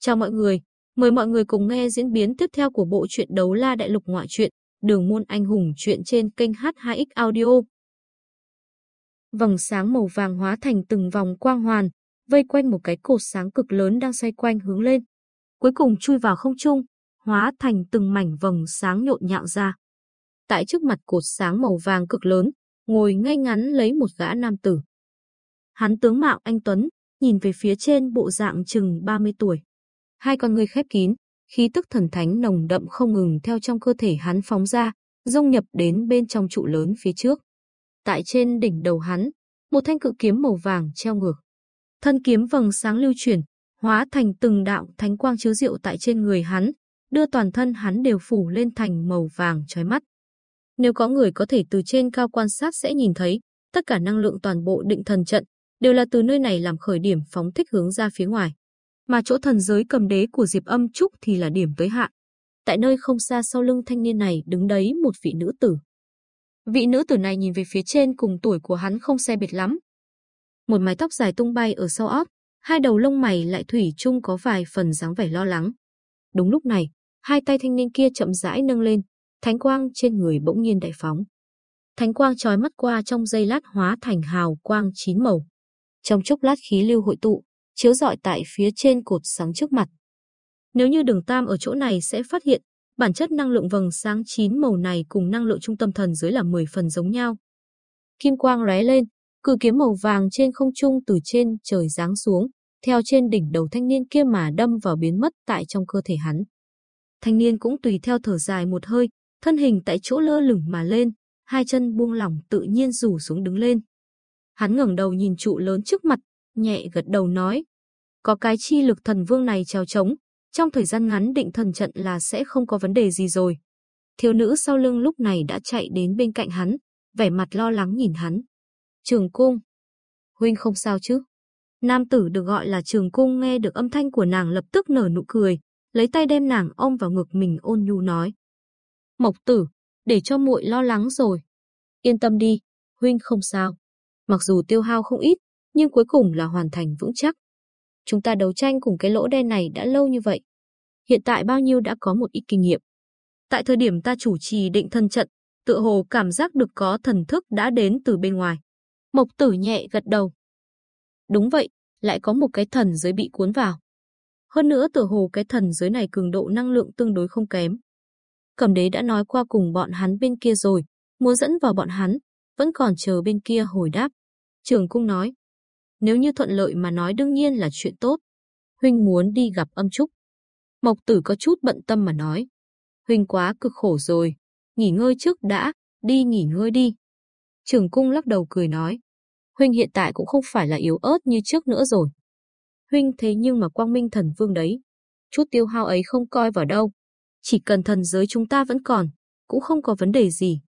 Chào mọi người, mời mọi người cùng nghe diễn biến tiếp theo của bộ truyện Đấu La Đại Lục ngoại truyện, Đường môn anh hùng truyện trên kênh H2X Audio. Vầng sáng màu vàng hóa thành từng vòng quang hoàn, vây quanh một cái cột sáng cực lớn đang xoay quanh hướng lên. Cuối cùng chui vào không trung, hóa thành từng mảnh vầng sáng nhộn nhạo ra. Tại trước mặt cột sáng màu vàng cực lớn, ngồi ngay ngắn lấy một gã nam tử. Hắn tướng mạo anh tuấn, nhìn về phía trên bộ dạng chừng 30 tuổi. Hai con người khép kín, khí tức thần thánh nồng đậm không ngừng theo trong cơ thể hắn phóng ra, dung nhập đến bên trong trụ lớn phía trước. Tại trên đỉnh đầu hắn, một thanh cự kiếm màu vàng treo ngược. Thân kiếm vầng sáng lưu chuyển, hóa thành từng đạo thánh quang chiếu diệu tại trên người hắn, đưa toàn thân hắn đều phủ lên thành màu vàng chói mắt. Nếu có người có thể từ trên cao quan sát sẽ nhìn thấy, tất cả năng lượng toàn bộ định thần trận đều là từ nơi này làm khởi điểm phóng thích hướng ra phía ngoài. Mà chỗ thần giới cầm đế của Diệp Âm Trúc thì là điểm tới hạn. Tại nơi không xa sau lưng thanh niên này đứng đấy một vị nữ tử. Vị nữ tử này nhìn về phía trên cùng tuổi của hắn không xe biệt lắm. Một mái tóc dài tung bay ở sau óc, hai đầu lông mày lại thủy chung có vài phần dáng vẻ lo lắng. Đúng lúc này, hai tay thanh niên kia chậm rãi nâng lên, thánh quang trên người bỗng nhiên đại phóng. Thánh quang chói mắt qua trong giây lát hóa thành hào quang chín màu. Trong chốc lát khí lưu hội tụ, chiếu rọi tại phía trên cột sáng trước mặt. Nếu như đường tam ở chỗ này sẽ phát hiện, bản chất năng lượng vầng sáng chín màu này cùng năng lượng trung tâm thần dưới là 10 phần giống nhau. Kim quang lóe lên, cử kiếm màu vàng trên không trung từ trên trời giáng xuống, theo trên đỉnh đầu thanh niên kia mà đâm vào biến mất tại trong cơ thể hắn. Thanh niên cũng tùy theo thở dài một hơi, thân hình tại chỗ lơ lửng mà lên, hai chân buông lỏng tự nhiên rủ xuống đứng lên. Hắn ngẩng đầu nhìn trụ lớn trước mặt, nhẹ gật đầu nói. Có cái chi lực thần vương này treo trống, trong thời gian ngắn định thần trận là sẽ không có vấn đề gì rồi. Thiếu nữ sau lưng lúc này đã chạy đến bên cạnh hắn, vẻ mặt lo lắng nhìn hắn. Trường cung. Huynh không sao chứ? Nam tử được gọi là trường cung nghe được âm thanh của nàng lập tức nở nụ cười, lấy tay đem nàng ôm vào ngực mình ôn nhu nói. Mộc tử, để cho muội lo lắng rồi. Yên tâm đi, huynh không sao. Mặc dù tiêu hao không ít, nhưng cuối cùng là hoàn thành vững chắc. Chúng ta đấu tranh cùng cái lỗ đen này đã lâu như vậy. Hiện tại bao nhiêu đã có một ít kinh nghiệm. Tại thời điểm ta chủ trì định thân trận, tựa hồ cảm giác được có thần thức đã đến từ bên ngoài. Mộc tử nhẹ gật đầu. Đúng vậy, lại có một cái thần giới bị cuốn vào. Hơn nữa tựa hồ cái thần giới này cường độ năng lượng tương đối không kém. Cẩm đế đã nói qua cùng bọn hắn bên kia rồi, muốn dẫn vào bọn hắn, vẫn còn chờ bên kia hồi đáp. Trường cung nói, nếu như thuận lợi mà nói đương nhiên là chuyện tốt. Huynh muốn đi gặp âm trúc. Mộc tử có chút bận tâm mà nói. Huynh quá cực khổ rồi, nghỉ ngơi trước đã, đi nghỉ ngơi đi. Trường cung lắc đầu cười nói. Huynh hiện tại cũng không phải là yếu ớt như trước nữa rồi. Huynh thế nhưng mà quang minh thần vương đấy. Chút tiêu hao ấy không coi vào đâu. Chỉ cần thần giới chúng ta vẫn còn, cũng không có vấn đề gì.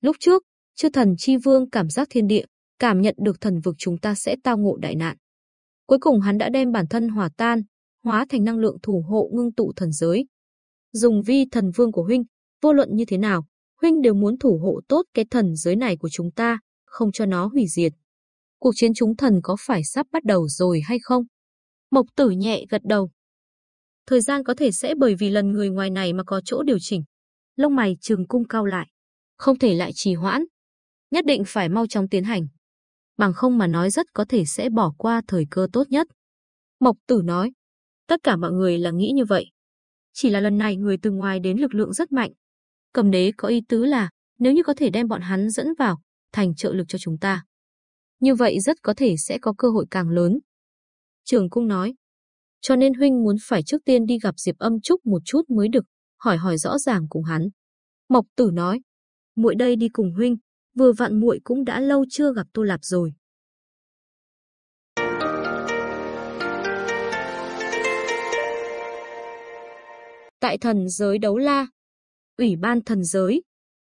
Lúc trước, chư thần chi vương cảm giác thiên địa, cảm nhận được thần vực chúng ta sẽ tao ngộ đại nạn. Cuối cùng hắn đã đem bản thân hòa tan, hóa thành năng lượng thủ hộ ngưng tụ thần giới. Dùng vi thần vương của huynh, vô luận như thế nào, huynh đều muốn thủ hộ tốt cái thần giới này của chúng ta, không cho nó hủy diệt. Cuộc chiến chúng thần có phải sắp bắt đầu rồi hay không? Mộc tử nhẹ gật đầu. Thời gian có thể sẽ bởi vì lần người ngoài này mà có chỗ điều chỉnh. Lông mày trường cung cao lại. Không thể lại trì hoãn. Nhất định phải mau chóng tiến hành bằng không mà nói rất có thể sẽ bỏ qua thời cơ tốt nhất. Mộc Tử nói, tất cả mọi người là nghĩ như vậy. Chỉ là lần này người từ ngoài đến lực lượng rất mạnh. Cầm đế có ý tứ là, nếu như có thể đem bọn hắn dẫn vào, thành trợ lực cho chúng ta. Như vậy rất có thể sẽ có cơ hội càng lớn. Trường cung nói, cho nên huynh muốn phải trước tiên đi gặp Diệp Âm Trúc một chút mới được, hỏi hỏi rõ ràng cùng hắn. Mộc Tử nói, muội đây đi cùng huynh, vừa vặn muội cũng đã lâu chưa gặp Tô Lạp rồi. Tại thần giới đấu la, Ủy ban thần giới,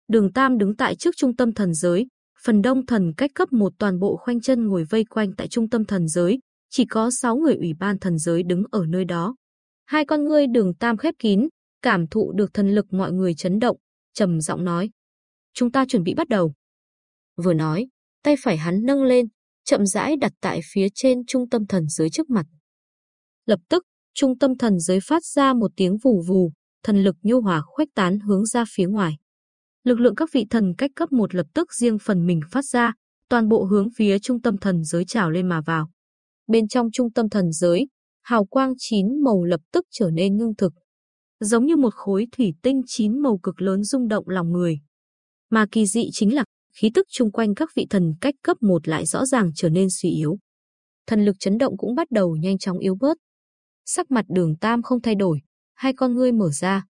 Đường Tam đứng tại trước trung tâm thần giới, phần đông thần cách cấp một toàn bộ khoanh chân ngồi vây quanh tại trung tâm thần giới, chỉ có 6 người ủy ban thần giới đứng ở nơi đó. Hai con ngươi đường Tam khép kín, cảm thụ được thần lực mọi người chấn động, trầm giọng nói: "Chúng ta chuẩn bị bắt đầu." Vừa nói, tay phải hắn nâng lên, chậm rãi đặt tại phía trên trung tâm thần giới trước mặt. Lập tức, Trung tâm thần giới phát ra một tiếng vù vù, thần lực nhu hòa khuếch tán hướng ra phía ngoài. Lực lượng các vị thần cách cấp một lập tức riêng phần mình phát ra, toàn bộ hướng phía trung tâm thần giới trào lên mà vào. Bên trong trung tâm thần giới, hào quang chín màu lập tức trở nên ngưng thực, giống như một khối thủy tinh chín màu cực lớn rung động lòng người. Mà kỳ dị chính là khí tức chung quanh các vị thần cách cấp một lại rõ ràng trở nên suy yếu. Thần lực chấn động cũng bắt đầu nhanh chóng yếu bớt. Sắc mặt đường tam không thay đổi, hai con ngươi mở ra.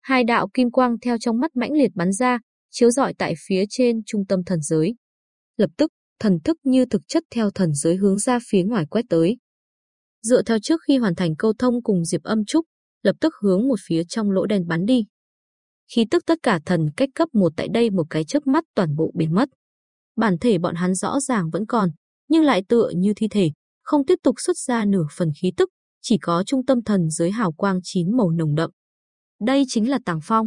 Hai đạo kim quang theo trong mắt mãnh liệt bắn ra, chiếu rọi tại phía trên trung tâm thần giới. Lập tức, thần thức như thực chất theo thần giới hướng ra phía ngoài quét tới. Dựa theo trước khi hoàn thành câu thông cùng Diệp Âm Trúc, lập tức hướng một phía trong lỗ đen bắn đi. Khi tức tất cả thần cách cấp một tại đây một cái chớp mắt toàn bộ biến mất. Bản thể bọn hắn rõ ràng vẫn còn, nhưng lại tựa như thi thể, không tiếp tục xuất ra nửa phần khí tức, chỉ có trung tâm thần giới hào quang chín màu nồng đậm. Đây chính là Tàng Phong.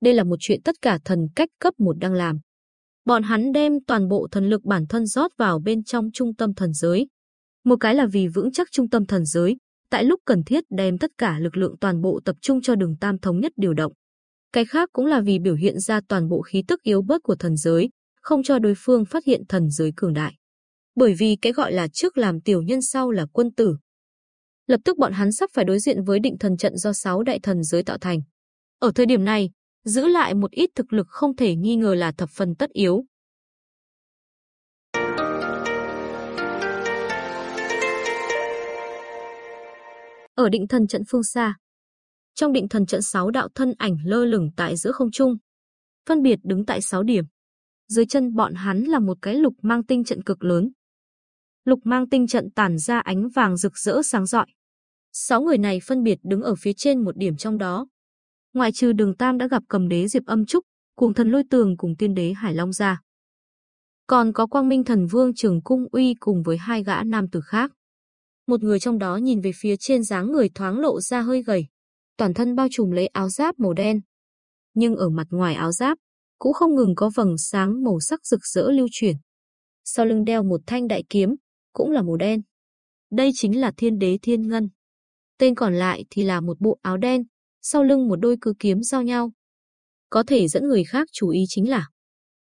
Đây là một chuyện tất cả thần cách cấp một đang làm. Bọn hắn đem toàn bộ thần lực bản thân rót vào bên trong trung tâm thần giới. Một cái là vì vững chắc trung tâm thần giới, tại lúc cần thiết đem tất cả lực lượng toàn bộ tập trung cho đường tam thống nhất điều động. Cái khác cũng là vì biểu hiện ra toàn bộ khí tức yếu bớt của thần giới, không cho đối phương phát hiện thần giới cường đại. Bởi vì cái gọi là trước làm tiểu nhân sau là quân tử. Lập tức bọn hắn sắp phải đối diện với định thần trận do sáu đại thần giới tạo thành. Ở thời điểm này, giữ lại một ít thực lực không thể nghi ngờ là thập phần tất yếu. Ở định thần trận phương xa, trong định thần trận sáu đạo thân ảnh lơ lửng tại giữa không trung, phân biệt đứng tại sáu điểm. Dưới chân bọn hắn là một cái lục mang tinh trận cực lớn. Lục mang tinh trận tản ra ánh vàng rực rỡ sáng rọi. Sáu người này phân biệt đứng ở phía trên một điểm trong đó. Ngoại trừ đường Tam đã gặp cầm đế Diệp Âm Trúc, cùng thần lôi tường cùng tiên đế Hải Long ra. Còn có quang minh thần vương trường cung uy cùng với hai gã nam tử khác. Một người trong đó nhìn về phía trên dáng người thoáng lộ ra hơi gầy, toàn thân bao trùm lấy áo giáp màu đen. Nhưng ở mặt ngoài áo giáp, cũng không ngừng có vầng sáng màu sắc rực rỡ lưu chuyển. Sau lưng đeo một thanh đại kiếm, cũng là màu đen. Đây chính là thiên đế thiên ngân. Tên còn lại thì là một bộ áo đen, sau lưng một đôi cứ kiếm giao nhau. Có thể dẫn người khác chú ý chính là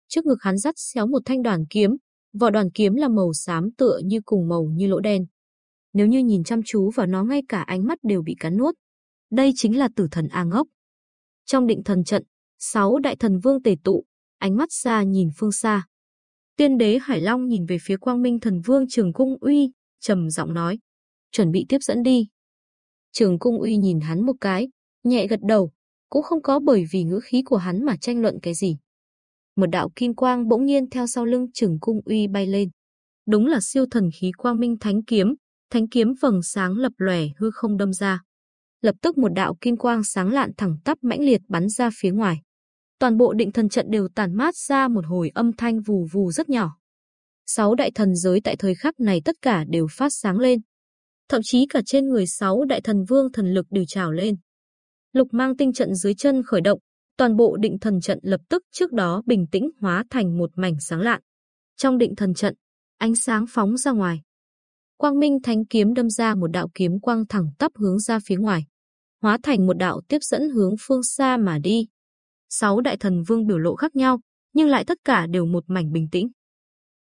trước ngực hắn dắt xéo một thanh đoàn kiếm, vỏ đoàn kiếm là màu xám tựa như cùng màu như lỗ đen. Nếu như nhìn chăm chú vào nó ngay cả ánh mắt đều bị cắn nuốt. Đây chính là tử thần A Ngốc. Trong định thần trận, sáu đại thần vương tề tụ, ánh mắt xa nhìn phương xa. Tiên đế Hải Long nhìn về phía quang minh thần vương Trường Cung Uy, trầm giọng nói, chuẩn bị tiếp dẫn đi. Trường Cung Uy nhìn hắn một cái, nhẹ gật đầu, cũng không có bởi vì ngữ khí của hắn mà tranh luận cái gì. Một đạo kim quang bỗng nhiên theo sau lưng Trường Cung Uy bay lên. Đúng là siêu thần khí quang minh thánh kiếm, thánh kiếm vầng sáng lập lòe hư không đâm ra. Lập tức một đạo kim quang sáng lạn thẳng tắp mãnh liệt bắn ra phía ngoài. Toàn bộ định thần trận đều tàn mát ra một hồi âm thanh vù vù rất nhỏ. Sáu đại thần giới tại thời khắc này tất cả đều phát sáng lên. Thậm chí cả trên người sáu đại thần vương thần lực đều trào lên. Lục mang tinh trận dưới chân khởi động, toàn bộ định thần trận lập tức trước đó bình tĩnh hóa thành một mảnh sáng lạn. Trong định thần trận, ánh sáng phóng ra ngoài. Quang Minh Thánh kiếm đâm ra một đạo kiếm quang thẳng tắp hướng ra phía ngoài, hóa thành một đạo tiếp dẫn hướng phương xa mà đi. Sáu đại thần vương biểu lộ khác nhau, nhưng lại tất cả đều một mảnh bình tĩnh.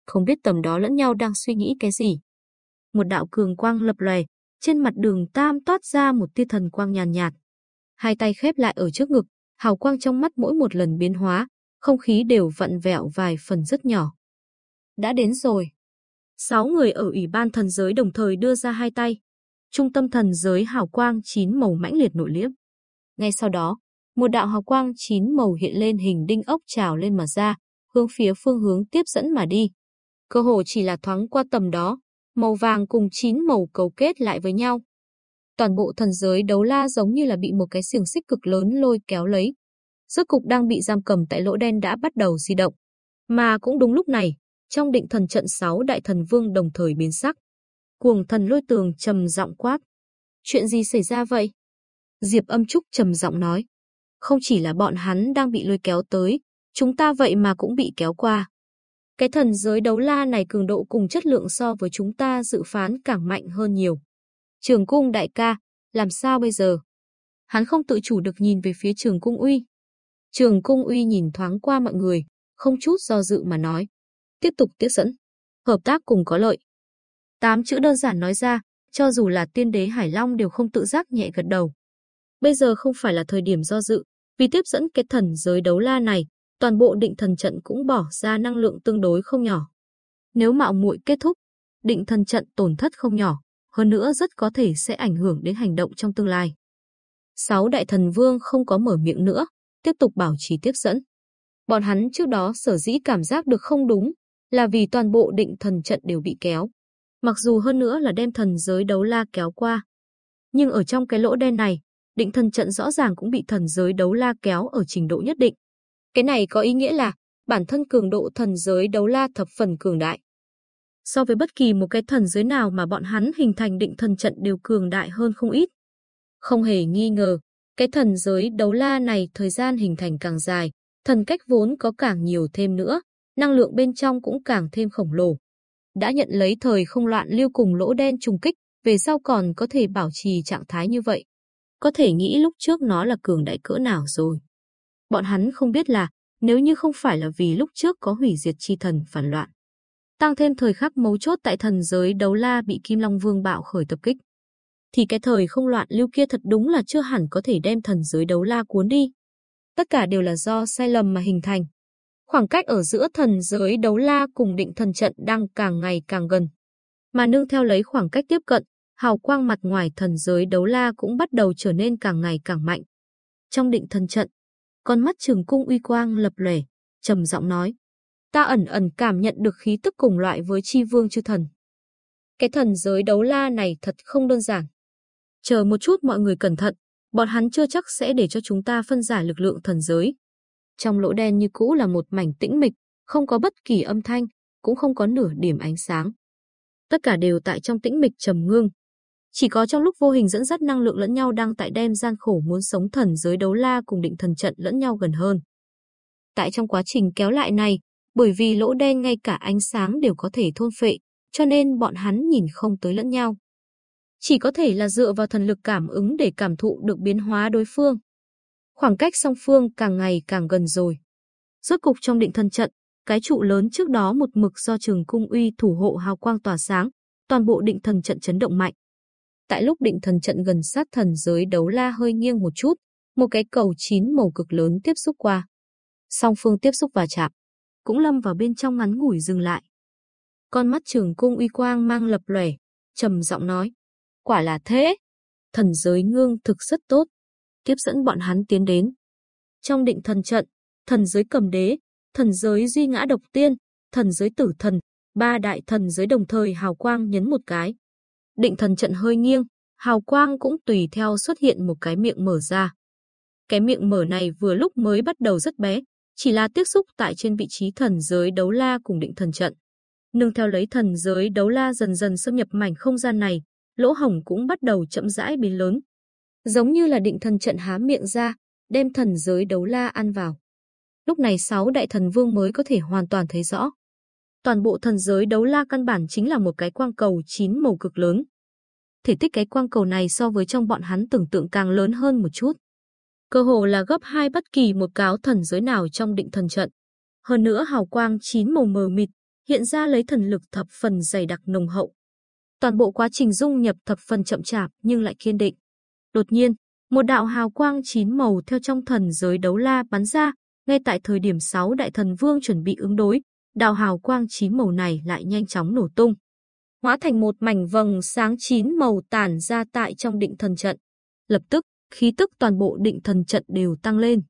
Không biết tầm đó lẫn nhau đang suy nghĩ cái gì. Một đạo cường quang lập lòe, trên mặt đường tam toát ra một tia thần quang nhàn nhạt, Hai tay khép lại ở trước ngực, hào quang trong mắt mỗi một lần biến hóa, không khí đều vặn vẹo vài phần rất nhỏ. Đã đến rồi. Sáu người ở Ủy ban thần giới đồng thời đưa ra hai tay. Trung tâm thần giới hào quang chín màu mãnh liệt nội liễm. Ngay sau đó, một đạo hào quang chín màu hiện lên hình đinh ốc trào lên mà ra, hướng phía phương hướng tiếp dẫn mà đi. Cơ hồ chỉ là thoáng qua tầm đó, màu vàng cùng chín màu cấu kết lại với nhau. Toàn bộ thần giới đấu la giống như là bị một cái xiềng xích cực lớn lôi kéo lấy. Rốt cục đang bị giam cầm tại lỗ đen đã bắt đầu di động. Mà cũng đúng lúc này, trong định thần trận sáu đại thần vương đồng thời biến sắc. Cuồng thần lôi tường trầm giọng quát. Chuyện gì xảy ra vậy? Diệp âm trúc trầm giọng nói. Không chỉ là bọn hắn đang bị lôi kéo tới, chúng ta vậy mà cũng bị kéo qua. Cái thần giới đấu la này cường độ cùng chất lượng so với chúng ta dự phán càng mạnh hơn nhiều. Trường cung đại ca, làm sao bây giờ? Hắn không tự chủ được nhìn về phía trường cung uy. Trường cung uy nhìn thoáng qua mọi người, không chút do dự mà nói. Tiếp tục tiếp dẫn. Hợp tác cùng có lợi. Tám chữ đơn giản nói ra, cho dù là tiên đế Hải Long đều không tự giác nhẹ gật đầu. Bây giờ không phải là thời điểm do dự, vì tiếp dẫn cái thần giới đấu la này, toàn bộ định thần trận cũng bỏ ra năng lượng tương đối không nhỏ. Nếu mạo muội kết thúc, định thần trận tổn thất không nhỏ, hơn nữa rất có thể sẽ ảnh hưởng đến hành động trong tương lai. Sáu đại thần vương không có mở miệng nữa, tiếp tục bảo trì tiếp dẫn. Bọn hắn trước đó sở dĩ cảm giác được không đúng, là vì toàn bộ định thần trận đều bị kéo. Mặc dù hơn nữa là đem thần giới đấu la kéo qua. Nhưng ở trong cái lỗ đen này, định thần trận rõ ràng cũng bị thần giới đấu la kéo ở trình độ nhất định. Cái này có ý nghĩa là bản thân cường độ thần giới đấu la thập phần cường đại. So với bất kỳ một cái thần giới nào mà bọn hắn hình thành định thần trận đều cường đại hơn không ít. Không hề nghi ngờ, cái thần giới đấu la này thời gian hình thành càng dài, thần cách vốn có càng nhiều thêm nữa, năng lượng bên trong cũng càng thêm khổng lồ. Đã nhận lấy thời không loạn lưu cùng lỗ đen trùng kích, về sau còn có thể bảo trì trạng thái như vậy. Có thể nghĩ lúc trước nó là cường đại cỡ nào rồi. Bọn hắn không biết là, nếu như không phải là vì lúc trước có hủy diệt chi thần phản loạn. Tăng thêm thời khắc mấu chốt tại thần giới đấu la bị Kim Long Vương bạo khởi tập kích. Thì cái thời không loạn lưu kia thật đúng là chưa hẳn có thể đem thần giới đấu la cuốn đi. Tất cả đều là do sai lầm mà hình thành. Khoảng cách ở giữa thần giới đấu la cùng định thần trận đang càng ngày càng gần. Mà nương theo lấy khoảng cách tiếp cận, hào quang mặt ngoài thần giới đấu la cũng bắt đầu trở nên càng ngày càng mạnh. Trong định thần trận, con mắt trường cung uy quang lập lẻ, trầm giọng nói: "Ta ẩn ẩn cảm nhận được khí tức cùng loại với chi vương chư thần. Cái thần giới đấu la này thật không đơn giản. Chờ một chút mọi người cẩn thận, bọn hắn chưa chắc sẽ để cho chúng ta phân giải lực lượng thần giới." Trong lỗ đen như cũ là một mảnh tĩnh mịch, không có bất kỳ âm thanh, cũng không có nửa điểm ánh sáng. Tất cả đều tại trong tĩnh mịch trầm ngưng, chỉ có trong lúc vô hình dẫn dắt năng lượng lẫn nhau đang tại đem gian khổ muốn sống thần giới đấu la cùng định thần trận lẫn nhau gần hơn. Tại trong quá trình kéo lại này, bởi vì lỗ đen ngay cả ánh sáng đều có thể thôn phệ, cho nên bọn hắn nhìn không tới lẫn nhau. Chỉ có thể là dựa vào thần lực cảm ứng để cảm thụ được biến hóa đối phương. Khoảng cách song phương càng ngày càng gần rồi. Rốt cục trong định thần trận, cái trụ lớn trước đó một mực do trường cung uy thủ hộ hào quang tỏa sáng, toàn bộ định thần trận chấn động mạnh. Tại lúc định thần trận gần sát thần giới đấu la hơi nghiêng một chút, một cái cầu chín màu cực lớn tiếp xúc qua. Song phương tiếp xúc và chạm, cũng lâm vào bên trong ngắn ngủi dừng lại. Con mắt trường cung uy quang mang lập lòe, trầm giọng nói, quả là thế, thần giới ngương thực rất tốt, tiếp dẫn bọn hắn tiến đến. Trong định thần trận, thần giới cầm đế, thần giới duy ngã độc tiên, thần giới tử thần, ba đại thần giới đồng thời hào quang nhấn một cái. Định thần trận hơi nghiêng, hào quang cũng tùy theo xuất hiện một cái miệng mở ra. Cái miệng mở này vừa lúc mới bắt đầu rất bé, chỉ là tiếp xúc tại trên vị trí thần giới đấu la cùng định thần trận. Nương theo lấy thần giới đấu la dần dần xâm nhập mảnh không gian này, lỗ hổng cũng bắt đầu chậm rãi biến lớn. Giống như là định thần trận há miệng ra, đem thần giới đấu la ăn vào. Lúc này sáu đại thần vương mới có thể hoàn toàn thấy rõ toàn bộ thần giới đấu la căn bản chính là một cái quang cầu chín màu cực lớn. Thể tích cái quang cầu này so với trong bọn hắn tưởng tượng càng lớn hơn một chút. Cơ hồ là gấp hai bất kỳ một cáo thần giới nào trong định thần trận. Hơn nữa hào quang chín màu mờ mịt, hiện ra lấy thần lực thập phần dày đặc nồng hậu. Toàn bộ quá trình dung nhập thập phần chậm chạp nhưng lại kiên định. Đột nhiên, một đạo hào quang chín màu theo trong thần giới đấu la bắn ra, ngay tại thời điểm sáu đại thần vương chuẩn bị ứng đối, đạo hào quang chín màu này lại nhanh chóng nổ tung. Hóa thành một mảnh vầng sáng chín màu tản ra tại trong định thần trận. Lập tức, khí tức toàn bộ định thần trận đều tăng lên.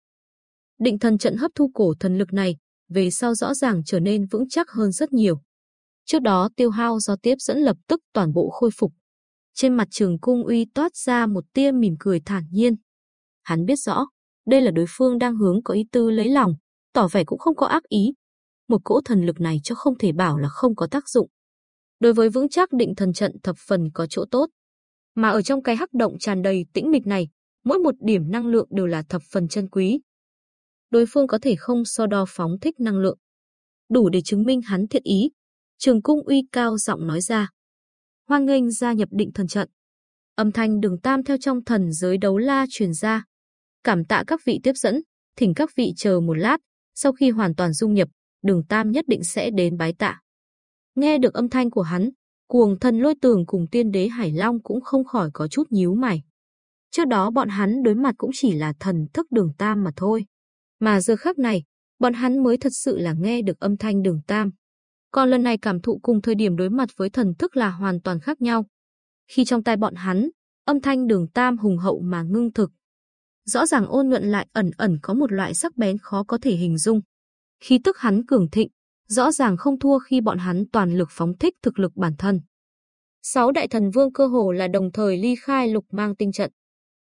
Định thần trận hấp thu cổ thần lực này, về sau rõ ràng trở nên vững chắc hơn rất nhiều. Trước đó tiêu hao do tiếp dẫn lập tức toàn bộ khôi phục. Trên mặt trường cung uy toát ra một tia mỉm cười thản nhiên. Hắn biết rõ, đây là đối phương đang hướng có ý tư lấy lòng, tỏ vẻ cũng không có ác ý, một cỗ thần lực này cho không thể bảo là không có tác dụng. Đối với vững chắc định thần trận thập phần có chỗ tốt. Mà ở trong cái hắc động tràn đầy tĩnh mịch này, mỗi một điểm năng lượng đều là thập phần chân quý. Đối phương có thể không so đo phóng thích năng lượng. Đủ để chứng minh hắn thiện ý. Trường cung uy cao giọng nói ra. Hoan nghênh gia nhập định thần trận. âm thanh đường tam theo trong thần giới đấu la truyền ra. Cảm tạ các vị tiếp dẫn, thỉnh các vị chờ một lát, sau khi hoàn toàn dung nhập, đường tam nhất định sẽ đến bái tạ. Nghe được âm thanh của hắn, cuồng thần lôi tường cùng tiên đế Hải Long cũng không khỏi có chút nhíu mày. Trước đó bọn hắn đối mặt cũng chỉ là thần thức đường tam mà thôi. Mà giờ khắc này, bọn hắn mới thật sự là nghe được âm thanh đường tam. Còn lần này cảm thụ cùng thời điểm đối mặt với thần thức là hoàn toàn khác nhau. Khi trong tai bọn hắn, âm thanh đường tam hùng hậu mà ngưng thực. Rõ ràng ôn nhuận lại ẩn ẩn có một loại sắc bén khó có thể hình dung. Khí tức hắn cường thịnh, rõ ràng không thua khi bọn hắn toàn lực phóng thích thực lực bản thân. Sáu đại thần vương cơ hồ là đồng thời ly khai lục mang tinh trận.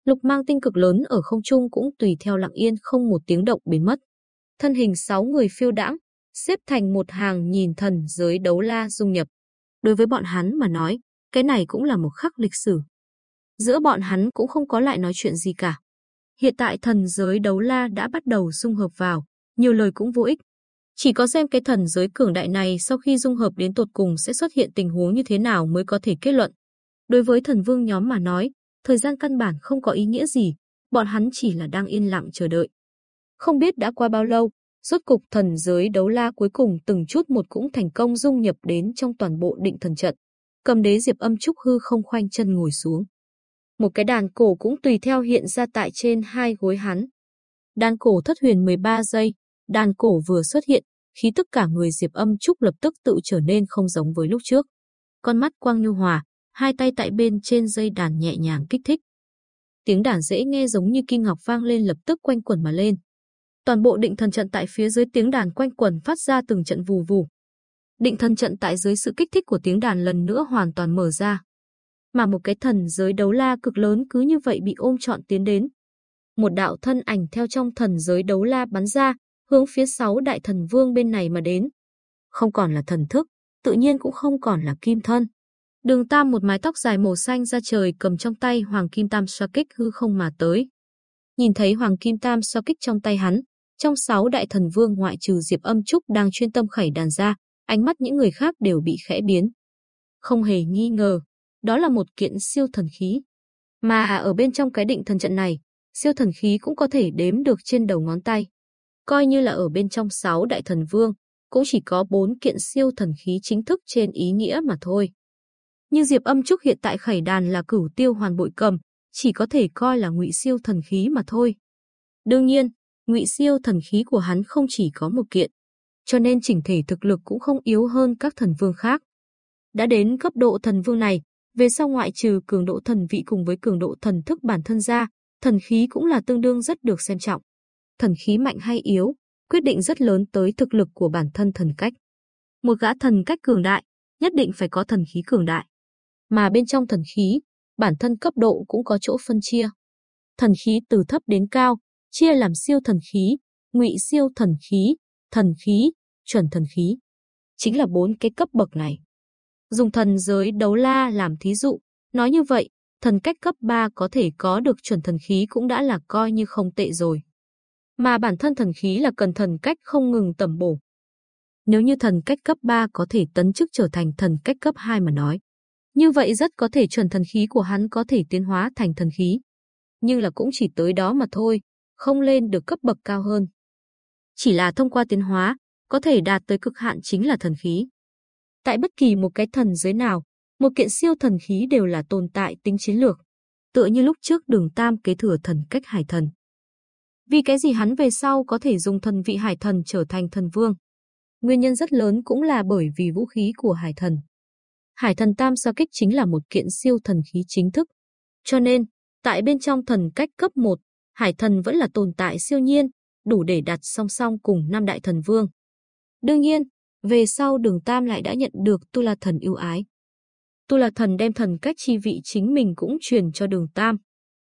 Lục mang tinh cực lớn ở không trung cũng tùy theo lặng yên không một tiếng động biến mất. Thân hình sáu người phiêu đãng, xếp thành một hàng nhìn thần giới đấu la dung nhập. Đối với bọn hắn mà nói, cái này cũng là một khắc lịch sử. Giữa bọn hắn cũng không có lại nói chuyện gì cả. Hiện tại thần giới đấu la đã bắt đầu dung hợp vào, nhiều lời cũng vô ích. Chỉ có xem cái thần giới cường đại này sau khi dung hợp đến tột cùng sẽ xuất hiện tình huống như thế nào mới có thể kết luận. Đối với thần vương nhóm mà nói, thời gian căn bản không có ý nghĩa gì, bọn hắn chỉ là đang yên lặng chờ đợi. Không biết đã qua bao lâu, rốt cục thần giới đấu la cuối cùng từng chút một cũng thành công dung nhập đến trong toàn bộ định thần trận. Cầm đế diệp âm trúc hư không khoanh chân ngồi xuống. Một cái đàn cổ cũng tùy theo hiện ra tại trên hai gối hắn. Đàn cổ thất huyền 13 giây, đàn cổ vừa xuất hiện, khí tức cả người diệp âm trúc lập tức tự trở nên không giống với lúc trước. Con mắt quang nhu hòa, hai tay tại bên trên dây đàn nhẹ nhàng kích thích. Tiếng đàn dễ nghe giống như kim ngọc vang lên lập tức quanh quẩn mà lên. Toàn bộ định thần trận tại phía dưới tiếng đàn quanh quẩn phát ra từng trận vù vù. Định thần trận tại dưới sự kích thích của tiếng đàn lần nữa hoàn toàn mở ra. Mà một cái thần giới đấu la cực lớn cứ như vậy bị ôm trọn tiến đến. Một đạo thân ảnh theo trong thần giới đấu la bắn ra, hướng phía sáu đại thần vương bên này mà đến. Không còn là thần thức, tự nhiên cũng không còn là kim thân. Đường Tam một mái tóc dài màu xanh ra trời cầm trong tay Hoàng Kim Tam xoa kích hư không mà tới. Nhìn thấy Hoàng Kim Tam xoa kích trong tay hắn, trong sáu đại thần vương ngoại trừ Diệp Âm Trúc đang chuyên tâm khẩy đàn ra, ánh mắt những người khác đều bị khẽ biến. Không hề nghi ngờ, đó là một kiện siêu thần khí. Mà à, ở bên trong cái định thần trận này, siêu thần khí cũng có thể đếm được trên đầu ngón tay. Coi như là ở bên trong sáu đại thần vương, cũng chỉ có bốn kiện siêu thần khí chính thức trên ý nghĩa mà thôi. Nhưng Diệp Âm Trúc hiện tại khẩy đàn là cửu tiêu hoàn bội cầm, chỉ có thể coi là ngụy siêu thần khí mà thôi. Đương nhiên, ngụy siêu thần khí của hắn không chỉ có một kiện, cho nên chỉnh thể thực lực cũng không yếu hơn các thần vương khác. Đã đến cấp độ thần vương này, về sau ngoại trừ cường độ thần vị cùng với cường độ thần thức bản thân ra, thần khí cũng là tương đương rất được xem trọng. Thần khí mạnh hay yếu, quyết định rất lớn tới thực lực của bản thân thần cách. Một gã thần cách cường đại, nhất định phải có thần khí cường đại. Mà bên trong thần khí, bản thân cấp độ cũng có chỗ phân chia. Thần khí từ thấp đến cao, chia làm siêu thần khí, ngụy siêu thần khí, thần khí, chuẩn thần khí. Chính là bốn cái cấp bậc này. Dùng thần giới đấu la làm thí dụ, nói như vậy, thần cách cấp 3 có thể có được chuẩn thần khí cũng đã là coi như không tệ rồi. Mà bản thân thần khí là cần thần cách không ngừng tầm bổ. Nếu như thần cách cấp 3 có thể tấn chức trở thành thần cách cấp 2 mà nói, như vậy rất có thể chuẩn thần khí của hắn có thể tiến hóa thành thần khí. Nhưng là cũng chỉ tới đó mà thôi, không lên được cấp bậc cao hơn. Chỉ là thông qua tiến hóa, có thể đạt tới cực hạn chính là thần khí. Tại bất kỳ một cái thần giới nào, một kiện siêu thần khí đều là tồn tại tính chiến lược. Tựa như lúc trước đường Tam kế thừa thần cách hải thần. Vì cái gì hắn về sau có thể dùng thần vị hải thần trở thành thần vương? Nguyên nhân rất lớn cũng là bởi vì vũ khí của hải thần. Hải thần tam sa kích chính là một kiện siêu thần khí chính thức. Cho nên, tại bên trong thần cách cấp 1, hải thần vẫn là tồn tại siêu nhiên, đủ để đặt song song cùng năm đại thần vương. Đương nhiên, về sau đường Tam lại đã nhận được Tu La Thần yêu ái. Tu La Thần đem thần cách chi vị chính mình cũng truyền cho đường Tam,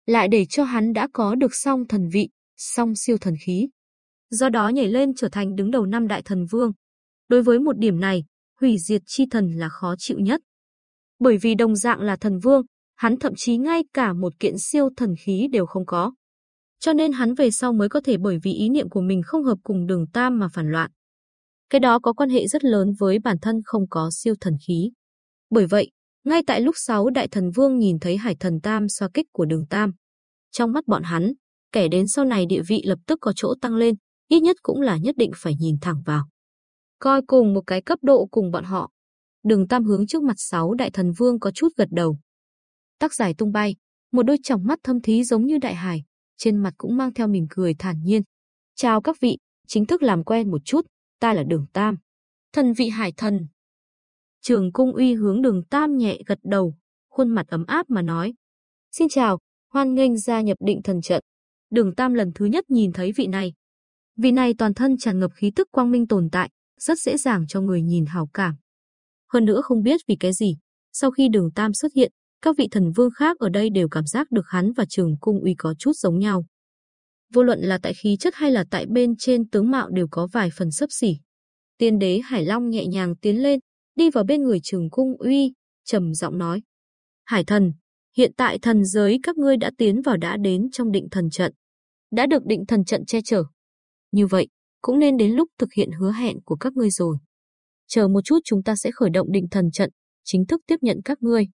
lại để cho hắn đã có được song thần vị, song siêu thần khí. Do đó nhảy lên trở thành đứng đầu năm đại thần vương. Đối với một điểm này, hủy diệt chi thần là khó chịu nhất. Bởi vì đồng dạng là thần vương, hắn thậm chí ngay cả một kiện siêu thần khí đều không có. Cho nên hắn về sau mới có thể bởi vì ý niệm của mình không hợp cùng đường Tam mà phản loạn. Cái đó có quan hệ rất lớn với bản thân không có siêu thần khí. Bởi vậy, Ngay tại lúc sáu đại thần vương nhìn thấy hải thần tam xoa kích của đường tam. Trong mắt bọn hắn, kẻ đến sau này địa vị lập tức có chỗ tăng lên, ít nhất cũng là nhất định phải nhìn thẳng vào. Coi cùng một cái cấp độ cùng bọn họ. Đường tam hướng trước mặt sáu đại thần vương có chút gật đầu. Tắc giải tung bay, một đôi tròng mắt thâm thí giống như đại hải, trên mặt cũng mang theo mỉm cười thản nhiên. Chào các vị, chính thức làm quen một chút, ta là đường tam. Thần vị hải thần. Trường cung uy hướng đường tam nhẹ gật đầu, khuôn mặt ấm áp mà nói. Xin chào, hoan nghênh gia nhập định thần trận. Đường tam lần thứ nhất nhìn thấy vị này. Vị này toàn thân tràn ngập khí tức quang minh tồn tại, rất dễ dàng cho người nhìn hào cảm. Hơn nữa không biết vì cái gì, sau khi đường tam xuất hiện, các vị thần vương khác ở đây đều cảm giác được hắn và trường cung uy có chút giống nhau. Vô luận là tại khí chất hay là tại bên trên tướng mạo đều có vài phần sấp xỉ. Tiên đế Hải Long nhẹ nhàng tiến lên, đi vào bên người trường cung uy, trầm giọng nói. Hải thần, hiện tại thần giới các ngươi đã tiến vào đã đến trong định thần trận. Đã được định thần trận che chở. Như vậy, cũng nên đến lúc thực hiện hứa hẹn của các ngươi rồi. Chờ một chút chúng ta sẽ khởi động định thần trận, chính thức tiếp nhận các ngươi.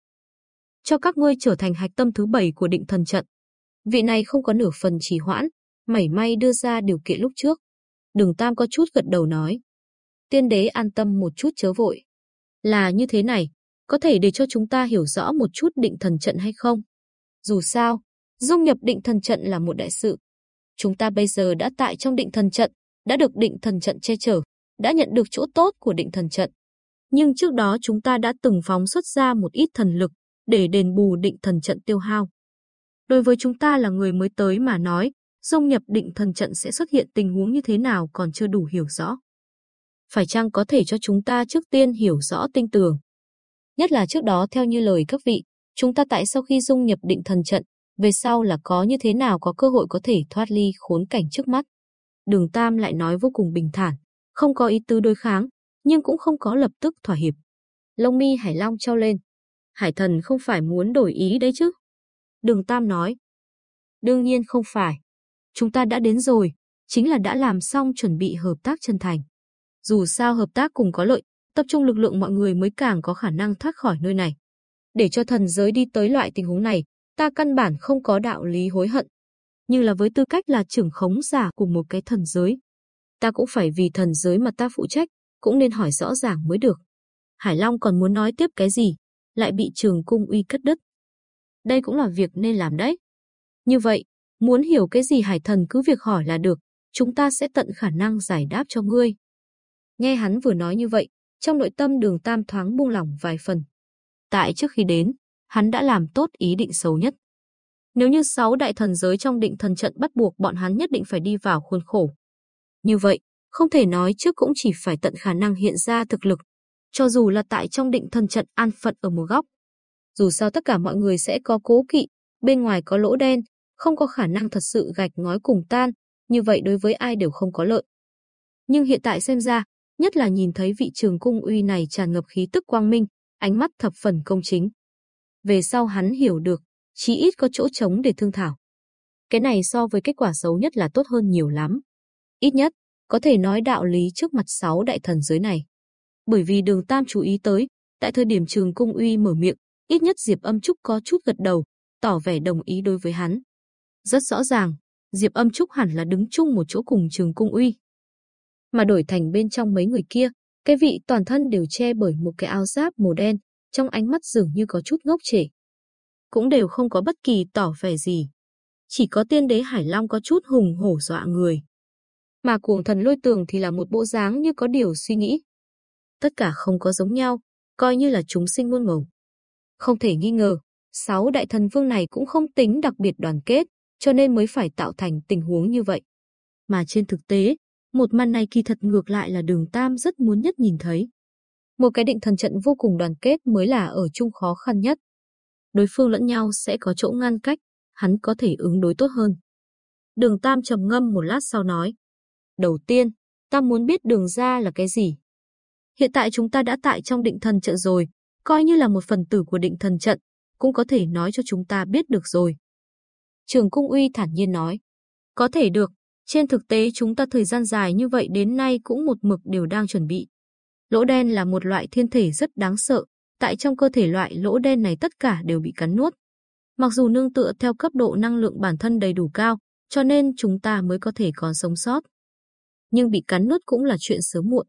Cho các ngươi trở thành hạch tâm thứ bảy của định thần trận. Vị này không có nửa phần trì hoãn, mảy may đưa ra điều kiện lúc trước. Đường Tam có chút gật đầu nói. Tiên đế an tâm một chút chớ vội. Là như thế này, có thể để cho chúng ta hiểu rõ một chút định thần trận hay không? Dù sao, dung nhập định thần trận là một đại sự. Chúng ta bây giờ đã tại trong định thần trận, đã được định thần trận che chở, đã nhận được chỗ tốt của định thần trận. Nhưng trước đó chúng ta đã từng phóng xuất ra một ít thần lực để đền bù định thần trận tiêu hao. Đối với chúng ta là người mới tới mà nói, dung nhập định thần trận sẽ xuất hiện tình huống như thế nào còn chưa đủ hiểu rõ. Phải chăng có thể cho chúng ta trước tiên hiểu rõ tinh tường? Nhất là trước đó theo như lời các vị, chúng ta tại sau khi dung nhập định thần trận, về sau là có như thế nào có cơ hội có thể thoát ly khốn cảnh trước mắt. Đường Tam lại nói vô cùng bình thản, không có ý tứ đối kháng, nhưng cũng không có lập tức thỏa hiệp. Lông mi Hải Long trao lên. Hải thần không phải muốn đổi ý đấy chứ. Đường Tam nói. Đương nhiên không phải. Chúng ta đã đến rồi, chính là đã làm xong chuẩn bị hợp tác chân thành. Dù sao hợp tác cùng có lợi, tập trung lực lượng mọi người mới càng có khả năng thoát khỏi nơi này. Để cho thần giới đi tới loại tình huống này, ta căn bản không có đạo lý hối hận. Nhưng là với tư cách là trưởng khống giả của một cái thần giới. Ta cũng phải vì thần giới mà ta phụ trách, cũng nên hỏi rõ ràng mới được. Hải Long còn muốn nói tiếp cái gì, lại bị trường cung uy cất đứt. Đây cũng là việc nên làm đấy. Như vậy, muốn hiểu cái gì hải thần cứ việc hỏi là được, chúng ta sẽ tận khả năng giải đáp cho ngươi. Nghe hắn vừa nói như vậy, trong nội tâm đường tam thoáng buông lỏng vài phần. Tại trước khi đến, hắn đã làm tốt ý định xấu nhất. Nếu như sáu đại thần giới trong định thần trận bắt buộc bọn hắn nhất định phải đi vào khuôn khổ. Như vậy, không thể nói trước cũng chỉ phải tận khả năng hiện ra thực lực, cho dù là tại trong định thần trận an phận ở một góc. Dù sao tất cả mọi người sẽ có cố kỵ, bên ngoài có lỗ đen, không có khả năng thật sự gạch ngói cùng tan, như vậy đối với ai đều không có lợi. Nhưng hiện tại xem ra, nhất là nhìn thấy vị trường cung uy này tràn ngập khí tức quang minh, ánh mắt thập phần công chính. Về sau hắn hiểu được, chí ít có chỗ trống để thương thảo. Cái này so với kết quả xấu nhất là tốt hơn nhiều lắm. Ít nhất, có thể nói đạo lý trước mặt sáu đại thần giới này. Bởi vì đường Tam chú ý tới, tại thời điểm trường cung uy mở miệng, ít nhất Diệp âm trúc có chút gật đầu, tỏ vẻ đồng ý đối với hắn. Rất rõ ràng, Diệp âm trúc hẳn là đứng chung một chỗ cùng trường cung uy mà đổi thành bên trong mấy người kia, cái vị toàn thân đều che bởi một cái áo giáp màu đen, trong ánh mắt dường như có chút ngốc trệ. Cũng đều không có bất kỳ tỏ vẻ gì. Chỉ có tiên đế Hải Long có chút hùng hổ dọa người. Mà cuồng thần lôi tường thì là một bộ dáng như có điều suy nghĩ. Tất cả không có giống nhau, coi như là chúng sinh muôn màu. Không thể nghi ngờ, sáu đại thần vương này cũng không tính đặc biệt đoàn kết, cho nên mới phải tạo thành tình huống như vậy. Mà trên thực tế, một màn này kỳ thật ngược lại là đường Tam rất muốn nhất nhìn thấy. Một cái định thần trận vô cùng đoàn kết mới là ở chung khó khăn nhất. Đối phương lẫn nhau sẽ có chỗ ngăn cách, hắn có thể ứng đối tốt hơn. Đường Tam trầm ngâm một lát sau nói. Đầu tiên, ta muốn biết đường ra là cái gì. Hiện tại chúng ta đã tại trong định thần trận rồi, coi như là một phần tử của định thần trận, cũng có thể nói cho chúng ta biết được rồi. Trường Cung Uy thản nhiên nói. Có thể được, trên thực tế chúng ta thời gian dài như vậy đến nay cũng một mực đều đang chuẩn bị. Lỗ đen là một loại thiên thể rất đáng sợ, tại trong cơ thể loại lỗ đen này tất cả đều bị cắn nuốt. Mặc dù nương tựa theo cấp độ năng lượng bản thân đầy đủ cao, cho nên chúng ta mới có thể còn sống sót. Nhưng bị cắn nuốt cũng là chuyện sớm muộn.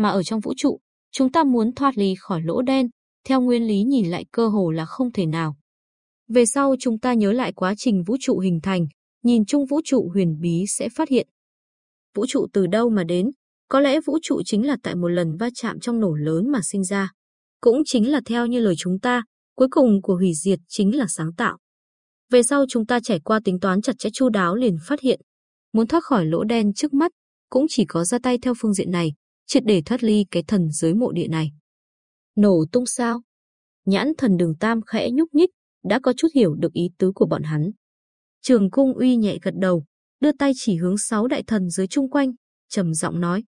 Mà ở trong vũ trụ, chúng ta muốn thoát ly khỏi lỗ đen, theo nguyên lý nhìn lại cơ hồ là không thể nào. Về sau chúng ta nhớ lại quá trình vũ trụ hình thành, nhìn chung vũ trụ huyền bí sẽ phát hiện. Vũ trụ từ đâu mà đến? Có lẽ vũ trụ chính là tại một lần va chạm trong nổ lớn mà sinh ra. Cũng chính là theo như lời chúng ta, cuối cùng của hủy diệt chính là sáng tạo. Về sau chúng ta trải qua tính toán chặt chẽ chu đáo liền phát hiện, muốn thoát khỏi lỗ đen trước mắt, cũng chỉ có ra tay theo phương diện này, triệt để thoát ly cái thần giới mộ địa này. Nổ tung sao? Nhãn thần đường tam khẽ nhúc nhích, đã có chút hiểu được ý tứ của bọn hắn. Trường cung uy nhẹ gật đầu, đưa tay chỉ hướng sáu đại thần dưới chung quanh, trầm giọng nói.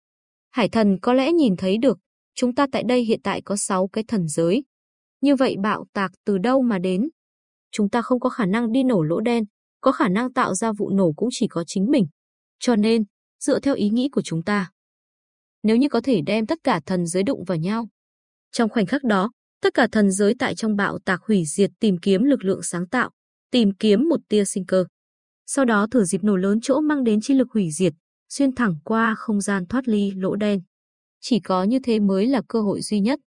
Hải thần có lẽ nhìn thấy được, chúng ta tại đây hiện tại có sáu cái thần giới. Như vậy bạo tạc từ đâu mà đến? Chúng ta không có khả năng đi nổ lỗ đen, có khả năng tạo ra vụ nổ cũng chỉ có chính mình. Cho nên, dựa theo ý nghĩ của chúng ta, nếu như có thể đem tất cả thần giới đụng vào nhau. Trong khoảnh khắc đó, tất cả thần giới tại trong bạo tạc hủy diệt tìm kiếm lực lượng sáng tạo, tìm kiếm một tia sinh cơ. Sau đó thử dịp nổ lớn chỗ mang đến chi lực hủy diệt, xuyên thẳng qua không gian thoát ly lỗ đen. Chỉ có như thế mới là cơ hội duy nhất.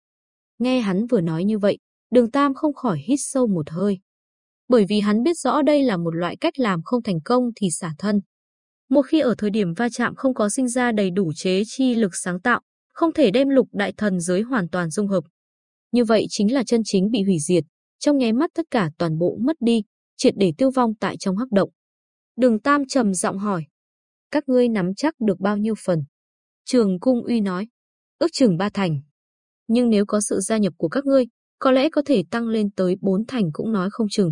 Nghe hắn vừa nói như vậy, đường Tam không khỏi hít sâu một hơi. Bởi vì hắn biết rõ đây là một loại cách làm không thành công thì xả thân. Một khi ở thời điểm va chạm không có sinh ra đầy đủ chế chi lực sáng tạo, không thể đem lục đại thần giới hoàn toàn dung hợp. Như vậy chính là chân chính bị hủy diệt, trong nháy mắt tất cả toàn bộ mất đi, triệt để tiêu vong tại trong hắc động. Đường Tam trầm giọng hỏi, các ngươi nắm chắc được bao nhiêu phần? Trường Cung Uy nói, ước chừng ba thành. Nhưng nếu có sự gia nhập của các ngươi, có lẽ có thể tăng lên tới bốn thành cũng nói không chừng.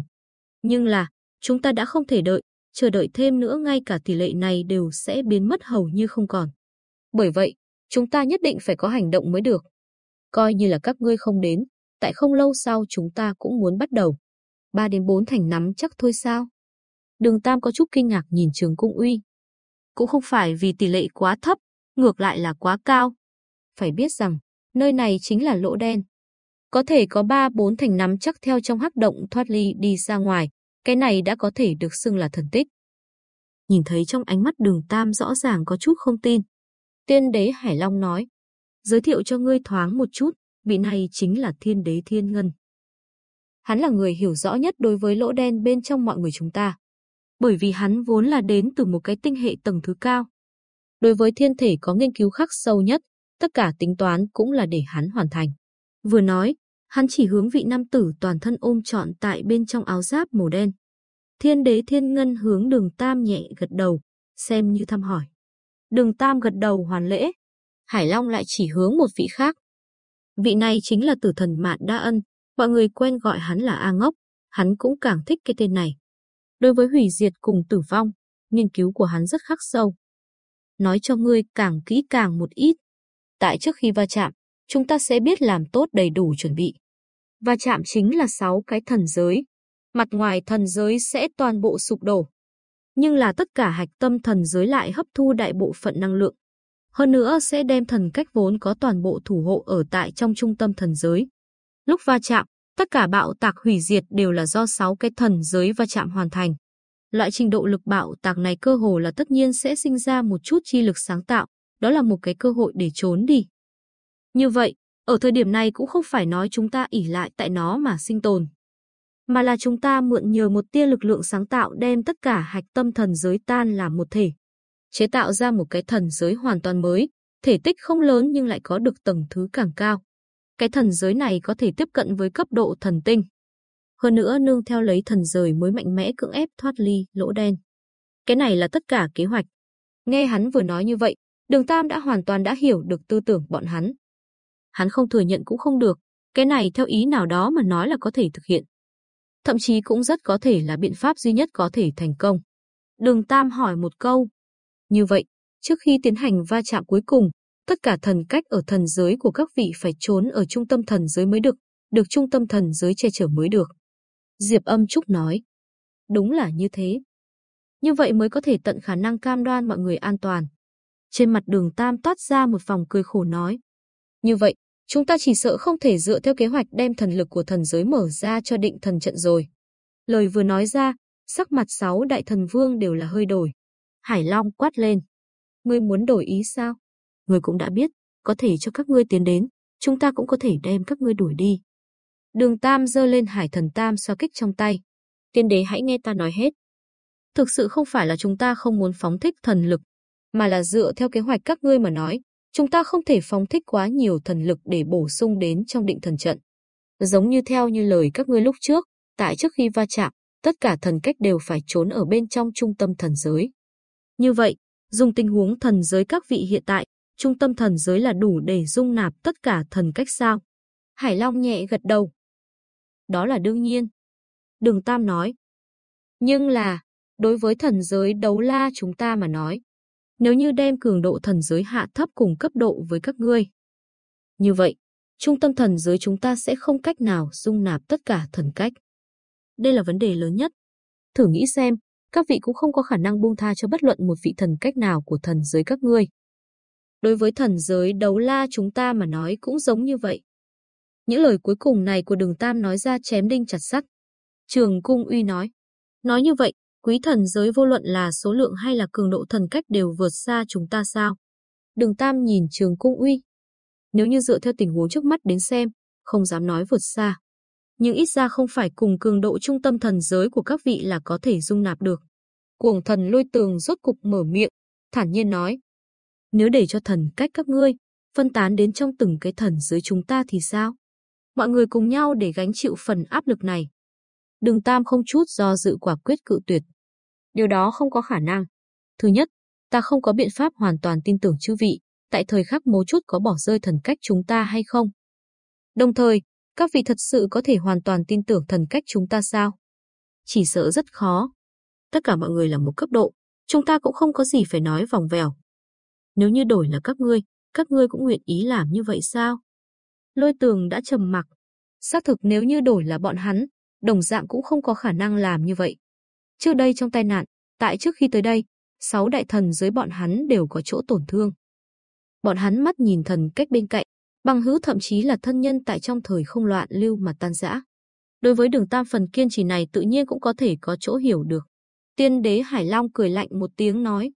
Nhưng là, chúng ta đã không thể đợi, chờ đợi thêm nữa ngay cả tỷ lệ này đều sẽ biến mất hầu như không còn. Bởi vậy, chúng ta nhất định phải có hành động mới được. Coi như là các ngươi không đến, tại không lâu sau chúng ta cũng muốn bắt đầu. Ba đến bốn thành nắm chắc thôi sao? Đường Tam có chút kinh ngạc nhìn Trường Cung Uy. Cũng không phải vì tỷ lệ quá thấp, ngược lại là quá cao. Phải biết rằng, nơi này chính là lỗ đen. Có thể có ba bốn thành nắm chắc theo trong hắc động thoát ly đi ra ngoài, cái này đã có thể được xưng là thần tích. Nhìn thấy trong ánh mắt đường Tam rõ ràng có chút không tin. Tiên đế Hải Long nói, giới thiệu cho ngươi thoáng một chút, vị này chính là thiên đế thiên ngân. Hắn là người hiểu rõ nhất đối với lỗ đen bên trong mọi người chúng ta. Bởi vì hắn vốn là đến từ một cái tinh hệ tầng thứ cao. Đối với thiên thể có nghiên cứu khắc sâu nhất, tất cả tính toán cũng là để hắn hoàn thành. Vừa nói, hắn chỉ hướng vị nam tử toàn thân ôm trọn tại bên trong áo giáp màu đen. Thiên đế thiên ngân hướng đường Tam nhẹ gật đầu, xem như thăm hỏi. Đường Tam gật đầu hoàn lễ. Hải Long lại chỉ hướng một vị khác. Vị này chính là tử thần Mạn Đa Ân, mọi người quen gọi hắn là A Ngốc, hắn cũng càng thích cái tên này. Đối với hủy diệt cùng tử vong, nghiên cứu của hắn rất khắc sâu. Nói cho ngươi càng kỹ càng một ít. Tại trước khi va chạm, chúng ta sẽ biết làm tốt đầy đủ chuẩn bị và chạm chính là sáu cái thần giới. Mặt ngoài thần giới sẽ toàn bộ sụp đổ. Nhưng là tất cả hạch tâm thần giới lại hấp thu đại bộ phận năng lượng. Hơn nữa sẽ đem thần cách vốn có toàn bộ thủ hộ ở tại trong trung tâm thần giới. Lúc va chạm, tất cả bạo tạc hủy diệt đều là do sáu cái thần giới va chạm hoàn thành. Loại trình độ lực bạo tạc này cơ hồ là tất nhiên sẽ sinh ra một chút chi lực sáng tạo, đó là một cái cơ hội để trốn đi. Như vậy, ở thời điểm này cũng không phải nói chúng ta ỉ lại tại nó mà sinh tồn, mà là chúng ta mượn nhờ một tia lực lượng sáng tạo đem tất cả hạch tâm thần giới tan làm một thể, chế tạo ra một cái thần giới hoàn toàn mới, thể tích không lớn nhưng lại có được tầng thứ càng cao. Cái thần giới này có thể tiếp cận với cấp độ thần tinh. Hơn nữa nương theo lấy thần giới mới mạnh mẽ cưỡng ép thoát ly lỗ đen. Cái này là tất cả kế hoạch. Nghe hắn vừa nói như vậy, Đường Tam đã hoàn toàn đã hiểu được tư tưởng bọn hắn. Hắn không thừa nhận cũng không được, cái này theo ý nào đó mà nói là có thể thực hiện. Thậm chí cũng rất có thể là biện pháp duy nhất có thể thành công. Đường Tam hỏi một câu. Như vậy, trước khi tiến hành va chạm cuối cùng, tất cả thần cách ở thần giới của các vị phải trốn ở trung tâm thần giới mới được, được trung tâm thần giới che chở mới được. Diệp âm trúc nói. Đúng là như thế. Như vậy mới có thể tận khả năng cam đoan mọi người an toàn. Trên mặt đường Tam toát ra một vòng cười khổ nói. Như vậy, chúng ta chỉ sợ không thể dựa theo kế hoạch đem thần lực của thần giới mở ra cho định thần trận rồi. Lời vừa nói ra, sắc mặt sáu đại thần vương đều là hơi đổi. Hải Long quát lên. Ngươi muốn đổi ý sao? Ngươi cũng đã biết, có thể cho các ngươi tiến đến, chúng ta cũng có thể đem các ngươi đuổi đi. Đường Tam giơ lên hải thần Tam xoa kích trong tay. Tiên đế hãy nghe ta nói hết. Thực sự không phải là chúng ta không muốn phóng thích thần lực, mà là dựa theo kế hoạch các ngươi mà nói, chúng ta không thể phóng thích quá nhiều thần lực để bổ sung đến trong định thần trận. Giống như theo như lời các ngươi lúc trước, tại trước khi va chạm, tất cả thần cách đều phải trốn ở bên trong trung tâm thần giới. Như vậy, dùng tình huống thần giới các vị hiện tại, trung tâm thần giới là đủ để dung nạp tất cả thần cách sao? Hải Long nhẹ gật đầu. Đó là đương nhiên. Đường Tam nói. Nhưng là, đối với thần giới đấu la chúng ta mà nói, nếu như đem cường độ thần giới hạ thấp cùng cấp độ với các ngươi. Như vậy, trung tâm thần giới chúng ta sẽ không cách nào dung nạp tất cả thần cách. Đây là vấn đề lớn nhất. Thử nghĩ xem, các vị cũng không có khả năng buông tha cho bất luận một vị thần cách nào của thần giới các ngươi. Đối với thần giới đấu la chúng ta mà nói cũng giống như vậy. Những lời cuối cùng này của đường Tam nói ra chém đinh chặt sắt. Trường Cung Uy nói. Nói như vậy, quý thần giới vô luận là số lượng hay là cường độ thần cách đều vượt xa chúng ta sao? Đường Tam nhìn Trường Cung Uy. Nếu như dựa theo tình huống trước mắt đến xem, không dám nói vượt xa. Nhưng ít ra không phải cùng cường độ trung tâm thần giới của các vị là có thể dung nạp được. Cuồng thần lôi tường rốt cục mở miệng, thản nhiên nói. Nếu để cho thần cách các ngươi, phân tán đến trong từng cái thần giới chúng ta thì sao? Mọi người cùng nhau để gánh chịu phần áp lực này. Đường Tam không chút do dự quả quyết cự tuyệt. Điều đó không có khả năng. Thứ nhất, ta không có biện pháp hoàn toàn tin tưởng chư vị, tại thời khắc mấu chút có bỏ rơi thần cách chúng ta hay không. Đồng thời, các vị thật sự có thể hoàn toàn tin tưởng thần cách chúng ta sao? Chỉ sợ rất khó. Tất cả mọi người là một cấp độ, chúng ta cũng không có gì phải nói vòng vèo. Nếu như đổi là các ngươi, các ngươi cũng nguyện ý làm như vậy sao? Lôi tường đã trầm mặc. Xác thực nếu như đổi là bọn hắn, đồng dạng cũng không có khả năng làm như vậy. Trước đây trong tai nạn, tại trước khi tới đây, sáu đại thần dưới bọn hắn đều có chỗ tổn thương. Bọn hắn mắt nhìn thần cách bên cạnh, bằng hữu thậm chí là thân nhân tại trong thời không loạn lưu mà tan rã. Đối với đường tam phần kiên trì này tự nhiên cũng có thể có chỗ hiểu được. Tiên đế Hải Long cười lạnh một tiếng nói.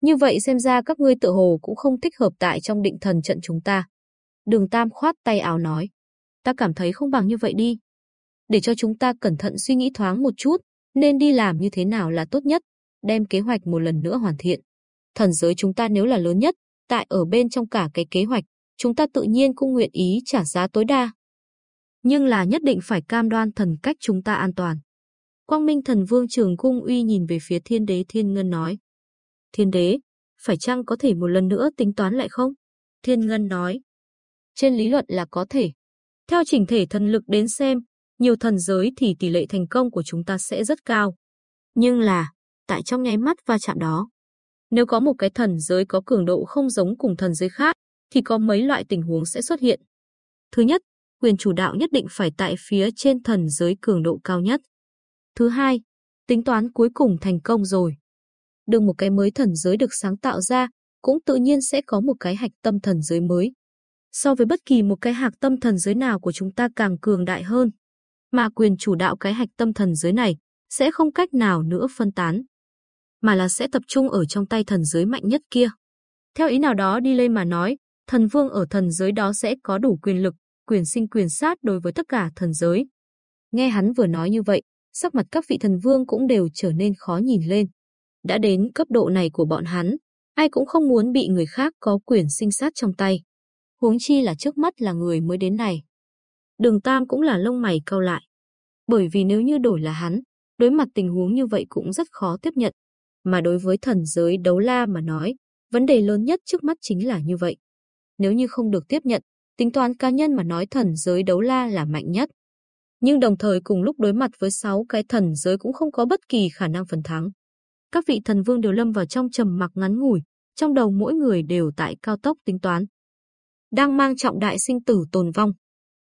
Như vậy xem ra các ngươi tự hồ cũng không thích hợp tại trong định thần trận chúng ta. Đường Tam khoát tay áo nói. Ta cảm thấy không bằng như vậy đi. Để cho chúng ta cẩn thận suy nghĩ thoáng một chút, nên đi làm như thế nào là tốt nhất, đem kế hoạch một lần nữa hoàn thiện. Thần giới chúng ta nếu là lớn nhất, tại ở bên trong cả cái kế hoạch, chúng ta tự nhiên cũng nguyện ý trả giá tối đa. Nhưng là nhất định phải cam đoan thần cách chúng ta an toàn. Quang Minh thần vương trường cung uy nhìn về phía thiên đế thiên ngân nói. Thiên đế, phải chăng có thể một lần nữa tính toán lại không? Thiên ngân nói. Trên lý luận là có thể. Theo chỉnh thể thần lực đến xem, nhiều thần giới thì tỷ lệ thành công của chúng ta sẽ rất cao. Nhưng là, tại trong nháy mắt va chạm đó, nếu có một cái thần giới có cường độ không giống cùng thần giới khác, thì có mấy loại tình huống sẽ xuất hiện. Thứ nhất, quyền chủ đạo nhất định phải tại phía trên thần giới cường độ cao nhất. Thứ hai, tính toán cuối cùng thành công rồi. Được một cái mới thần giới được sáng tạo ra, cũng tự nhiên sẽ có một cái hạch tâm thần giới mới. So với bất kỳ một cái hạc tâm thần giới nào của chúng ta càng cường đại hơn. Mà quyền chủ đạo cái hạch tâm thần giới này sẽ không cách nào nữa phân tán. Mà là sẽ tập trung ở trong tay thần giới mạnh nhất kia. Theo ý nào đó đi lên mà nói, thần vương ở thần giới đó sẽ có đủ quyền lực, quyền sinh quyền sát đối với tất cả thần giới. Nghe hắn vừa nói như vậy, sắc mặt các vị thần vương cũng đều trở nên khó nhìn lên. Đã đến cấp độ này của bọn hắn, ai cũng không muốn bị người khác có quyền sinh sát trong tay. Huống chi là trước mắt là người mới đến này. Đường Tam cũng là lông mày cau lại. Bởi vì nếu như đổi là hắn, đối mặt tình huống như vậy cũng rất khó tiếp nhận. Mà đối với thần giới đấu la mà nói, vấn đề lớn nhất trước mắt chính là như vậy. Nếu như không được tiếp nhận, tính toán cá nhân mà nói thần giới đấu la là mạnh nhất. Nhưng đồng thời cùng lúc đối mặt với sáu cái thần giới cũng không có bất kỳ khả năng phần thắng. Các vị thần vương đều lâm vào trong trầm mặc ngắn ngủi, trong đầu mỗi người đều tại cao tốc tính toán. Đang mang trọng đại sinh tử tồn vong.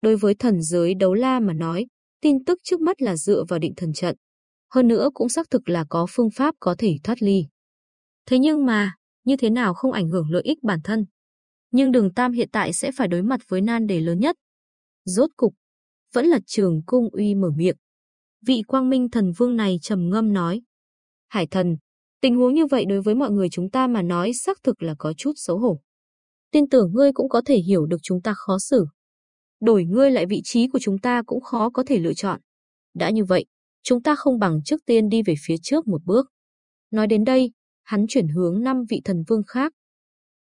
Đối với thần giới đấu la mà nói, tin tức trước mắt là dựa vào định thần trận. Hơn nữa cũng xác thực là có phương pháp có thể thoát ly. Thế nhưng mà, như thế nào không ảnh hưởng lợi ích bản thân? Nhưng đường Tam hiện tại sẽ phải đối mặt với nan đề lớn nhất. Rốt cục, vẫn là trường cung uy mở miệng. Vị quang minh thần vương này trầm ngâm nói. Hải thần, tình huống như vậy đối với mọi người chúng ta mà nói xác thực là có chút xấu hổ. Tin tưởng ngươi cũng có thể hiểu được chúng ta khó xử. Đổi ngươi lại vị trí của chúng ta cũng khó có thể lựa chọn. Đã như vậy, chúng ta không bằng trước tiên đi về phía trước một bước. Nói đến đây, hắn chuyển hướng năm vị thần vương khác.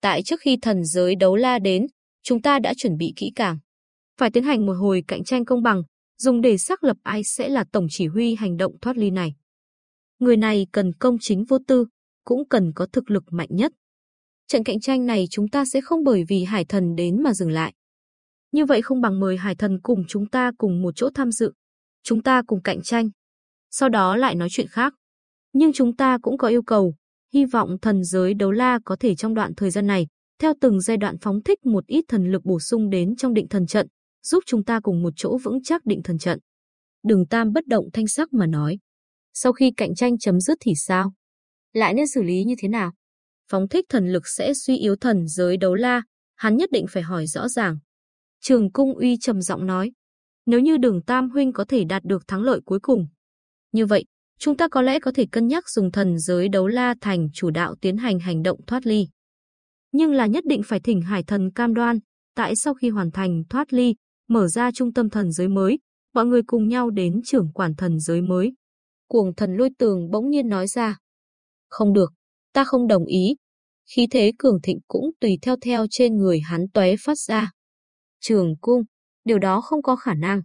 Tại trước khi thần giới đấu la đến, chúng ta đã chuẩn bị kỹ càng. Phải tiến hành một hồi cạnh tranh công bằng, dùng để xác lập ai sẽ là tổng chỉ huy hành động thoát ly này. Người này cần công chính vô tư, cũng cần có thực lực mạnh nhất. Trận cạnh tranh này chúng ta sẽ không bởi vì hải thần đến mà dừng lại. Như vậy không bằng mời hải thần cùng chúng ta cùng một chỗ tham dự. Chúng ta cùng cạnh tranh. Sau đó lại nói chuyện khác. Nhưng chúng ta cũng có yêu cầu, hy vọng thần giới đấu la có thể trong đoạn thời gian này, theo từng giai đoạn phóng thích một ít thần lực bổ sung đến trong định thần trận, giúp chúng ta cùng một chỗ vững chắc định thần trận. Đường Tam bất động thanh sắc mà nói. Sau khi cạnh tranh chấm dứt thì sao? Lại nên xử lý như thế nào? Phóng thích thần lực sẽ suy yếu thần giới đấu la, hắn nhất định phải hỏi rõ ràng. Trường Cung Uy trầm giọng nói, nếu như đường Tam Huynh có thể đạt được thắng lợi cuối cùng. Như vậy, chúng ta có lẽ có thể cân nhắc dùng thần giới đấu la thành chủ đạo tiến hành hành động thoát ly. Nhưng là nhất định phải thỉnh hải thần cam đoan, tại sau khi hoàn thành thoát ly, mở ra trung tâm thần giới mới, mọi người cùng nhau đến trưởng quản thần giới mới. Cuồng thần lôi tường bỗng nhiên nói ra. Không được, ta không đồng ý. Khí thế cường thịnh cũng tùy theo theo trên người hắn tóe phát ra. Trường cung, điều đó không có khả năng.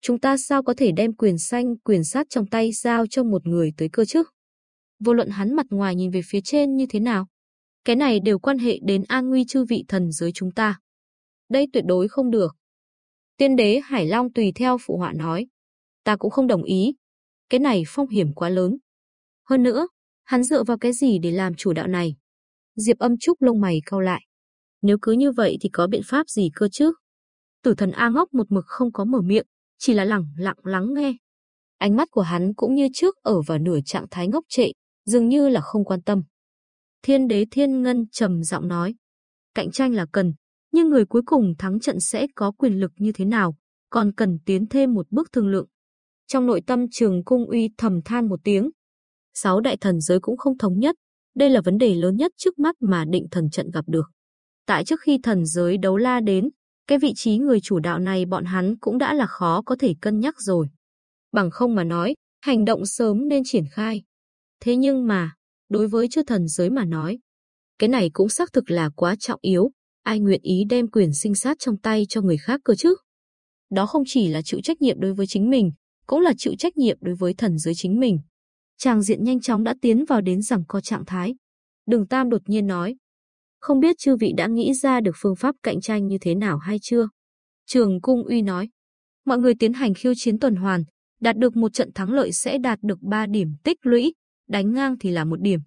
Chúng ta sao có thể đem quyền xanh, quyền sát trong tay giao cho một người tới cơ chứ? Vô luận hắn mặt ngoài nhìn về phía trên như thế nào, cái này đều quan hệ đến an nguy chư vị thần giới chúng ta. Đây tuyệt đối không được. Tiên đế Hải Long tùy theo phụ họa nói. Ta cũng không đồng ý. Cái này phong hiểm quá lớn. Hơn nữa, hắn dựa vào cái gì để làm chủ đạo này? Diệp âm trúc lông mày cau lại. Nếu cứ như vậy thì có biện pháp gì cơ chứ? Tử thần A ngốc một mực không có mở miệng, chỉ là lặng lặng lắng nghe. Ánh mắt của hắn cũng như trước ở vào nửa trạng thái ngốc trệ, dường như là không quan tâm. Thiên đế thiên ngân trầm giọng nói. Cạnh tranh là cần, nhưng người cuối cùng thắng trận sẽ có quyền lực như thế nào, còn cần tiến thêm một bước thương lượng. Trong nội tâm trường cung uy thầm than một tiếng. Sáu đại thần giới cũng không thống nhất, đây là vấn đề lớn nhất trước mắt mà định thần trận gặp được. Tại trước khi thần giới đấu la đến, cái vị trí người chủ đạo này bọn hắn cũng đã là khó có thể cân nhắc rồi. Bằng không mà nói, hành động sớm nên triển khai. Thế nhưng mà, đối với chư thần giới mà nói, cái này cũng xác thực là quá trọng yếu, ai nguyện ý đem quyền sinh sát trong tay cho người khác cơ chứ? Đó không chỉ là chịu trách nhiệm đối với chính mình, cũng là chịu trách nhiệm đối với thần giới chính mình. Tràng diện nhanh chóng đã tiến vào đến rằng co trạng thái. Đường Tam đột nhiên nói, không biết chư vị đã nghĩ ra được phương pháp cạnh tranh như thế nào hay chưa? Trường Cung Uy nói, mọi người tiến hành khiêu chiến tuần hoàn, đạt được một trận thắng lợi sẽ đạt được 3 điểm tích lũy, đánh ngang thì là một điểm.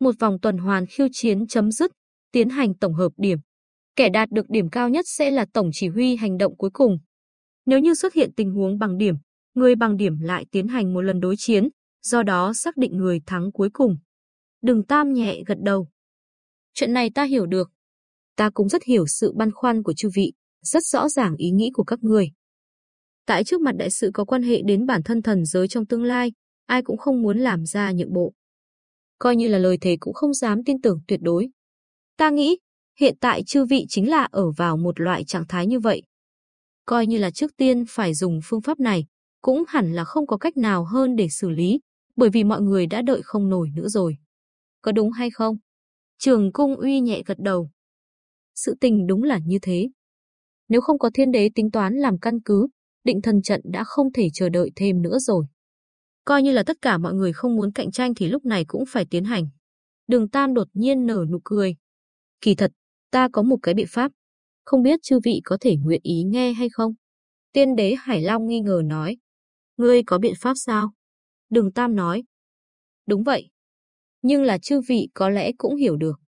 Một vòng tuần hoàn khiêu chiến chấm dứt, tiến hành tổng hợp điểm. Kẻ đạt được điểm cao nhất sẽ là tổng chỉ huy hành động cuối cùng. Nếu như xuất hiện tình huống bằng điểm, người bằng điểm lại tiến hành một lần đối chiến, do đó xác định người thắng cuối cùng. Đừng tam nhẹ gật đầu. Chuyện này ta hiểu được. Ta cũng rất hiểu sự băn khoăn của chư vị, rất rõ ràng ý nghĩ của các người. Tại trước mặt đại sự có quan hệ đến bản thân thần giới trong tương lai, ai cũng không muốn làm ra nhượng bộ. Coi như là lời thề cũng không dám tin tưởng tuyệt đối. Ta nghĩ, hiện tại chư vị chính là ở vào một loại trạng thái như vậy. Coi như là trước tiên phải dùng phương pháp này, cũng hẳn là không có cách nào hơn để xử lý, bởi vì mọi người đã đợi không nổi nữa rồi. Có đúng hay không? Trường cung uy nhẹ gật đầu. Sự tình đúng là như thế. Nếu không có thiên đế tính toán làm căn cứ, định thần trận đã không thể chờ đợi thêm nữa rồi. Coi như là tất cả mọi người không muốn cạnh tranh thì lúc này cũng phải tiến hành. Đường Tam đột nhiên nở nụ cười. Kỳ thật, ta có một cái biện pháp. Không biết chư vị có thể nguyện ý nghe hay không? Tiên đế Hải Long nghi ngờ nói. Ngươi có biện pháp sao? Đường Tam nói. Đúng vậy. Nhưng là chư vị có lẽ cũng hiểu được.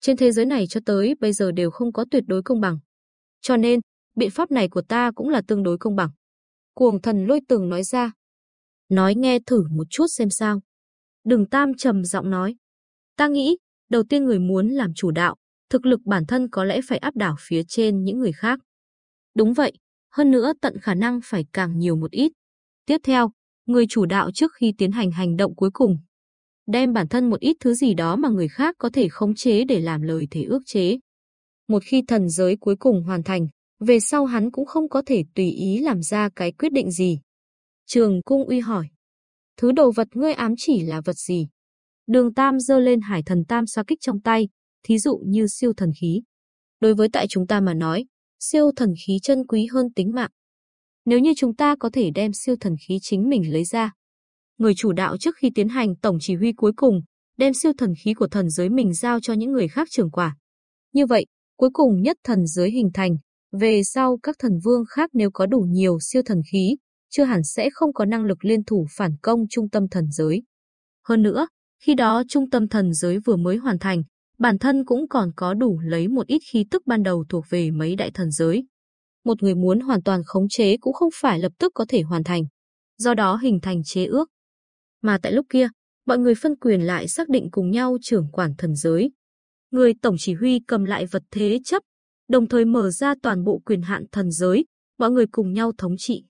Trên thế giới này cho tới bây giờ đều không có tuyệt đối công bằng. Cho nên, biện pháp này của ta cũng là tương đối công bằng. Cuồng thần lôi tường nói ra. Nói nghe thử một chút xem sao. Đừng Tam trầm giọng nói. Ta nghĩ, đầu tiên người muốn làm chủ đạo, thực lực bản thân có lẽ phải áp đảo phía trên những người khác. Đúng vậy, hơn nữa tận khả năng phải càng nhiều một ít. Tiếp theo, người chủ đạo trước khi tiến hành hành động cuối cùng, đem bản thân một ít thứ gì đó mà người khác có thể khống chế để làm lời thể ước chế. Một khi thần giới cuối cùng hoàn thành, về sau hắn cũng không có thể tùy ý làm ra cái quyết định gì. Trường Cung Uy hỏi, thứ đồ vật ngươi ám chỉ là vật gì? Đường Tam giơ lên hải thần tam xoa kích trong tay, thí dụ như siêu thần khí. Đối với tại chúng ta mà nói, siêu thần khí chân quý hơn tính mạng. Nếu như chúng ta có thể đem siêu thần khí chính mình lấy ra, người chủ đạo trước khi tiến hành tổng chỉ huy cuối cùng, đem siêu thần khí của thần giới mình giao cho những người khác trưởng quả. Như vậy, cuối cùng nhất thần giới hình thành, về sau các thần vương khác nếu có đủ nhiều siêu thần khí, chưa hẳn sẽ không có năng lực liên thủ phản công trung tâm thần giới. Hơn nữa, khi đó trung tâm thần giới vừa mới hoàn thành, bản thân cũng còn có đủ lấy một ít khí tức ban đầu thuộc về mấy đại thần giới. Một người muốn hoàn toàn khống chế cũng không phải lập tức có thể hoàn thành, do đó hình thành chế ước. Mà tại lúc kia, mọi người phân quyền lại xác định cùng nhau trưởng quản thần giới. Người tổng chỉ huy cầm lại vật thế chấp, đồng thời mở ra toàn bộ quyền hạn thần giới, mọi người cùng nhau thống trị.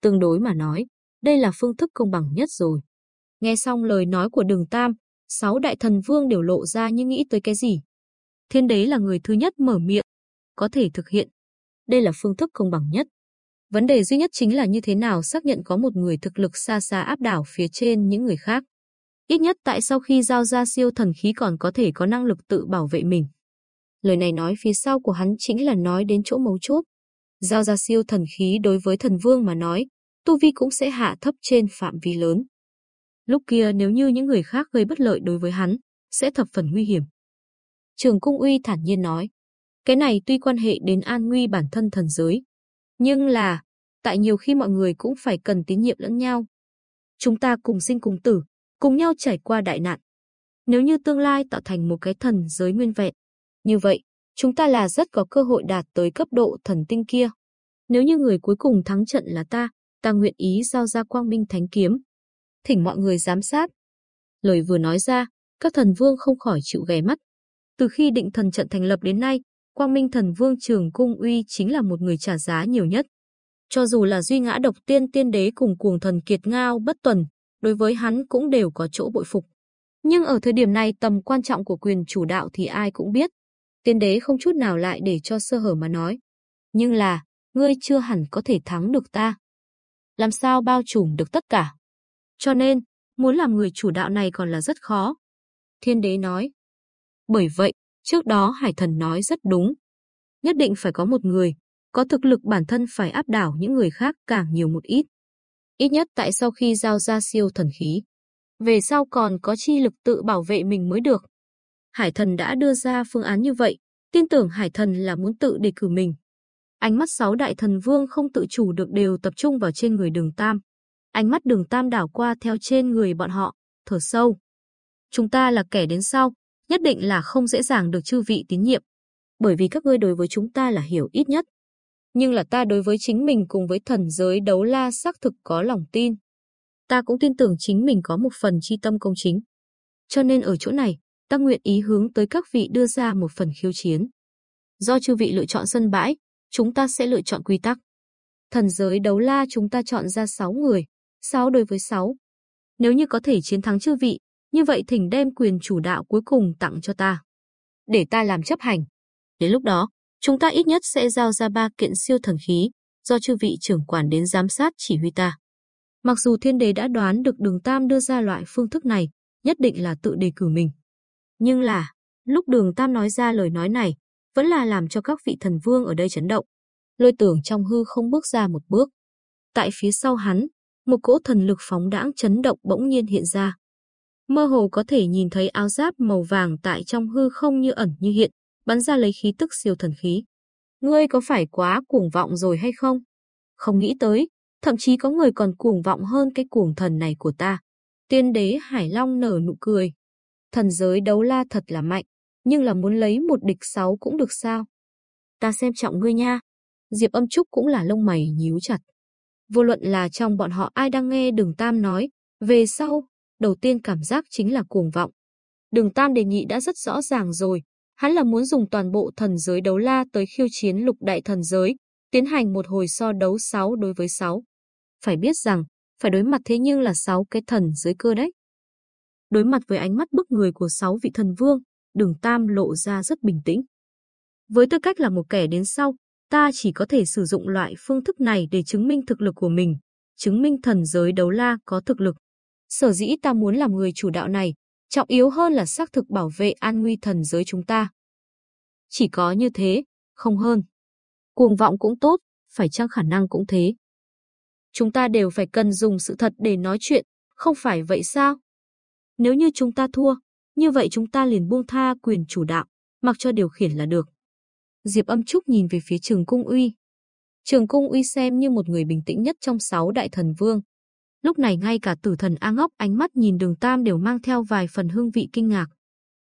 Tương đối mà nói, đây là phương thức công bằng nhất rồi. Nghe xong lời nói của đường Tam, sáu đại thần vương đều lộ ra như nghĩ tới cái gì. Thiên đế là người thứ nhất mở miệng, có thể thực hiện. Đây là phương thức công bằng nhất. Vấn đề duy nhất chính là như thế nào xác nhận có một người thực lực xa xa áp đảo phía trên những người khác. Ít nhất tại sau khi giao ra siêu thần khí còn có thể có năng lực tự bảo vệ mình. Lời này nói phía sau của hắn chính là nói đến chỗ mấu chốt. Giao ra siêu thần khí đối với thần vương mà nói, tu vi cũng sẽ hạ thấp trên phạm vi lớn. Lúc kia nếu như những người khác gây bất lợi đối với hắn, sẽ thập phần nguy hiểm. Trường Cung Uy thản nhiên nói, cái này tuy quan hệ đến an nguy bản thân thần giới, nhưng là, tại nhiều khi mọi người cũng phải cần tín nhiệm lẫn nhau. Chúng ta cùng sinh cùng tử, cùng nhau trải qua đại nạn. Nếu như tương lai tạo thành một cái thần giới nguyên vẹn, như vậy, chúng ta là rất có cơ hội đạt tới cấp độ thần tinh kia. Nếu như người cuối cùng thắng trận là ta, ta nguyện ý giao ra quang minh thánh kiếm. Thỉnh mọi người giám sát. Lời vừa nói ra, các thần vương không khỏi chịu ghé mắt. Từ khi định thần trận thành lập đến nay, Quang Minh Thần Vương Trường Cung Uy chính là một người trả giá nhiều nhất. Cho dù là duy ngã độc tiên tiên đế cùng cuồng thần kiệt ngao bất tuần, đối với hắn cũng đều có chỗ bội phục. Nhưng ở thời điểm này tầm quan trọng của quyền chủ đạo thì ai cũng biết. Tiên đế không chút nào lại để cho sơ hở mà nói. Nhưng là, ngươi chưa hẳn có thể thắng được ta. Làm sao bao trùm được tất cả. Cho nên, muốn làm người chủ đạo này còn là rất khó. Thiên đế nói. Bởi vậy, Trước đó Hải Thần nói rất đúng. Nhất định phải có một người, có thực lực bản thân phải áp đảo những người khác càng nhiều một ít. Ít nhất tại sau khi giao ra siêu thần khí. Về sau còn có chi lực tự bảo vệ mình mới được. Hải Thần đã đưa ra phương án như vậy, tin tưởng Hải Thần là muốn tự đề cử mình. Ánh mắt sáu đại thần vương không tự chủ được đều tập trung vào trên người đường Tam. Ánh mắt đường Tam đảo qua theo trên người bọn họ, thở sâu. Chúng ta là kẻ đến sau, nhất định là không dễ dàng được chư vị tín nhiệm, bởi vì các ngươi đối với chúng ta là hiểu ít nhất. Nhưng là ta đối với chính mình cùng với thần giới đấu la xác thực có lòng tin. Ta cũng tin tưởng chính mình có một phần chi tâm công chính. Cho nên ở chỗ này, ta nguyện ý hướng tới các vị đưa ra một phần khiêu chiến. Do chư vị lựa chọn sân bãi, chúng ta sẽ lựa chọn quy tắc. Thần giới đấu la chúng ta chọn ra 6 người, 6 đối với 6. Nếu như có thể chiến thắng chư vị, như vậy thỉnh đem quyền chủ đạo cuối cùng tặng cho ta. Để ta làm chấp hành. Đến lúc đó, chúng ta ít nhất sẽ giao ra ba kiện siêu thần khí, do chư vị trưởng quản đến giám sát chỉ huy ta. Mặc dù thiên đế đã đoán được đường Tam đưa ra loại phương thức này, nhất định là tự đề cử mình. Nhưng là, lúc đường Tam nói ra lời nói này, vẫn là làm cho các vị thần vương ở đây chấn động. Lôi tưởng trong hư không bước ra một bước. Tại phía sau hắn, một cỗ thần lực phóng đãng chấn động bỗng nhiên hiện ra. Mơ hồ có thể nhìn thấy áo giáp màu vàng tại trong hư không như ẩn như hiện, bắn ra lấy khí tức siêu thần khí. Ngươi có phải quá cuồng vọng rồi hay không? Không nghĩ tới, thậm chí có người còn cuồng vọng hơn cái cuồng thần này của ta. Tiên đế Hải Long nở nụ cười. Thần giới đấu la thật là mạnh, nhưng là muốn lấy một địch sáu cũng được sao? Ta xem trọng ngươi nha. Diệp âm trúc cũng là lông mày nhíu chặt. Vô luận là trong bọn họ ai đang nghe đường Tam nói, về sau, đầu tiên cảm giác chính là cuồng vọng. Đường Tam đề nghị đã rất rõ ràng rồi, Hắn là muốn dùng toàn bộ thần giới đấu la tới khiêu chiến lục đại thần giới, tiến hành một hồi so đấu 6 đối với 6. Phải biết rằng, phải đối mặt thế nhưng là 6 cái thần giới cơ đấy. Đối mặt với ánh mắt bức người của 6 vị thần vương, đường Tam lộ ra rất bình tĩnh. Với tư cách là một kẻ đến sau, ta chỉ có thể sử dụng loại phương thức này để chứng minh thực lực của mình, chứng minh thần giới đấu la có thực lực. Sở dĩ ta muốn làm người chủ đạo này, trọng yếu hơn là xác thực bảo vệ an nguy thần giới chúng ta. Chỉ có như thế, không hơn. Cuồng vọng cũng tốt, phải chăng khả năng cũng thế. Chúng ta đều phải cần dùng sự thật để nói chuyện, không phải vậy sao? Nếu như chúng ta thua, như vậy chúng ta liền buông tha quyền chủ đạo, mặc cho điều khiển là được. Diệp âm trúc nhìn về phía trường cung uy. Trường cung uy xem như một người bình tĩnh nhất trong sáu đại thần vương. Lúc này ngay cả tử thần A ngốc ánh mắt nhìn đường tam đều mang theo vài phần hương vị kinh ngạc.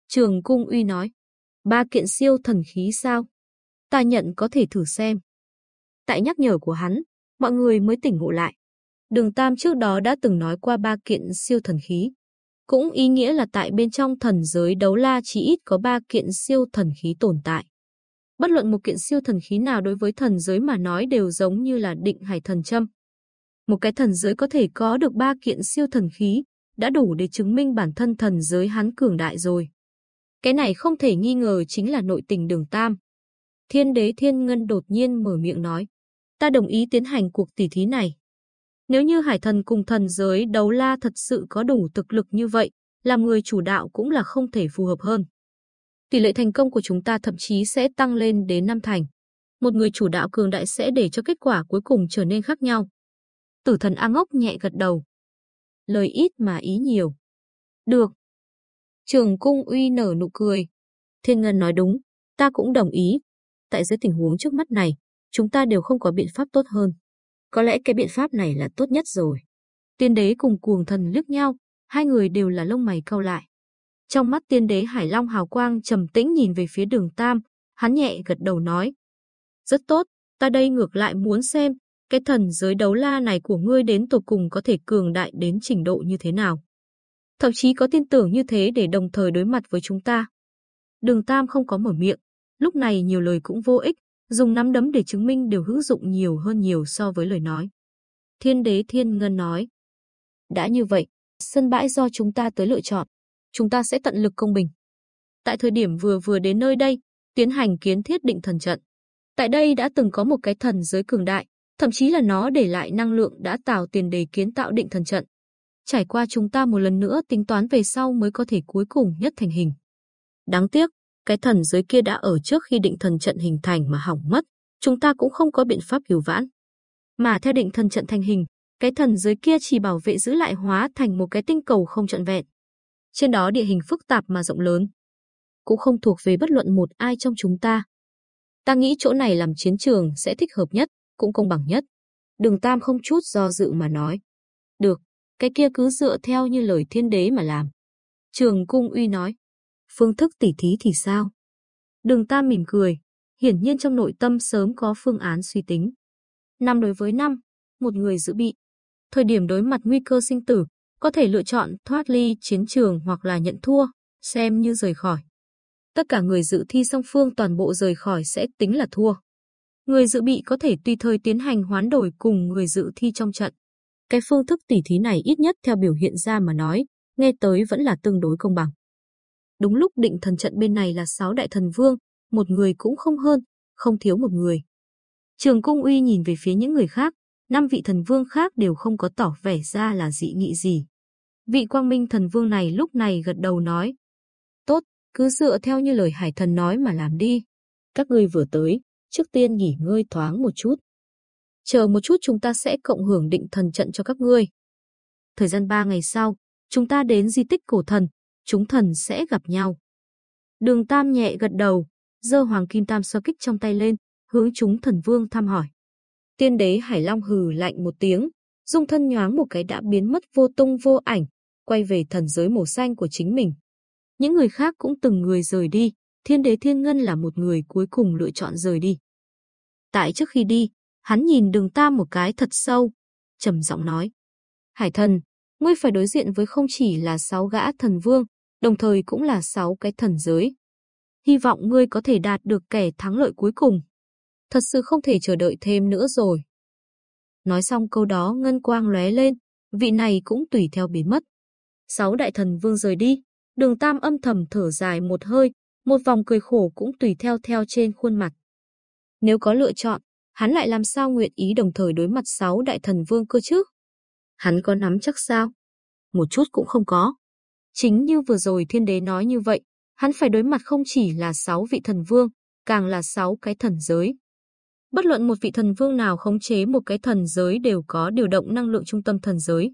Trường cung uy nói, ba kiện siêu thần khí sao? Ta nhận có thể thử xem. Tại nhắc nhở của hắn, mọi người mới tỉnh ngộ lại. Đường Tam trước đó đã từng nói qua ba kiện siêu thần khí. Cũng ý nghĩa là tại bên trong thần giới đấu la chỉ ít có ba kiện siêu thần khí tồn tại. Bất luận một kiện siêu thần khí nào đối với thần giới mà nói đều giống như là định hải thần châm. Một cái thần giới có thể có được ba kiện siêu thần khí, đã đủ để chứng minh bản thân thần giới hắn cường đại rồi. Cái này không thể nghi ngờ chính là nội tình đường Tam. Thiên đế Thiên Ngân đột nhiên mở miệng nói. Ta đồng ý tiến hành cuộc tỷ thí này. Nếu như hải thần cùng thần giới đấu la thật sự có đủ thực lực như vậy, làm người chủ đạo cũng là không thể phù hợp hơn. Tỷ lệ thành công của chúng ta thậm chí sẽ tăng lên đến năm thành. Một người chủ đạo cường đại sẽ để cho kết quả cuối cùng trở nên khác nhau. Tử thần A Ngốc nhẹ gật đầu. Lời ít mà ý nhiều. Được. Trường cung uy nở nụ cười. Thiên Ngân nói đúng, ta cũng đồng ý. Tại dưới tình huống trước mắt này, chúng ta đều không có biện pháp tốt hơn. Có lẽ cái biện pháp này là tốt nhất rồi. Tiên đế cùng cuồng thần liếc nhau, hai người đều là lông mày cau lại. Trong mắt tiên đế Hải Long hào quang trầm tĩnh nhìn về phía đường Tam, hắn nhẹ gật đầu nói. Rất tốt, ta đây ngược lại muốn xem, cái thần giới đấu la này của ngươi đến tột cùng có thể cường đại đến trình độ như thế nào. Thậm chí có tin tưởng như thế để đồng thời đối mặt với chúng ta. Đường Tam không có mở miệng, lúc này nhiều lời cũng vô ích, dùng nắm đấm để chứng minh đều hữu dụng nhiều hơn nhiều so với lời nói. Thiên đế Thiên Ngân nói. Đã như vậy, sân bãi do chúng ta tới lựa chọn. Chúng ta sẽ tận lực công bình. Tại thời điểm vừa vừa đến nơi đây, tiến hành kiến thiết định thần trận. Tại đây đã từng có một cái thần giới cường đại, thậm chí là nó để lại năng lượng đã tạo tiền đề kiến tạo định thần trận. Trải qua chúng ta một lần nữa tính toán về sau mới có thể cuối cùng nhất thành hình. Đáng tiếc, cái thần giới kia đã ở trước khi định thần trận hình thành mà hỏng mất, chúng ta cũng không có biện pháp cứu vãn. Mà theo định thần trận thành hình, cái thần giới kia chỉ bảo vệ giữ lại hóa thành một cái tinh cầu không trọn vẹn. Trên đó địa hình phức tạp mà rộng lớn, cũng không thuộc về bất luận một ai trong chúng ta. Ta nghĩ chỗ này làm chiến trường sẽ thích hợp nhất, cũng công bằng nhất. Đường Tam không chút do dự mà nói. Được, cái kia cứ dựa theo như lời thiên đế mà làm. Trường Cung Uy nói. Phương thức tỉ thí thì sao? Đường Tam mỉm cười, hiển nhiên trong nội tâm sớm có phương án suy tính. Năm đối với năm, một người dự bị. Thời điểm đối mặt nguy cơ sinh tử, có thể lựa chọn thoát ly chiến trường hoặc là nhận thua, xem như rời khỏi. Tất cả người dự thi song phương toàn bộ rời khỏi sẽ tính là thua. Người dự bị có thể tùy thời tiến hành hoán đổi cùng người dự thi trong trận. Cái phương thức tỉ thí này ít nhất theo biểu hiện ra mà nói, nghe tới vẫn là tương đối công bằng. Đúng lúc định thần trận bên này là sáu đại thần vương, một người cũng không hơn, không thiếu một người. Trường Cung Uy nhìn về phía những người khác, năm vị thần vương khác đều không có tỏ vẻ ra là dị nghị gì. Vị quang minh thần vương này lúc này gật đầu nói. Tốt, cứ dựa theo như lời hải thần nói mà làm đi. Các ngươi vừa tới, trước tiên nghỉ ngơi thoáng một chút. Chờ một chút chúng ta sẽ cộng hưởng định thần trận cho các ngươi. Thời gian ba ngày sau, chúng ta đến di tích cổ thần, chúng thần sẽ gặp nhau. Đường Tam nhẹ gật đầu, giơ hoàng kim tam so kích trong tay lên, hướng chúng thần vương thăm hỏi. Tiên đế Hải Long hừ lạnh một tiếng, dung thân nhoáng một cái đã biến mất vô tung vô ảnh, quay về thần giới màu xanh của chính mình. Những người khác cũng từng người rời đi, thiên đế thiên ngân là một người cuối cùng lựa chọn rời đi. Tại trước khi đi, hắn nhìn đường tam một cái thật sâu, trầm giọng nói. Hải thần, ngươi phải đối diện với không chỉ là sáu gã thần vương, đồng thời cũng là sáu cái thần giới. hy vọng ngươi có thể đạt được kẻ thắng lợi cuối cùng. Thật sự không thể chờ đợi thêm nữa rồi. Nói xong câu đó ngân quang lóe lên, vị này cũng tùy theo biến mất. Sáu đại thần vương rời đi, đường tam âm thầm thở dài một hơi, một vòng cười khổ cũng tùy theo theo trên khuôn mặt. Nếu có lựa chọn, hắn lại làm sao nguyện ý đồng thời đối mặt sáu đại thần vương cơ chứ? Hắn có nắm chắc sao? Một chút cũng không có. Chính như vừa rồi thiên đế nói như vậy, hắn phải đối mặt không chỉ là sáu vị thần vương, càng là sáu cái thần giới. Bất luận một vị thần vương nào khống chế một cái thần giới đều có điều động năng lượng trung tâm thần giới.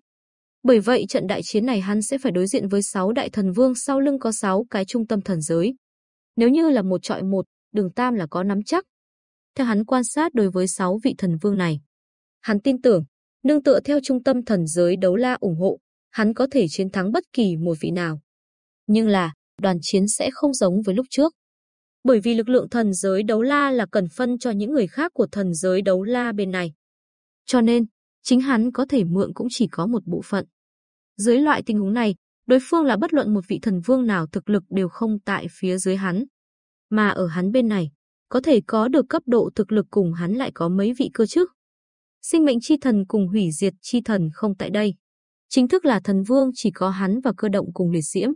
Bởi vậy trận đại chiến này hắn sẽ phải đối diện với sáu đại thần vương sau lưng có sáu cái trung tâm thần giới. Nếu như là một trọi một, đường tam là có nắm chắc. Theo hắn quan sát đối với sáu vị thần vương này, hắn tin tưởng, nương tựa theo trung tâm thần giới đấu la ủng hộ, hắn có thể chiến thắng bất kỳ một vị nào. Nhưng là, đoàn chiến sẽ không giống với lúc trước. Bởi vì lực lượng thần giới đấu la là cần phân cho những người khác của thần giới đấu la bên này. Cho nên, chính hắn có thể mượn cũng chỉ có một bộ phận. Dưới loại tình huống này, đối phương là bất luận một vị thần vương nào thực lực đều không tại phía dưới hắn. Mà ở hắn bên này, có thể có được cấp độ thực lực cùng hắn lại có mấy vị cơ chứ. Sinh mệnh chi thần cùng hủy diệt chi thần không tại đây. Chính thức là thần vương chỉ có hắn và cơ động cùng liệt diễm.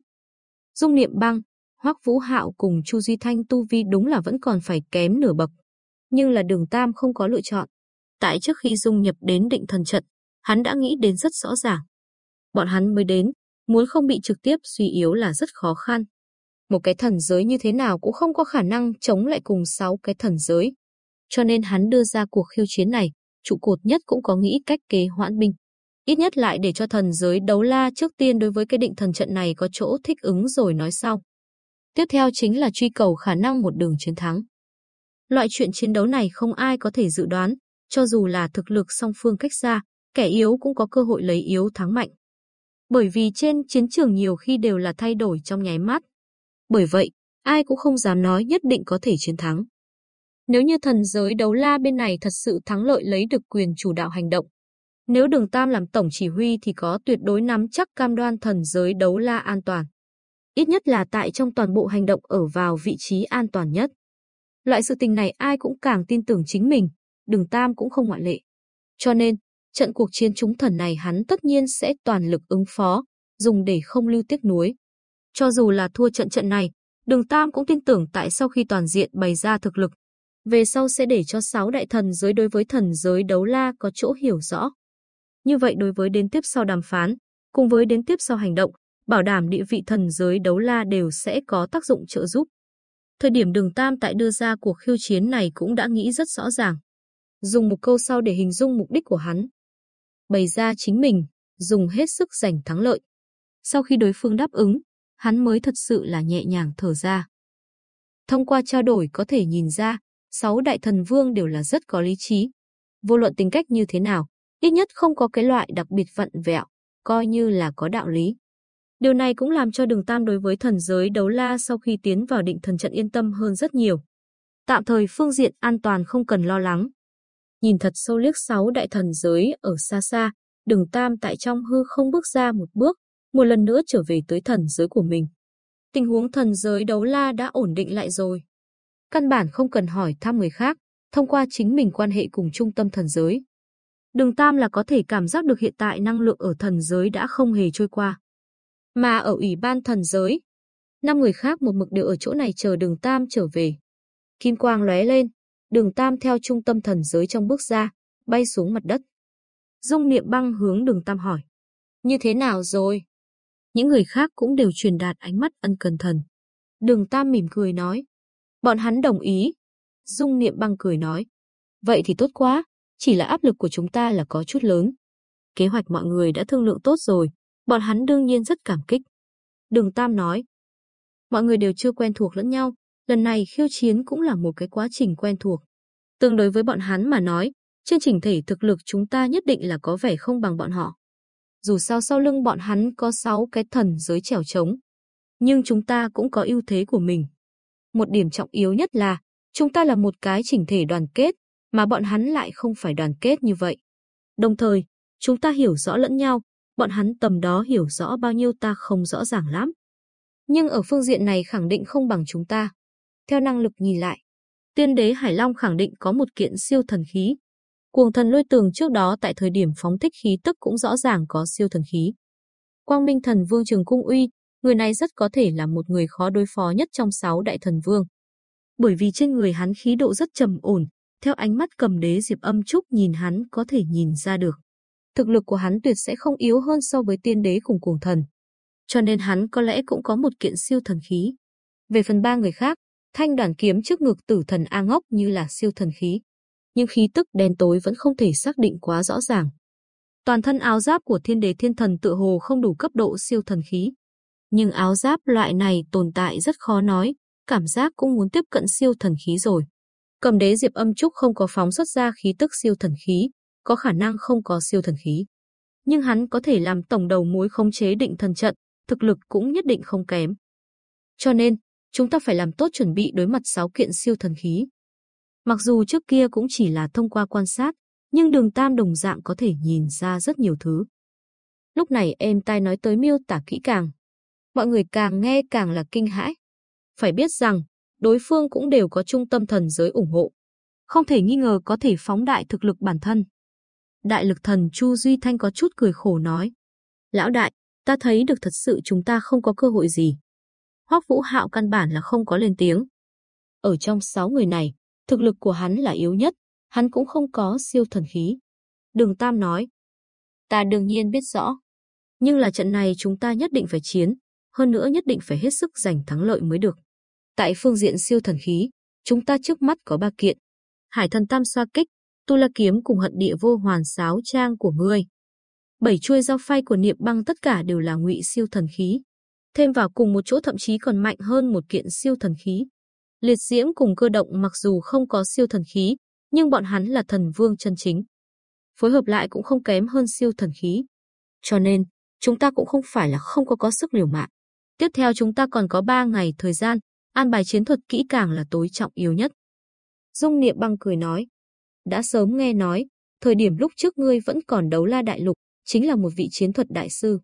Dung niệm băng, Hoắc Vũ Hạo cùng Chu Duy Thanh tu vi đúng là vẫn còn phải kém nửa bậc. Nhưng là đường Tam không có lựa chọn. Tại trước khi dung nhập đến định thần trận, hắn đã nghĩ đến rất rõ ràng. Bọn hắn mới đến, muốn không bị trực tiếp suy yếu là rất khó khăn. Một cái thần giới như thế nào cũng không có khả năng chống lại cùng sáu cái thần giới. Cho nên hắn đưa ra cuộc khiêu chiến này, trụ cột nhất cũng có nghĩ cách kế hoãn binh. Ít nhất lại để cho thần giới đấu la trước tiên đối với cái định thần trận này có chỗ thích ứng rồi nói sau. Tiếp theo chính là truy cầu khả năng một đường chiến thắng. Loại chuyện chiến đấu này không ai có thể dự đoán, cho dù là thực lực song phương cách xa, kẻ yếu cũng có cơ hội lấy yếu thắng mạnh. Bởi vì trên chiến trường nhiều khi đều là thay đổi trong nháy mắt. Bởi vậy, ai cũng không dám nói nhất định có thể chiến thắng. Nếu như thần giới đấu la bên này thật sự thắng lợi lấy được quyền chủ đạo hành động, nếu Đường Tam làm tổng chỉ huy thì có tuyệt đối nắm chắc cam đoan thần giới đấu la an toàn. Ít nhất là tại trong toàn bộ hành động ở vào vị trí an toàn nhất. Loại sự tình này ai cũng càng tin tưởng chính mình, Đường Tam cũng không ngoại lệ. Cho nên, trận cuộc chiến chúng thần này hắn tất nhiên sẽ toàn lực ứng phó, dùng để không lưu tiếc nuối. Cho dù là thua trận trận này, Đường Tam cũng tin tưởng tại sau khi toàn diện bày ra thực lực, về sau sẽ để cho sáu đại thần giới đối với thần giới đấu la có chỗ hiểu rõ. Như vậy đối với đến tiếp sau đàm phán, cùng với đến tiếp sau hành động, bảo đảm địa vị thần giới đấu la đều sẽ có tác dụng trợ giúp. Thời điểm đường Tam tại đưa ra cuộc khiêu chiến này cũng đã nghĩ rất rõ ràng. Dùng một câu sau để hình dung mục đích của hắn. Bày ra chính mình, dùng hết sức giành thắng lợi. Sau khi đối phương đáp ứng, hắn mới thật sự là nhẹ nhàng thở ra. Thông qua trao đổi có thể nhìn ra, sáu đại thần vương đều là rất có lý trí. Vô luận tính cách như thế nào, ít nhất không có cái loại đặc biệt vặn vẹo, coi như là có đạo lý. Điều này cũng làm cho đường tam đối với thần giới đấu la sau khi tiến vào định thần trận yên tâm hơn rất nhiều. Tạm thời phương diện an toàn không cần lo lắng. Nhìn thật sâu liếc sáu đại thần giới ở xa xa, đường tam tại trong hư không bước ra một bước, một lần nữa trở về tới thần giới của mình. Tình huống thần giới đấu la đã ổn định lại rồi. Căn bản không cần hỏi thăm người khác, thông qua chính mình quan hệ cùng trung tâm thần giới. Đường Tam là có thể cảm giác được hiện tại năng lượng ở thần giới đã không hề trôi qua. Mà ở ủy ban thần giới, năm người khác một mực đều ở chỗ này chờ đường Tam trở về. Kim quang lóe lên, đường Tam theo trung tâm thần giới trong bước ra, bay xuống mặt đất. Dung niệm băng hướng đường Tam hỏi. Như thế nào rồi? Những người khác cũng đều truyền đạt ánh mắt ân cần thần. Đường Tam mỉm cười nói. Bọn hắn đồng ý. Dung niệm băng cười nói. Vậy thì tốt quá, chỉ là áp lực của chúng ta là có chút lớn. Kế hoạch mọi người đã thương lượng tốt rồi, bọn hắn đương nhiên rất cảm kích. Đường Tam nói, mọi người đều chưa quen thuộc lẫn nhau, lần này khiêu chiến cũng là một cái quá trình quen thuộc. Tương đối với bọn hắn mà nói, trên trình thể thực lực chúng ta nhất định là có vẻ không bằng bọn họ. Dù sao sau lưng bọn hắn có 6 cái thần giới trèo trống, nhưng chúng ta cũng có ưu thế của mình. Một điểm trọng yếu nhất là, chúng ta là một cái chỉnh thể đoàn kết, mà bọn hắn lại không phải đoàn kết như vậy. Đồng thời, chúng ta hiểu rõ lẫn nhau, bọn hắn tầm đó hiểu rõ bao nhiêu ta không rõ ràng lắm. Nhưng ở phương diện này khẳng định không bằng chúng ta. Theo năng lực nhìn lại, tiên đế Hải Long khẳng định có một kiện siêu thần khí. Cuồng thần lôi tường trước đó tại thời điểm phóng thích khí tức cũng rõ ràng có siêu thần khí. Quang Minh thần vương Trường Cung Uy, người này rất có thể là một người khó đối phó nhất trong sáu đại thần vương. Bởi vì trên người hắn khí độ rất trầm ổn, theo ánh mắt cầm đế Diệp Âm Trúc nhìn hắn có thể nhìn ra được. Thực lực của hắn tuyệt sẽ không yếu hơn so với tiên đế cùng cuồng thần. Cho nên hắn có lẽ cũng có một kiện siêu thần khí. Về phần ba người khác, thanh đoàn kiếm trước ngực tử thần A Ngốc như là siêu thần khí. Nhưng khí tức đen tối vẫn không thể xác định quá rõ ràng. Toàn thân áo giáp của thiên đế thiên thần tự hồ không đủ cấp độ siêu thần khí. Nhưng áo giáp loại này tồn tại rất khó nói, cảm giác cũng muốn tiếp cận siêu thần khí rồi. Cầm đế Diệp Âm Trúc không có phóng xuất ra khí tức siêu thần khí, có khả năng không có siêu thần khí. Nhưng hắn có thể làm tổng đầu mối khống chế định thần trận, thực lực cũng nhất định không kém. Cho nên, chúng ta phải làm tốt chuẩn bị đối mặt sáu kiện siêu thần khí. Mặc dù trước kia cũng chỉ là thông qua quan sát, nhưng đường tam đồng dạng có thể nhìn ra rất nhiều thứ. Lúc này em tai nói tới miêu tả kỹ càng. Mọi người càng nghe càng là kinh hãi. Phải biết rằng, đối phương cũng đều có trung tâm thần giới ủng hộ. Không thể nghi ngờ có thể phóng đại thực lực bản thân. Đại lực thần Chu Duy Thanh có chút cười khổ nói. Lão đại, ta thấy được thật sự chúng ta không có cơ hội gì. Hoắc Vũ Hạo căn bản là không có lên tiếng. Ở trong sáu người này, thực lực của hắn là yếu nhất, hắn cũng không có siêu thần khí. Đường Tam nói, ta đương nhiên biết rõ, nhưng là trận này chúng ta nhất định phải chiến, hơn nữa nhất định phải hết sức giành thắng lợi mới được. Tại phương diện siêu thần khí, chúng ta trước mắt có ba kiện. Hải thần tam xoa kích, tu la kiếm cùng hận địa vô hoàn sáo trang của ngươi. Bảy chuôi dao phay của niệm băng tất cả đều là ngụy siêu thần khí. Thêm vào cùng một chỗ thậm chí còn mạnh hơn một kiện siêu thần khí. Liệt diễm cùng cơ động mặc dù không có siêu thần khí, nhưng bọn hắn là thần vương chân chính. Phối hợp lại cũng không kém hơn siêu thần khí. Cho nên, chúng ta cũng không phải là không có có sức liều mạng. Tiếp theo chúng ta còn có 3 ngày thời gian, an bài chiến thuật kỹ càng là tối trọng yếu nhất. Dung Niệm Băng cười nói, đã sớm nghe nói, thời điểm lúc trước ngươi vẫn còn đấu la đại lục, chính là một vị chiến thuật đại sư.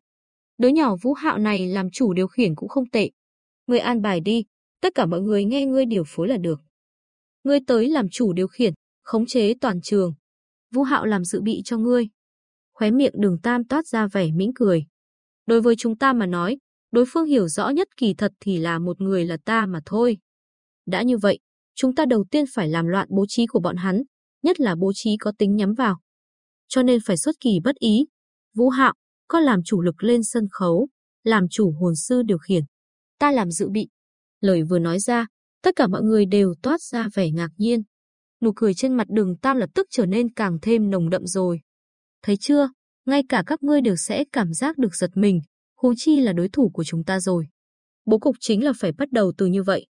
Đứa nhỏ vũ hạo này làm chủ điều khiển cũng không tệ. Ngươi an bài đi, tất cả mọi người nghe ngươi điều phối là được. Ngươi tới làm chủ điều khiển, khống chế toàn trường. Vũ hạo làm dự bị cho ngươi. Khóe miệng đường tam toát ra vẻ mỉm cười. Đối với chúng ta mà nói, đối phương hiểu rõ nhất kỳ thật thì là một người là ta mà thôi. Đã như vậy, chúng ta đầu tiên phải làm loạn bố trí của bọn hắn, nhất là bố trí có tính nhắm vào. Cho nên phải xuất kỳ bất ý. Vũ Hạo, có làm chủ lực lên sân khấu, làm chủ hồn sư điều khiển. Ta làm dự bị. Lời vừa nói ra, tất cả mọi người đều toát ra vẻ ngạc nhiên. Nụ cười trên mặt đường Tam lập tức trở nên càng thêm nồng đậm rồi. Thấy chưa, ngay cả các ngươi đều sẽ cảm giác được giật mình, huống chi là đối thủ của chúng ta rồi. Bố cục chính là phải bắt đầu từ như vậy.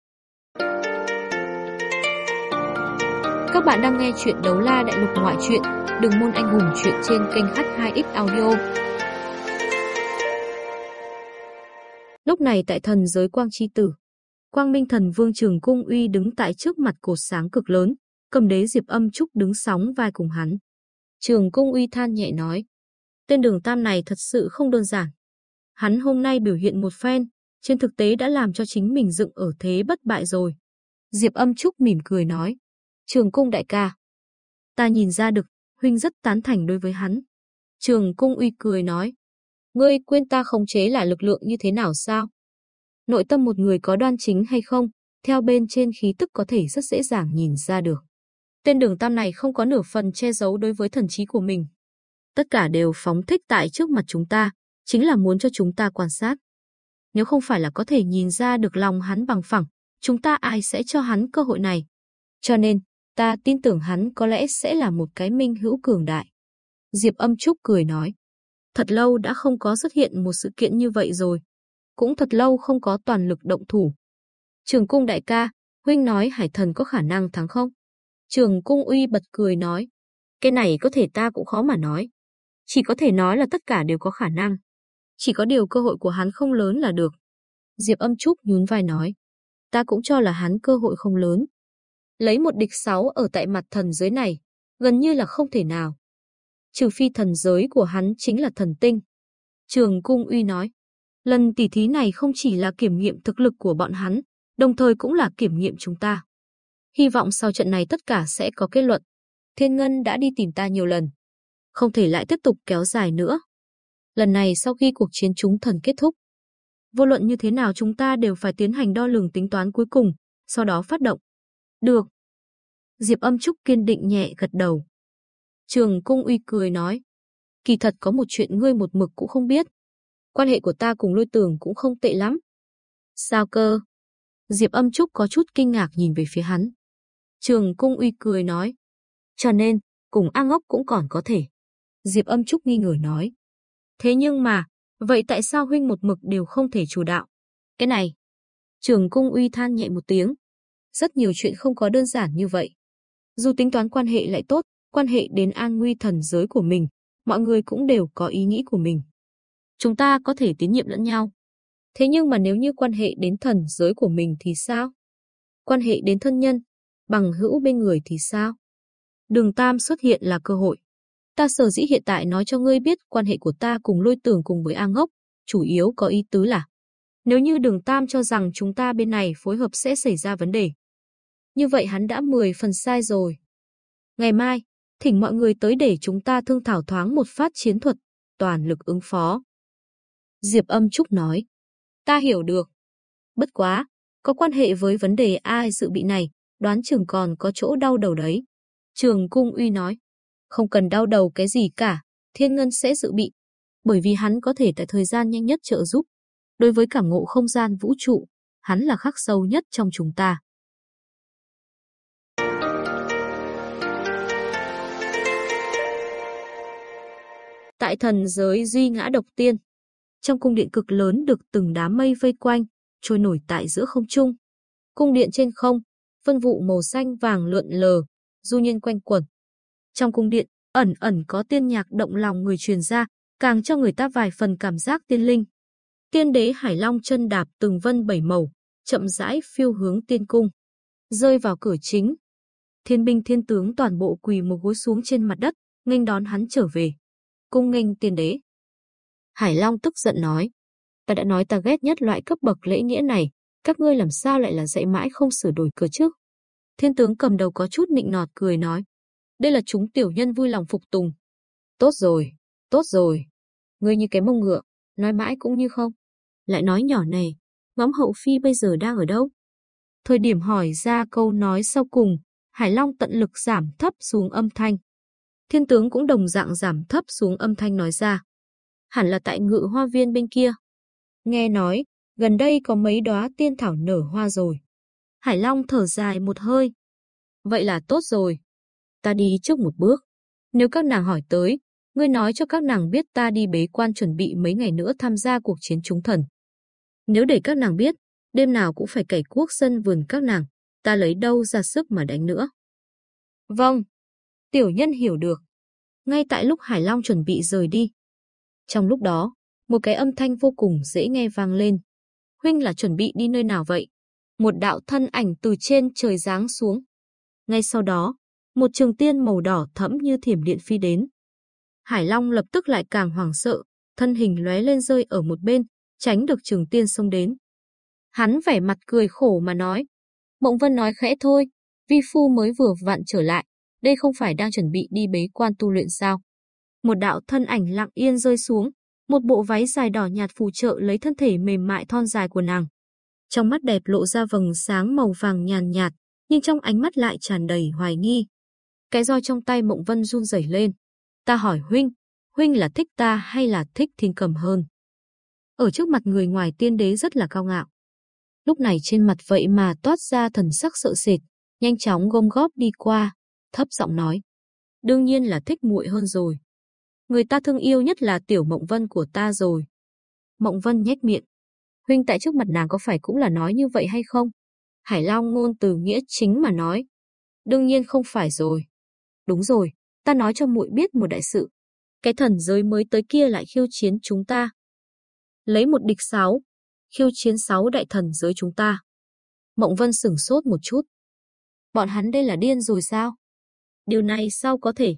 Các bạn đang nghe chuyện đấu la đại lục ngoại truyện, đường môn anh hùng chuyện trên kênh H2X Audio. Lúc này tại thần giới Quang Chi Tử, Quang Minh Thần Vương Trường Cung Uy đứng tại trước mặt cột sáng cực lớn, cầm đế Diệp Âm Trúc đứng sóng vai cùng hắn. Trường Cung Uy than nhẹ nói, tên đường tam này thật sự không đơn giản. Hắn hôm nay biểu hiện một phen, trên thực tế đã làm cho chính mình dựng ở thế bất bại rồi. Diệp Âm Trúc mỉm cười nói, Trường Cung đại ca. Ta nhìn ra được, huynh rất tán thành đối với hắn. Trường Cung uy cười nói, ngươi quên ta khống chế là lực lượng như thế nào sao? Nội tâm một người có đoan chính hay không, theo bên trên khí tức có thể rất dễ dàng nhìn ra được. Tên đường tam này không có nửa phần che giấu đối với thần trí của mình. Tất cả đều phóng thích tại trước mặt chúng ta, chính là muốn cho chúng ta quan sát. Nếu không phải là có thể nhìn ra được lòng hắn bằng phẳng, chúng ta ai sẽ cho hắn cơ hội này. Cho nên, ta tin tưởng hắn có lẽ sẽ là một cái minh hữu cường đại. Diệp âm trúc cười nói. Thật lâu đã không có xuất hiện một sự kiện như vậy rồi. Cũng thật lâu không có toàn lực động thủ. Trường cung đại ca, huynh nói hải thần có khả năng thắng không? Trường cung uy bật cười nói. Cái này có thể ta cũng khó mà nói. Chỉ có thể nói là tất cả đều có khả năng. Chỉ có điều cơ hội của hắn không lớn là được. Diệp âm trúc nhún vai nói. Ta cũng cho là hắn cơ hội không lớn. Lấy một địch sáu ở tại mặt thần dưới này, gần như là không thể nào. Trừ phi thần giới của hắn chính là thần tinh. Trường Cung Uy nói, lần tỉ thí này không chỉ là kiểm nghiệm thực lực của bọn hắn, đồng thời cũng là kiểm nghiệm chúng ta. Hy vọng sau trận này tất cả sẽ có kết luận. Thiên Ngân đã đi tìm ta nhiều lần. Không thể lại tiếp tục kéo dài nữa. Lần này sau khi cuộc chiến chúng thần kết thúc, vô luận như thế nào chúng ta đều phải tiến hành đo lường tính toán cuối cùng, sau đó phát động. Được. Diệp âm trúc kiên định nhẹ gật đầu. Trường cung uy cười nói. Kỳ thật có một chuyện ngươi một mực cũng không biết. Quan hệ của ta cùng lôi tường cũng không tệ lắm. Sao cơ? Diệp âm trúc có chút kinh ngạc nhìn về phía hắn. Trường cung uy cười nói. Cho nên, cùng A ngốc cũng còn có thể. Diệp âm trúc nghi ngờ nói. Thế nhưng mà, vậy tại sao huynh một mực đều không thể chủ đạo? Cái này. Trường cung uy than nhẹ một tiếng. Rất nhiều chuyện không có đơn giản như vậy. Dù tính toán quan hệ lại tốt, quan hệ đến an nguy thần giới của mình, mọi người cũng đều có ý nghĩ của mình. Chúng ta có thể tín nhiệm lẫn nhau. Thế nhưng mà nếu như quan hệ đến thần giới của mình thì sao? Quan hệ đến thân nhân, bằng hữu bên người thì sao? Đường Tam xuất hiện là cơ hội. Ta sở dĩ hiện tại nói cho ngươi biết quan hệ của ta cùng lôi tường cùng với A ngốc, chủ yếu có ý tứ là nếu như đường Tam cho rằng chúng ta bên này phối hợp sẽ xảy ra vấn đề. Như vậy hắn đã 10 phần sai rồi. Ngày mai, thỉnh mọi người tới để chúng ta thương thảo thoáng một phát chiến thuật, toàn lực ứng phó. Diệp âm trúc nói. Ta hiểu được. Bất quá, có quan hệ với vấn đề ai dự bị này, đoán trường còn có chỗ đau đầu đấy. Trường Cung Uy nói. Không cần đau đầu cái gì cả, Thiên Ngân sẽ dự bị. Bởi vì hắn có thể tại thời gian nhanh nhất trợ giúp. Đối với cảm ngộ không gian vũ trụ, hắn là khắc sâu nhất trong chúng ta. Tại thần giới duy ngã độc tiên, trong cung điện cực lớn được từng đám mây vây quanh, trôi nổi tại giữa không trung. Cung điện trên không, phân vụ màu xanh vàng lượn lờ, du nhiên quanh quẩn. Trong cung điện, ẩn ẩn có tiên nhạc động lòng người truyền ra, càng cho người ta vài phần cảm giác tiên linh. Tiên đế Hải Long chân đạp từng vân bảy màu, chậm rãi phiêu hướng tiên cung. Rơi vào cửa chính. Thiên binh thiên tướng toàn bộ quỳ một gối xuống trên mặt đất, nghênh đón hắn trở về. Cung nghênh tiên đế. Hải Long tức giận nói. Ta đã nói ta ghét nhất loại cấp bậc lễ nghĩa này, các ngươi làm sao lại là dạy mãi không sửa đổi cơ chứ? Thiên tướng cầm đầu có chút nịnh nọt cười nói. Đây là chúng tiểu nhân vui lòng phục tùng. Tốt rồi, tốt rồi. Ngươi như cái mông ngựa, nói mãi cũng như không. Lại nói nhỏ này, ngắm hậu phi bây giờ đang ở đâu? Thời điểm hỏi ra câu nói sau cùng, Hải Long tận lực giảm thấp xuống âm thanh. Thiên tướng cũng đồng dạng giảm thấp xuống âm thanh nói ra. Hẳn là tại ngự hoa viên bên kia. Nghe nói, gần đây có mấy đóa tiên thảo nở hoa rồi. Hải Long thở dài một hơi. Vậy là tốt rồi. Ta đi trước một bước. Nếu các nàng hỏi tới, ngươi nói cho các nàng biết ta đi bế quan chuẩn bị mấy ngày nữa tham gia cuộc chiến chúng thần. Nếu để các nàng biết, đêm nào cũng phải cày cuốc sân vườn các nàng, ta lấy đâu ra sức mà đánh nữa. Vâng, tiểu nhân hiểu được. Ngay tại lúc Hải Long chuẩn bị rời đi. Trong lúc đó, một cái âm thanh vô cùng dễ nghe vang lên. Huynh là chuẩn bị đi nơi nào vậy? Một đạo thân ảnh từ trên trời giáng xuống. Ngay sau đó, một trường tiên màu đỏ thẫm như thiểm điện phi đến. Hải Long lập tức lại càng hoảng sợ, thân hình lóe lên rơi ở một bên, tránh được trường tiên xông đến. Hắn vẻ mặt cười khổ mà nói. Mộng Vân nói khẽ thôi, vi phu mới vừa vặn trở lại, đây không phải đang chuẩn bị đi bế quan tu luyện sao. Một đạo thân ảnh lặng yên rơi xuống, một bộ váy dài đỏ nhạt phù trợ lấy thân thể mềm mại thon dài của nàng. Trong mắt đẹp lộ ra vầng sáng màu vàng nhàn nhạt, nhưng trong ánh mắt lại tràn đầy hoài nghi. Cái roi trong tay Mộng Vân run rẩy lên. Ta hỏi huynh, huynh là thích ta hay là thích thiên cầm hơn? Ở trước mặt người ngoài tiên đế rất là cao ngạo. Lúc này trên mặt vậy mà toát ra thần sắc sợ sệt, nhanh chóng gom góp đi qua, thấp giọng nói. Đương nhiên là thích muội hơn rồi. Người ta thương yêu nhất là tiểu Mộng Vân của ta rồi. Mộng Vân nhếch miệng. Huynh tại trước mặt nàng có phải cũng là nói như vậy hay không? Hải Long ngôn từ nghĩa chính mà nói. Đương nhiên không phải rồi. Đúng rồi, ta nói cho muội biết một đại sự. Cái thần giới mới tới kia lại khiêu chiến chúng ta. Lấy một địch sáu, khiêu chiến sáu đại thần giới chúng ta. Mộng Vân sửng sốt một chút. Bọn hắn đây là điên rồi sao? Điều này sao có thể?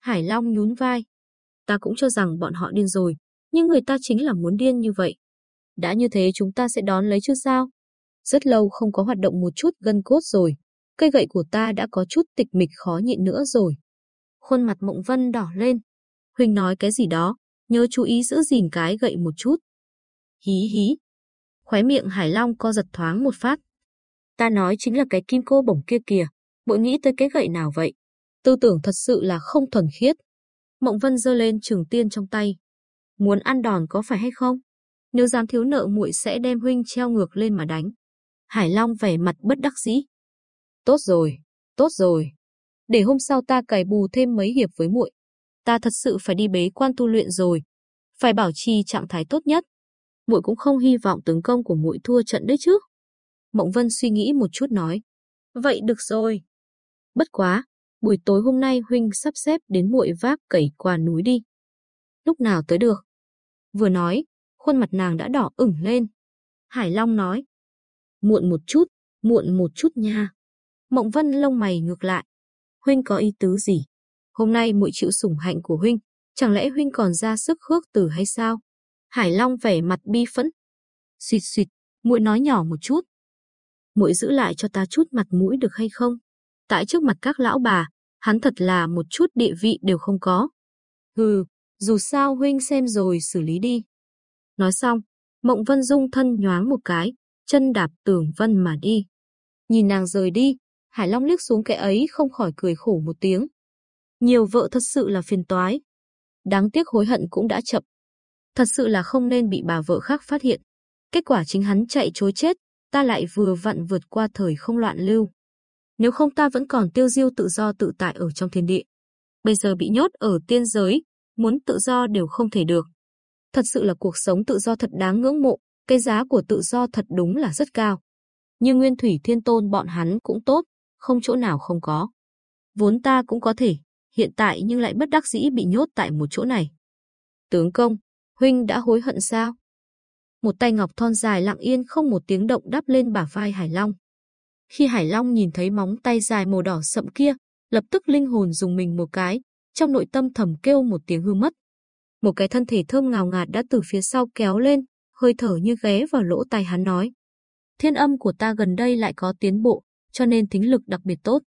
Hải Long nhún vai. Ta cũng cho rằng bọn họ điên rồi, nhưng người ta chính là muốn điên như vậy. Đã như thế chúng ta sẽ đón lấy chứ sao? Rất lâu không có hoạt động một chút gân cốt rồi, cây gậy của ta đã có chút tịch mịch khó nhịn nữa rồi. Khuôn mặt Mộng Vân đỏ lên. Huynh nói cái gì đó, nhớ chú ý giữ gìn cái gậy một chút. Hí hí. Khóe miệng Hải Long co giật thoáng một phát. Ta nói chính là cái kim cô bổng kia kìa, bội nghĩ tới cái gậy nào vậy? Tư tưởng thật sự là không thuần khiết. Mộng Vân giơ lên trường tiên trong tay. Muốn ăn đòn có phải hay không? Nếu dám thiếu nợ muội sẽ đem huynh treo ngược lên mà đánh. Hải Long vẻ mặt bất đắc dĩ. Tốt rồi, tốt rồi. Để hôm sau ta cày bù thêm mấy hiệp với muội. Ta thật sự phải đi bế quan tu luyện rồi. Phải bảo trì trạng thái tốt nhất. Muội cũng không hy vọng tướng công của muội thua trận đấy chứ. Mộng Vân suy nghĩ một chút nói. Vậy được rồi. Bất quá, buổi tối hôm nay huynh sắp xếp đến muội vác cẩy qua núi đi. Lúc nào tới được? Vừa nói, khuôn mặt nàng đã đỏ ửng lên. Hải Long nói. Muộn một chút, muộn một chút nha. Mộng Vân lông mày ngược lại. Huynh có ý tứ gì? Hôm nay muội chịu sủng hạnh của huynh, chẳng lẽ huynh còn ra sức khước từ hay sao? Hải Long vẻ mặt bi phẫn. xịt xịt, muội nói nhỏ một chút. Muội giữ lại cho ta chút mặt mũi được hay không? Tại trước mặt các lão bà, hắn thật là một chút địa vị đều không có. Hừ, dù sao huynh xem rồi xử lý đi. Nói xong, Mộng Vân Dung thân nhoáng một cái, chân đạp tường vân mà đi. Nhìn nàng rời đi, Hải Long liếc xuống cái ấy không khỏi cười khổ một tiếng. Nhiều vợ thật sự là phiền toái. Đáng tiếc hối hận cũng đã chậm. Thật sự là không nên bị bà vợ khác phát hiện. Kết quả chính hắn chạy chối chết, ta lại vừa vặn vượt qua thời không loạn lưu. Nếu không ta vẫn còn tiêu diêu tự do tự tại ở trong thiên địa. Bây giờ bị nhốt ở tiên giới, muốn tự do đều không thể được. Thật sự là cuộc sống tự do thật đáng ngưỡng mộ, cái giá của tự do thật đúng là rất cao. Nhưng Nguyên Thủy Thiên Tôn bọn hắn cũng tốt, không chỗ nào không có. Vốn ta cũng có thể, hiện tại nhưng lại bất đắc dĩ bị nhốt tại một chỗ này. Tướng công, huynh đã hối hận sao? Một tay ngọc thon dài lặng yên không một tiếng động đắp lên bả vai Hải Long. Khi Hải Long nhìn thấy móng tay dài màu đỏ sậm kia, lập tức linh hồn dùng mình một cái, trong nội tâm thầm kêu một tiếng hư mất. Một cái thân thể thơm ngào ngạt đã từ phía sau kéo lên, hơi thở như ghé vào lỗ tai hắn nói. Thiên âm của ta gần đây lại có tiến bộ, cho nên tính lực đặc biệt tốt.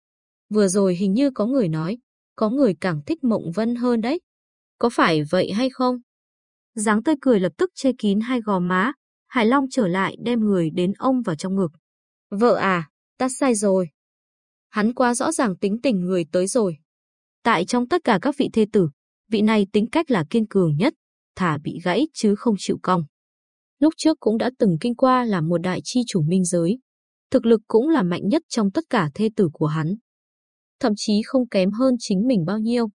Vừa rồi hình như có người nói, có người càng thích Mộng Vân hơn đấy. Có phải vậy hay không? dáng tươi cười lập tức che kín hai gò má, Hải Long trở lại đem người đến ông vào trong ngực. Vợ à, ta sai rồi. Hắn quá rõ ràng tính tình người tới rồi. Tại trong tất cả các vị thê tử, vị này tính cách là kiên cường nhất, thả bị gãy chứ không chịu cong. Lúc trước cũng đã từng kinh qua là một đại chi chủ minh giới. Thực lực cũng là mạnh nhất trong tất cả thê tử của hắn. Thậm chí không kém hơn chính mình bao nhiêu.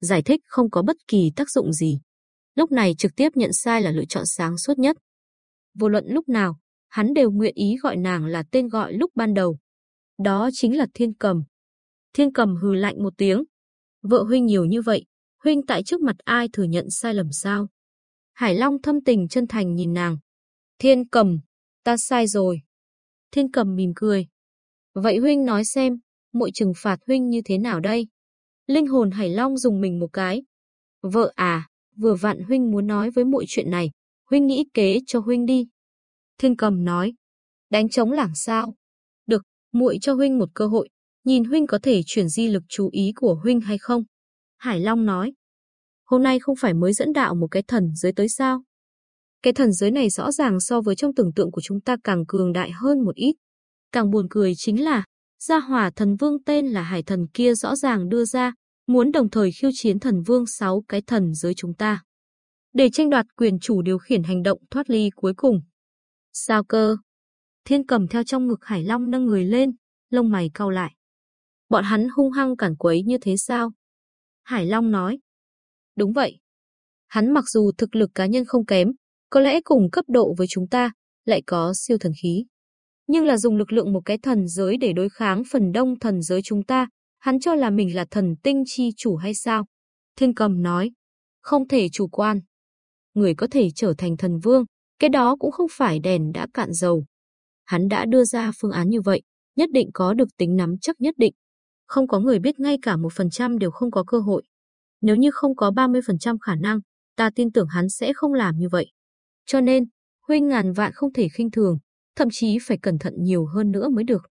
Giải thích không có bất kỳ tác dụng gì. Lúc này trực tiếp nhận sai là lựa chọn sáng suốt nhất. Vô luận lúc nào, hắn đều nguyện ý gọi nàng là tên gọi lúc ban đầu. Đó chính là Thiên Cầm. Thiên Cầm hừ lạnh một tiếng. Vợ huynh nhiều như vậy, huynh tại trước mặt ai thừa nhận sai lầm sao? Hải Long thâm tình chân thành nhìn nàng. Thiên Cầm, ta sai rồi. Thiên Cầm mỉm cười. Vậy huynh nói xem, muội trừng phạt huynh như thế nào đây? Linh hồn Hải Long dùng mình một cái. Vợ à, vừa vặn huynh muốn nói với muội chuyện này, huynh nghĩ kế cho huynh đi. Thiên cầm nói, đánh chống lảng sao? Được, muội cho huynh một cơ hội, nhìn huynh có thể chuyển di lực chú ý của huynh hay không? Hải Long nói, hôm nay không phải mới dẫn đạo một cái thần giới tới sao? Cái thần giới này rõ ràng so với trong tưởng tượng của chúng ta càng cường đại hơn một ít. Càng buồn cười chính là, gia hỏa thần vương tên là hải thần kia rõ ràng đưa ra, muốn đồng thời khiêu chiến thần vương sáu cái thần giới chúng ta. Để tranh đoạt quyền chủ điều khiển hành động thoát ly cuối cùng. Sao cơ? Thiên cầm theo trong ngực Hải Long nâng người lên, lông mày cau lại. Bọn hắn hung hăng cản quấy như thế sao? Hải Long nói. Đúng vậy. Hắn mặc dù thực lực cá nhân không kém, có lẽ cùng cấp độ với chúng ta, lại có siêu thần khí. Nhưng là dùng lực lượng một cái thần giới để đối kháng phần đông thần giới chúng ta, hắn cho là mình là thần tinh chi chủ hay sao? Thiên cầm nói, không thể chủ quan. Người có thể trở thành thần vương, cái đó cũng không phải đèn đã cạn dầu. Hắn đã đưa ra phương án như vậy, nhất định có được tính nắm chắc nhất định. Không có người biết ngay cả một phần trăm đều không có cơ hội. Nếu như không có 30% khả năng, ta tin tưởng hắn sẽ không làm như vậy. Cho nên, huynh ngàn vạn không thể khinh thường, thậm chí phải cẩn thận nhiều hơn nữa mới được.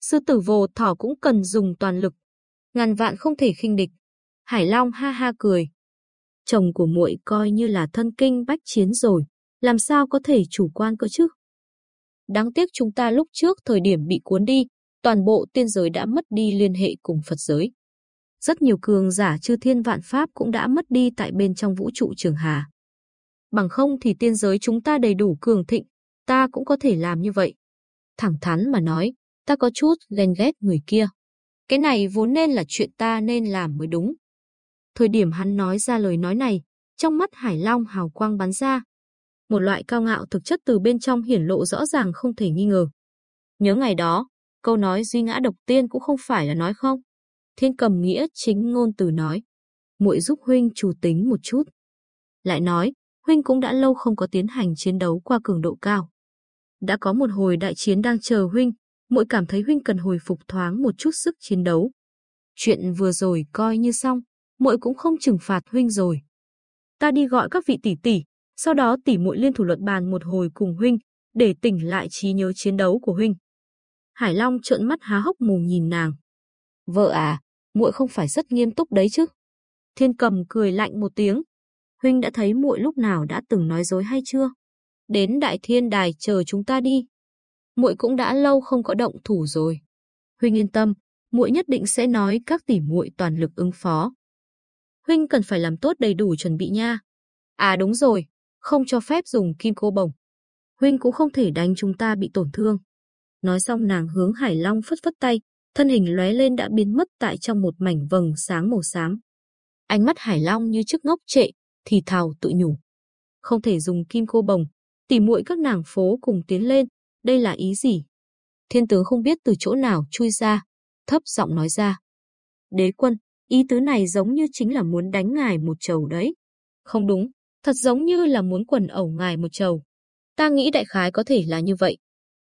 Sư tử vồ thỏ cũng cần dùng toàn lực, ngàn vạn không thể khinh địch. Hải Long ha ha cười. Chồng của muội coi như là thân kinh bách chiến rồi, làm sao có thể chủ quan cơ chứ? Đáng tiếc chúng ta lúc trước thời điểm bị cuốn đi, toàn bộ tiên giới đã mất đi liên hệ cùng Phật giới. Rất nhiều cường giả chư thiên vạn pháp cũng đã mất đi tại bên trong vũ trụ trường hà. Bằng không thì tiên giới chúng ta đầy đủ cường thịnh, ta cũng có thể làm như vậy. Thẳng thắn mà nói, ta có chút ghen ghét người kia. Cái này vốn nên là chuyện ta nên làm mới đúng. Thời điểm hắn nói ra lời nói này, trong mắt Hải Long hào quang bắn ra. Một loại cao ngạo thực chất từ bên trong hiển lộ rõ ràng không thể nghi ngờ. Nhớ ngày đó, câu nói duy ngã độc tiên cũng không phải là nói không. Thiên cầm nghĩa chính ngôn từ nói. muội giúp huynh chủ tính một chút. Lại nói, huynh cũng đã lâu không có tiến hành chiến đấu qua cường độ cao. Đã có một hồi đại chiến đang chờ huynh, muội cảm thấy huynh cần hồi phục thoáng một chút sức chiến đấu. Chuyện vừa rồi coi như xong, muội cũng không trừng phạt huynh rồi. Ta đi gọi các vị tỷ tỷ, sau đó tỷ muội liên thủ luận bàn một hồi cùng huynh, để tỉnh lại trí nhớ chiến đấu của huynh. Hải Long trợn mắt há hốc mồm nhìn nàng. Vợ à, muội không phải rất nghiêm túc đấy chứ? Thiên Cầm cười lạnh một tiếng. Huynh đã thấy muội lúc nào đã từng nói dối hay chưa? Đến Đại Thiên Đài chờ chúng ta đi. Muội cũng đã lâu không có động thủ rồi. Huynh yên tâm, muội nhất định sẽ nói các tỷ muội toàn lực ứng phó. Huynh cần phải làm tốt đầy đủ chuẩn bị nha. À đúng rồi, không cho phép dùng kim cô bồng. Huynh cũng không thể đánh chúng ta bị tổn thương. Nói xong nàng hướng Hải Long phất phất tay, thân hình lóe lên đã biến mất tại trong một mảnh vầng sáng màu xám. Ánh mắt Hải Long như chiếc ngốc trệ, thì thào tự nhủ. Không thể dùng kim cô bồng, tỉ muội các nàng phố cùng tiến lên, đây là ý gì? Thiên tướng không biết từ chỗ nào chui ra, thấp giọng nói ra. Đế quân, ý tứ này giống như chính là muốn đánh ngài một chầu đấy. Không đúng, thật giống như là muốn quần ẩu ngài một chầu. Ta nghĩ đại khái có thể là như vậy.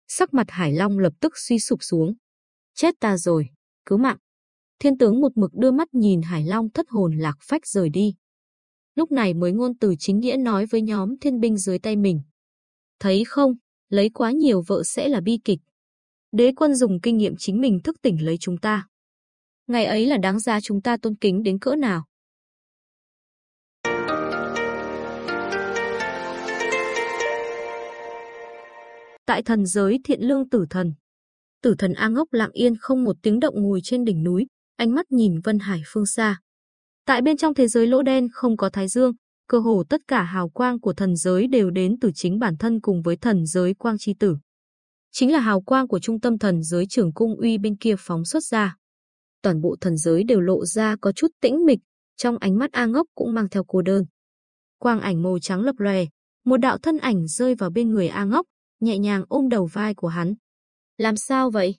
Sắc mặt Hải Long lập tức suy sụp xuống. Chết ta rồi, cứu mạng. Thiên tướng một mực đưa mắt nhìn Hải Long thất hồn lạc phách rời đi. Lúc này mới ngôn từ chính nghĩa nói với nhóm thiên binh dưới tay mình. Thấy không, lấy quá nhiều vợ sẽ là bi kịch. Đế quân dùng kinh nghiệm chính mình thức tỉnh lấy chúng ta. Ngày ấy là đáng giá chúng ta tôn kính đến cỡ nào. Tại thần giới thiện lương tử thần. Tử thần A Ngốc lặng yên không một tiếng động ngồi trên đỉnh núi, ánh mắt nhìn Vân Hải phương xa. Tại bên trong thế giới lỗ đen không có thái dương, cơ hồ tất cả hào quang của thần giới đều đến từ chính bản thân cùng với thần giới quang chi tử. Chính là hào quang của trung tâm thần giới trưởng cung uy bên kia phóng xuất ra. Toàn bộ thần giới đều lộ ra có chút tĩnh mịch, trong ánh mắt A Ngốc cũng mang theo cô đơn. Quang ảnh màu trắng lập lòe, một đạo thân ảnh rơi vào bên người A Ngốc, nhẹ nhàng ôm đầu vai của hắn. Làm sao vậy?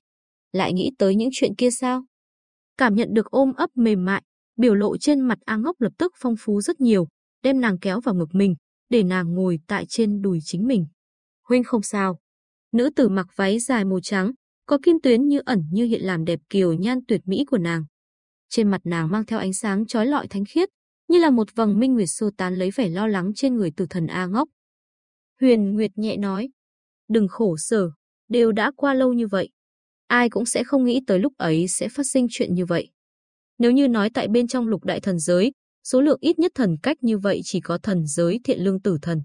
Lại nghĩ tới những chuyện kia sao? Cảm nhận được ôm ấp mềm mại, biểu lộ trên mặt A Ngốc lập tức phong phú rất nhiều, đem nàng kéo vào ngực mình, để nàng ngồi tại trên đùi chính mình. Huynh không sao. Nữ tử mặc váy dài màu trắng, có kim tuyến như ẩn như hiện làm đẹp kiều nhan tuyệt mỹ của nàng. Trên mặt nàng mang theo ánh sáng chói lọi thánh khiết, như là một vầng minh nguyệt xô tán lấy vẻ lo lắng trên người tử thần A Ngốc. Huyền Nguyệt nhẹ nói, đừng khổ sở, đều đã qua lâu như vậy. Ai cũng sẽ không nghĩ tới lúc ấy sẽ phát sinh chuyện như vậy. Nếu như nói tại bên trong lục đại thần giới, số lượng ít nhất thần cách như vậy chỉ có thần giới thiện lương tử thần.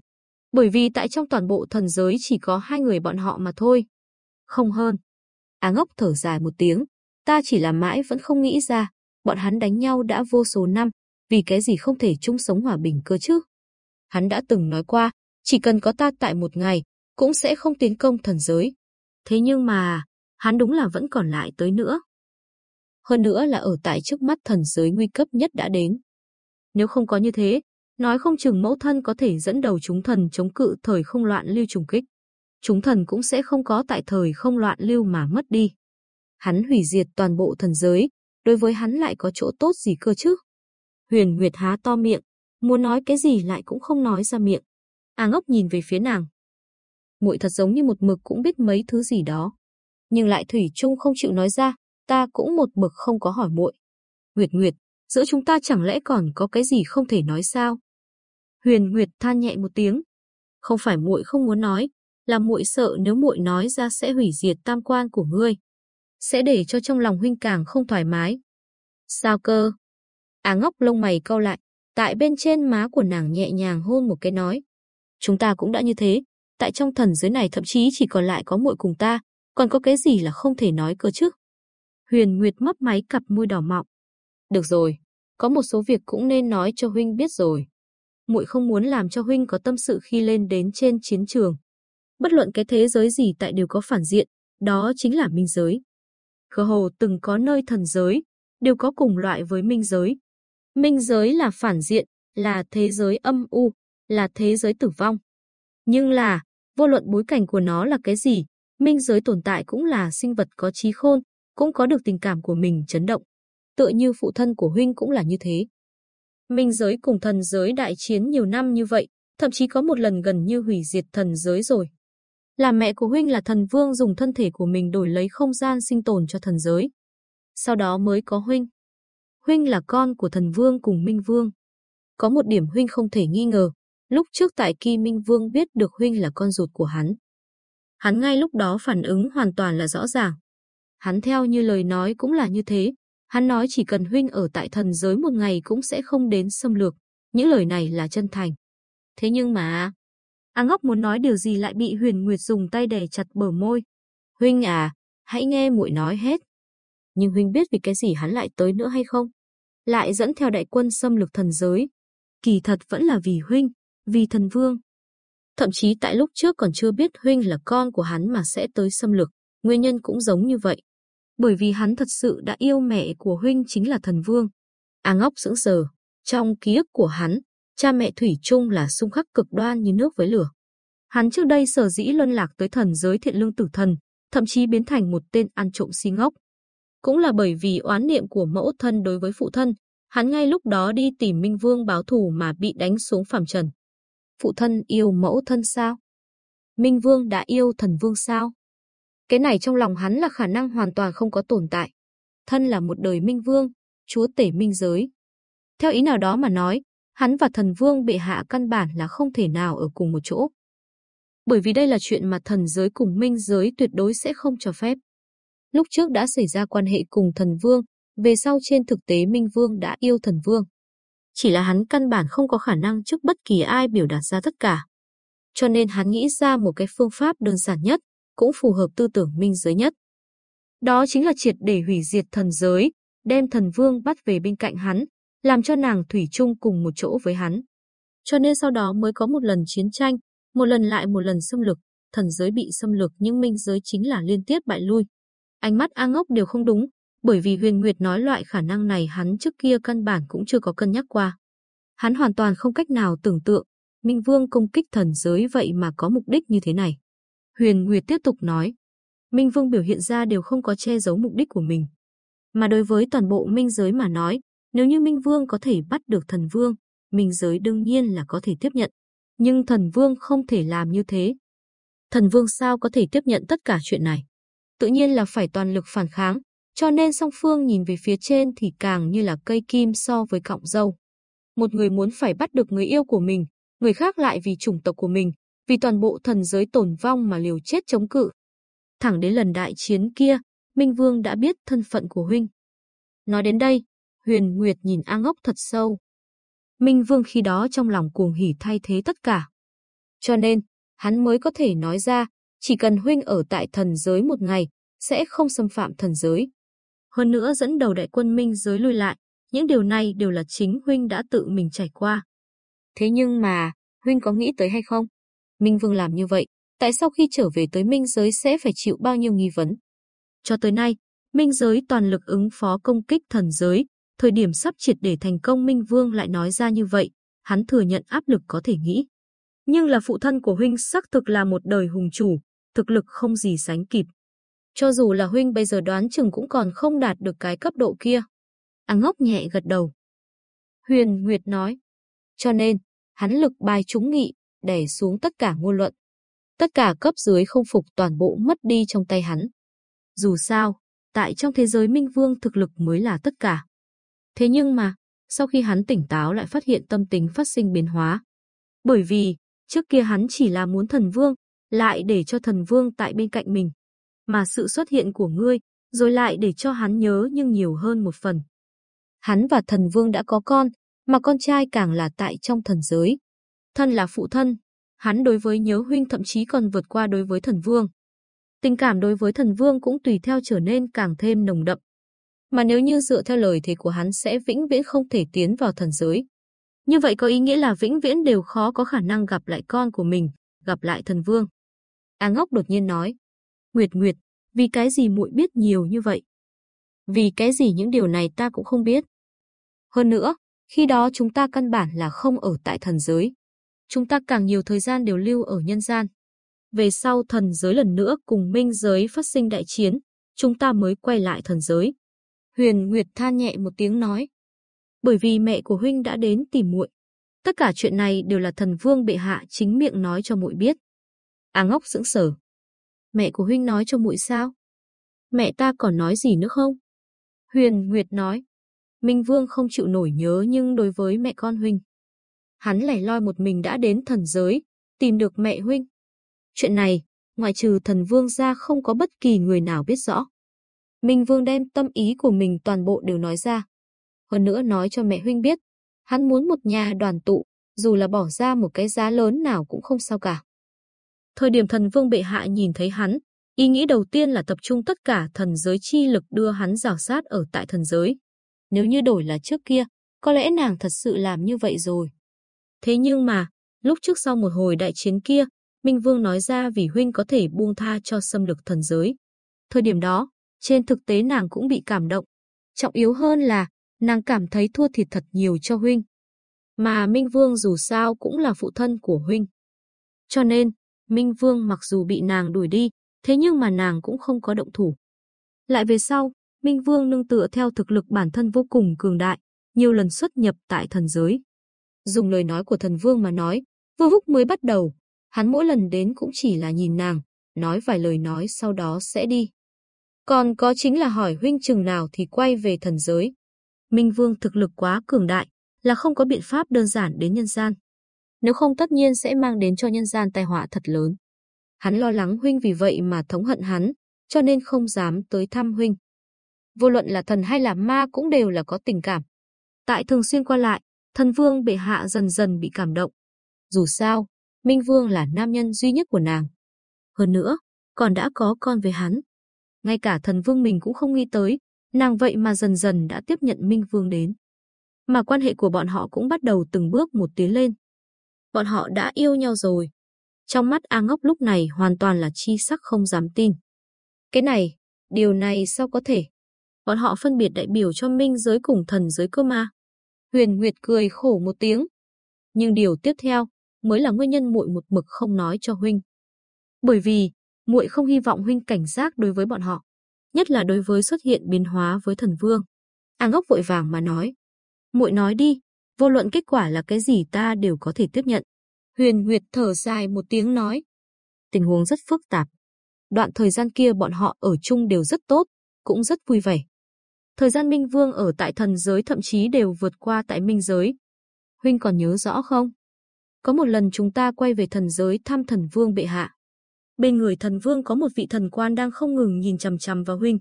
Bởi vì tại trong toàn bộ thần giới chỉ có hai người bọn họ mà thôi. Không hơn. Á ngốc thở dài một tiếng. Ta chỉ là mãi vẫn không nghĩ ra, bọn hắn đánh nhau đã vô số năm, vì cái gì không thể chung sống hòa bình cơ chứ? Hắn đã từng nói qua, chỉ cần có ta tại một ngày, cũng sẽ không tiến công thần giới. Thế nhưng mà, hắn đúng là vẫn còn lại tới nữa. Hơn nữa là ở tại trước mắt thần giới nguy cấp nhất đã đến. Nếu không có như thế, nói không chừng mẫu thân có thể dẫn đầu chúng thần chống cự thời không loạn lưu trùng kích. Chúng thần cũng sẽ không có tại thời không loạn lưu mà mất đi. Hắn hủy diệt toàn bộ thần giới, đối với hắn lại có chỗ tốt gì cơ chứ? Huyền Nguyệt há to miệng, muốn nói cái gì lại cũng không nói ra miệng. A ngốc nhìn về phía nàng muội thật giống như một mực cũng biết mấy thứ gì đó. Nhưng lại Thủy chung không chịu nói ra, ta cũng một mực không có hỏi muội. Nguyệt Nguyệt, giữa chúng ta chẳng lẽ còn có cái gì không thể nói sao? Huyền Nguyệt than nhẹ một tiếng. Không phải muội không muốn nói, là muội sợ nếu muội nói ra sẽ hủy diệt tam quan của ngươi, sẽ để cho trong lòng huynh càng không thoải mái. Sao cơ? À Á ngốc lông mày cau lại, tại bên trên má của nàng nhẹ nhàng hôn một cái nói. Chúng ta cũng đã như thế, tại trong thần giới này thậm chí chỉ còn lại có muội cùng ta, còn có cái gì là không thể nói cơ chứ? Huyền Nguyệt mấp máy cặp môi đỏ mọng. Được rồi, có một số việc cũng nên nói cho huynh biết rồi. Muội không muốn làm cho huynh có tâm sự khi lên đến trên chiến trường. Bất luận cái thế giới gì tại đều có phản diện, đó chính là minh giới. Khờ hồ từng có nơi thần giới, đều có cùng loại với minh giới. Minh giới là phản diện, là thế giới âm u, là thế giới tử vong. Nhưng là, vô luận bối cảnh của nó là cái gì, minh giới tồn tại cũng là sinh vật có trí khôn, cũng có được tình cảm của mình chấn động. Tựa như phụ thân của huynh cũng là như thế. Minh giới cùng thần giới đại chiến nhiều năm như vậy, thậm chí có một lần gần như hủy diệt thần giới rồi. Là mẹ của huynh là thần vương dùng thân thể của mình đổi lấy không gian sinh tồn cho thần giới. Sau đó mới có huynh. Huynh là con của thần vương cùng Minh Vương. Có một điểm huynh không thể nghi ngờ, lúc trước tại Kỳ Minh Vương biết được huynh là con ruột của hắn. Hắn ngay lúc đó phản ứng hoàn toàn là rõ ràng. Hắn theo như lời nói cũng là như thế, hắn nói chỉ cần huynh ở tại thần giới một ngày cũng sẽ không đến xâm lược, những lời này là chân thành. Thế nhưng mà, A Ngốc muốn nói điều gì lại bị Huyền Nguyệt dùng tay đè chặt bờ môi. Huynh à, hãy nghe muội nói hết. Nhưng huynh biết vì cái gì hắn lại tới nữa hay không? Lại dẫn theo đại quân xâm lược thần giới. Kỳ thật vẫn là vì huynh, vì thần vương. Thậm chí tại lúc trước còn chưa biết huynh là con của hắn mà sẽ tới xâm lược, nguyên nhân cũng giống như vậy. Bởi vì hắn thật sự đã yêu mẹ của huynh chính là thần vương. A ngốc sững sờ, trong ký ức của hắn, cha mẹ Thủy chung là xung khắc cực đoan như nước với lửa. Hắn trước đây sở dĩ luân lạc tới thần giới thiện lương tử thần, thậm chí biến thành một tên ăn trộm si ngốc. Cũng là bởi vì oán niệm của mẫu thân đối với phụ thân, hắn ngay lúc đó đi tìm Minh Vương báo thù mà bị đánh xuống phàm trần. Phụ thân yêu mẫu thân sao? Minh Vương đã yêu thần vương sao? Cái này trong lòng hắn là khả năng hoàn toàn không có tồn tại. Thân là một đời Minh Vương, chúa tể minh giới. Theo ý nào đó mà nói, hắn và thần vương bệ hạ căn bản là không thể nào ở cùng một chỗ. Bởi vì đây là chuyện mà thần giới cùng minh giới tuyệt đối sẽ không cho phép. Lúc trước đã xảy ra quan hệ cùng thần vương, về sau trên thực tế minh vương đã yêu thần vương. Chỉ là hắn căn bản không có khả năng trước bất kỳ ai biểu đạt ra tất cả. Cho nên hắn nghĩ ra một cái phương pháp đơn giản nhất, cũng phù hợp tư tưởng minh giới nhất. Đó chính là triệt để hủy diệt thần giới, đem thần vương bắt về bên cạnh hắn, làm cho nàng thủy chung cùng một chỗ với hắn. Cho nên sau đó mới có một lần chiến tranh, một lần lại một lần xâm lược, thần giới bị xâm lược nhưng minh giới chính là liên tiếp bại lui. Ánh mắt A Ngốc đều không đúng, bởi vì Huyền Nguyệt nói loại khả năng này hắn trước kia căn bản cũng chưa có cân nhắc qua. Hắn hoàn toàn không cách nào tưởng tượng, Minh Vương công kích thần giới vậy mà có mục đích như thế này. Huyền Nguyệt tiếp tục nói, Minh Vương biểu hiện ra đều không có che giấu mục đích của mình. Mà đối với toàn bộ minh giới mà nói, nếu như Minh Vương có thể bắt được thần Vương, minh giới đương nhiên là có thể tiếp nhận. Nhưng thần Vương không thể làm như thế. Thần Vương sao có thể tiếp nhận tất cả chuyện này? Tự nhiên là phải toàn lực phản kháng, cho nên song phương nhìn về phía trên thì càng như là cây kim so với cọng dâu. Một người muốn phải bắt được người yêu của mình, người khác lại vì chủng tộc của mình, vì toàn bộ thần giới tổn vong mà liều chết chống cự. Thẳng đến lần đại chiến kia, Minh Vương đã biết thân phận của huynh. Nói đến đây, Huyền Nguyệt nhìn A Ngốc thật sâu. Minh Vương khi đó trong lòng cuồng hỉ thay thế tất cả. Cho nên, hắn mới có thể nói ra, chỉ cần huynh ở tại thần giới một ngày, sẽ không xâm phạm thần giới. Hơn nữa dẫn đầu đại quân minh giới lui lại, những điều này đều là chính huynh đã tự mình trải qua. Thế nhưng mà, huynh có nghĩ tới hay không? Minh Vương làm như vậy, tại sao khi trở về tới minh giới sẽ phải chịu bao nhiêu nghi vấn? Cho tới nay, minh giới toàn lực ứng phó công kích thần giới, thời điểm sắp triệt để thành công Minh Vương lại nói ra như vậy, hắn thừa nhận áp lực có thể nghĩ. Nhưng là phụ thân của huynh xác thực là một đời hùng chủ, thực lực không gì sánh kịp. Cho dù là huynh bây giờ đoán chừng cũng còn không đạt được cái cấp độ kia. A ngốc nhẹ gật đầu. Huyền Nguyệt nói. Cho nên, hắn lực bài trúng nghị, đè xuống tất cả ngôn luận. Tất cả cấp dưới không phục toàn bộ mất đi trong tay hắn. Dù sao, tại trong thế giới Minh Vương thực lực mới là tất cả. Thế nhưng mà, sau khi hắn tỉnh táo lại phát hiện tâm tính phát sinh biến hóa. Bởi vì, trước kia hắn chỉ là muốn thần vương, lại để cho thần vương tại bên cạnh mình. Mà sự xuất hiện của ngươi, rồi lại để cho hắn nhớ nhưng nhiều hơn một phần. Hắn và thần vương đã có con, mà con trai càng là tại trong thần giới. Thân là phụ thân, hắn đối với nhớ huynh thậm chí còn vượt qua đối với thần vương. Tình cảm đối với thần vương cũng tùy theo trở nên càng thêm nồng đậm. Mà nếu như dựa theo lời thì của hắn sẽ vĩnh viễn không thể tiến vào thần giới. Như vậy có ý nghĩa là vĩnh viễn đều khó có khả năng gặp lại con của mình, gặp lại thần vương. A ngốc đột nhiên nói. Nguyệt Nguyệt, vì cái gì muội biết nhiều như vậy? Vì cái gì những điều này ta cũng không biết. Hơn nữa, khi đó chúng ta căn bản là không ở tại thần giới. Chúng ta càng nhiều thời gian đều lưu ở nhân gian. Về sau thần giới lần nữa cùng minh giới phát sinh đại chiến, chúng ta mới quay lại thần giới. Huyền Nguyệt than nhẹ một tiếng nói. Bởi vì mẹ của huynh đã đến tìm muội. Tất cả chuyện này đều là thần vương bệ hạ chính miệng nói cho muội biết. A ngốc sững sờ. Mẹ của huynh nói cho muội sao? Mẹ ta còn nói gì nữa không? Huyền Nguyệt nói. Minh Vương không chịu nổi nhớ nhưng đối với mẹ con huynh. Hắn lẻ loi một mình đã đến thần giới, tìm được mẹ huynh. Chuyện này, ngoại trừ thần Vương ra không có bất kỳ người nào biết rõ. Minh Vương đem tâm ý của mình toàn bộ đều nói ra. Hơn nữa nói cho mẹ huynh biết, hắn muốn một nhà đoàn tụ, dù là bỏ ra một cái giá lớn nào cũng không sao cả. Thời điểm thần vương bệ hạ nhìn thấy hắn, ý nghĩ đầu tiên là tập trung tất cả thần giới chi lực đưa hắn rào sát ở tại thần giới. Nếu như đổi là trước kia, có lẽ nàng thật sự làm như vậy rồi. Thế nhưng mà, lúc trước sau một hồi đại chiến kia, Minh Vương nói ra vì huynh có thể buông tha cho xâm lược thần giới. Thời điểm đó, trên thực tế nàng cũng bị cảm động. Trọng yếu hơn là, nàng cảm thấy thua thiệt thật nhiều cho huynh. Mà Minh Vương dù sao cũng là phụ thân của huynh. Cho nên, Minh Vương mặc dù bị nàng đuổi đi, thế nhưng mà nàng cũng không có động thủ. Lại về sau, Minh Vương nương tựa theo thực lực bản thân vô cùng cường đại, nhiều lần xuất nhập tại thần giới. Dùng lời nói của thần vương mà nói, vô húc mới bắt đầu, hắn mỗi lần đến cũng chỉ là nhìn nàng, nói vài lời nói sau đó sẽ đi. Còn có chính là hỏi huynh chừng nào thì quay về thần giới. Minh Vương thực lực quá cường đại, là không có biện pháp đơn giản đến nhân gian. Nếu không tất nhiên sẽ mang đến cho nhân gian tai họa thật lớn. Hắn lo lắng huynh vì vậy mà thống hận hắn, cho nên không dám tới thăm huynh. Vô luận là thần hay là ma cũng đều là có tình cảm. Tại thường xuyên qua lại, thần vương bệ hạ dần dần bị cảm động. Dù sao, Minh Vương là nam nhân duy nhất của nàng. Hơn nữa, còn đã có con với hắn. Ngay cả thần vương mình cũng không nghĩ tới, nàng vậy mà dần dần đã tiếp nhận Minh Vương đến. Mà quan hệ của bọn họ cũng bắt đầu từng bước một tiến lên. Bọn họ đã yêu nhau rồi. Trong mắt A Ngốc lúc này hoàn toàn là chi sắc không dám tin. Cái này, điều này sao có thể? Bọn họ phân biệt đại biểu cho minh giới cùng thần giới cơ ma Huyền Nguyệt cười khổ một tiếng. Nhưng điều tiếp theo mới là nguyên nhân muội một mực không nói cho huynh. Bởi vì, muội không hy vọng huynh cảnh giác đối với bọn họ, nhất là đối với xuất hiện biến hóa với thần vương. A Ngốc vội vàng mà nói, "Muội nói đi, vô luận kết quả là cái gì ta đều có thể tiếp nhận." Huyền Nguyệt thở dài một tiếng nói, "Tình huống rất phức tạp. Đoạn thời gian kia bọn họ ở chung đều rất tốt, cũng rất vui vẻ. Thời gian Minh Vương ở tại thần giới thậm chí đều vượt qua tại Minh giới. Huynh còn nhớ rõ không? Có một lần chúng ta quay về thần giới thăm thần Vương bệ hạ. Bên người thần Vương có một vị thần quan đang không ngừng nhìn chằm chằm vào huynh.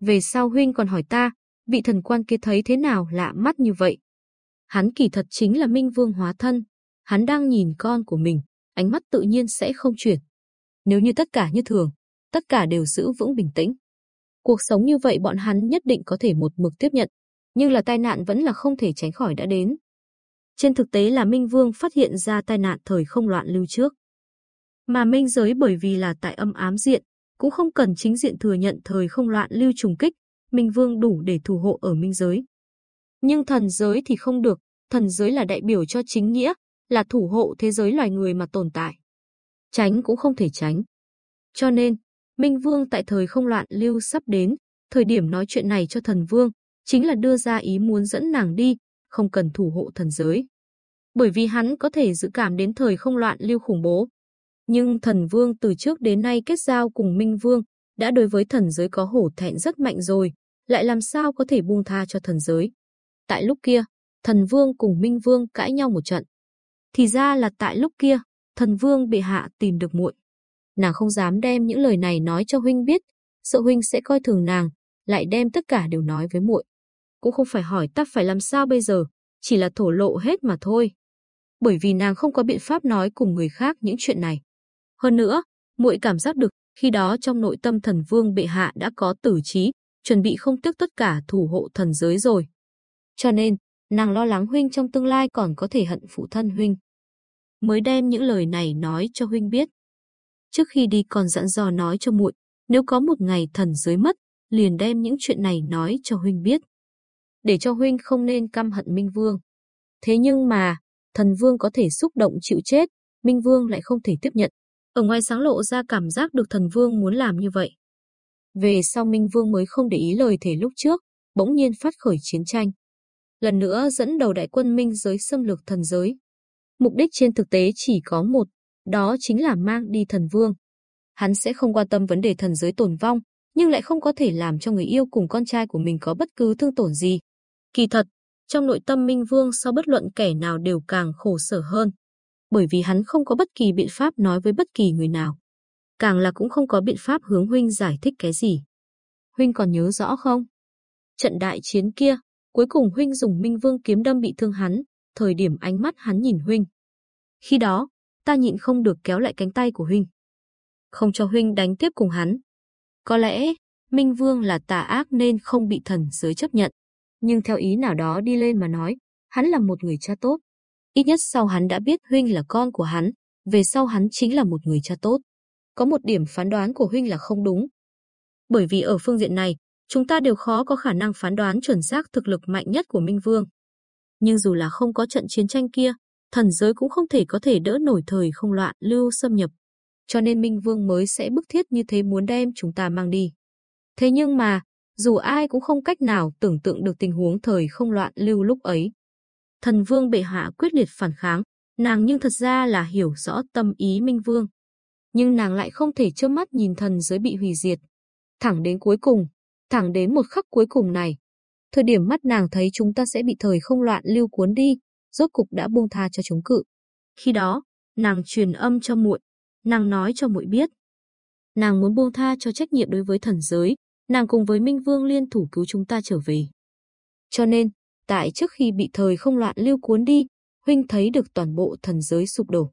Về sau huynh còn hỏi ta, vị thần quan kia thấy thế nào lạ mắt như vậy? Hắn kỳ thật chính là Minh Vương hóa thân. Hắn đang nhìn con của mình, ánh mắt tự nhiên sẽ không chuyển. Nếu như tất cả như thường, tất cả đều giữ vững bình tĩnh. Cuộc sống như vậy bọn hắn nhất định có thể một mực tiếp nhận, nhưng là tai nạn vẫn là không thể tránh khỏi đã đến. Trên thực tế là Minh Vương phát hiện ra tai nạn thời không loạn lưu trước. Mà Minh giới bởi vì là tại âm ám diện, cũng không cần chính diện thừa nhận thời không loạn lưu trùng kích, Minh Vương đủ để thủ hộ ở Minh giới. Nhưng thần giới thì không được, thần giới là đại biểu cho chính nghĩa, là thủ hộ thế giới loài người mà tồn tại. Tránh cũng không thể tránh. Cho nên, Minh Vương tại thời không loạn lưu sắp đến, thời điểm nói chuyện này cho thần Vương, chính là đưa ra ý muốn dẫn nàng đi, không cần thủ hộ thần giới. Bởi vì hắn có thể dự cảm đến thời không loạn lưu khủng bố. Nhưng thần Vương từ trước đến nay kết giao cùng Minh Vương, đã đối với thần giới có hổ thẹn rất mạnh rồi, lại làm sao có thể buông tha cho thần giới. Tại lúc kia, thần Vương cùng Minh Vương cãi nhau một trận. Thì ra là tại lúc kia, thần Vương bị hạ tìm được muội. nàng không dám đem những lời này nói cho huynh biết, sợ huynh sẽ coi thường nàng, lại đem tất cả đều nói với muội. Cũng không phải hỏi ta phải làm sao bây giờ, chỉ là thổ lộ hết mà thôi. Bởi vì nàng không có biện pháp nói cùng người khác những chuyện này. Hơn nữa, muội cảm giác được khi đó trong nội tâm thần vương bệ hạ đã có tử trí, chuẩn bị không tiếc tất cả thủ hộ thần giới rồi. Cho nên, nàng lo lắng huynh trong tương lai còn có thể hận phụ thân huynh. Mới đem những lời này nói cho huynh biết. Trước khi đi còn dặn dò nói cho muội, nếu có một ngày thần giới mất, liền đem những chuyện này nói cho huynh biết. Để cho huynh không nên căm hận Minh Vương. Thế nhưng mà, thần vương có thể xúc động chịu chết, Minh Vương lại không thể tiếp nhận. Ở ngoài sáng lộ ra cảm giác được thần vương muốn làm như vậy. Về sau Minh Vương mới không để ý lời thể lúc trước, bỗng nhiên phát khởi chiến tranh. Lần nữa dẫn đầu đại quân Minh giới xâm lược thần giới. Mục đích trên thực tế chỉ có một, đó chính là mang đi thần vương. Hắn sẽ không quan tâm vấn đề thần giới tổn vong, nhưng lại không có thể làm cho người yêu cùng con trai của mình có bất cứ thương tổn gì. Kỳ thật, trong nội tâm Minh Vương so bất luận kẻ nào đều càng khổ sở hơn, bởi vì hắn không có bất kỳ biện pháp nói với bất kỳ người nào. Càng là cũng không có biện pháp hướng huynh giải thích cái gì. Huynh còn nhớ rõ không? Trận đại chiến kia, cuối cùng huynh dùng Minh Vương kiếm đâm bị thương hắn, thời điểm ánh mắt hắn nhìn huynh. Khi đó, ta nhịn không được kéo lại cánh tay của huynh. Không cho huynh đánh tiếp cùng hắn. Có lẽ, Minh Vương là tà ác nên không bị thần giới chấp nhận. Nhưng theo ý nào đó đi lên mà nói, hắn là một người cha tốt. Ít nhất sau hắn đã biết huynh là con của hắn, về sau hắn chính là một người cha tốt. Có một điểm phán đoán của huynh là không đúng. Bởi vì ở phương diện này, chúng ta đều khó có khả năng phán đoán chuẩn xác thực lực mạnh nhất của Minh Vương. Nhưng dù là không có trận chiến tranh kia, thần giới cũng không thể có thể đỡ nổi thời không loạn lưu xâm nhập. Cho nên Minh Vương mới sẽ bức thiết như thế muốn đem chúng ta mang đi. Thế nhưng mà, dù ai cũng không cách nào tưởng tượng được tình huống thời không loạn lưu lúc ấy. Thần Vương bệ hạ quyết liệt phản kháng, nàng nhưng thật ra là hiểu rõ tâm ý Minh Vương. Nhưng nàng lại không thể trơ mắt nhìn thần giới bị hủy diệt. Thẳng đến cuối cùng, thẳng đến một khắc cuối cùng này, thời điểm mắt nàng thấy chúng ta sẽ bị thời không loạn lưu cuốn đi, rốt cục đã buông tha cho chúng cự. Khi đó, nàng truyền âm cho muội, nàng nói cho muội biết, nàng muốn buông tha cho trách nhiệm đối với thần giới, nàng cùng với Minh Vương liên thủ cứu chúng ta trở về. Cho nên, tại trước khi bị thời không loạn lưu cuốn đi, huynh thấy được toàn bộ thần giới sụp đổ.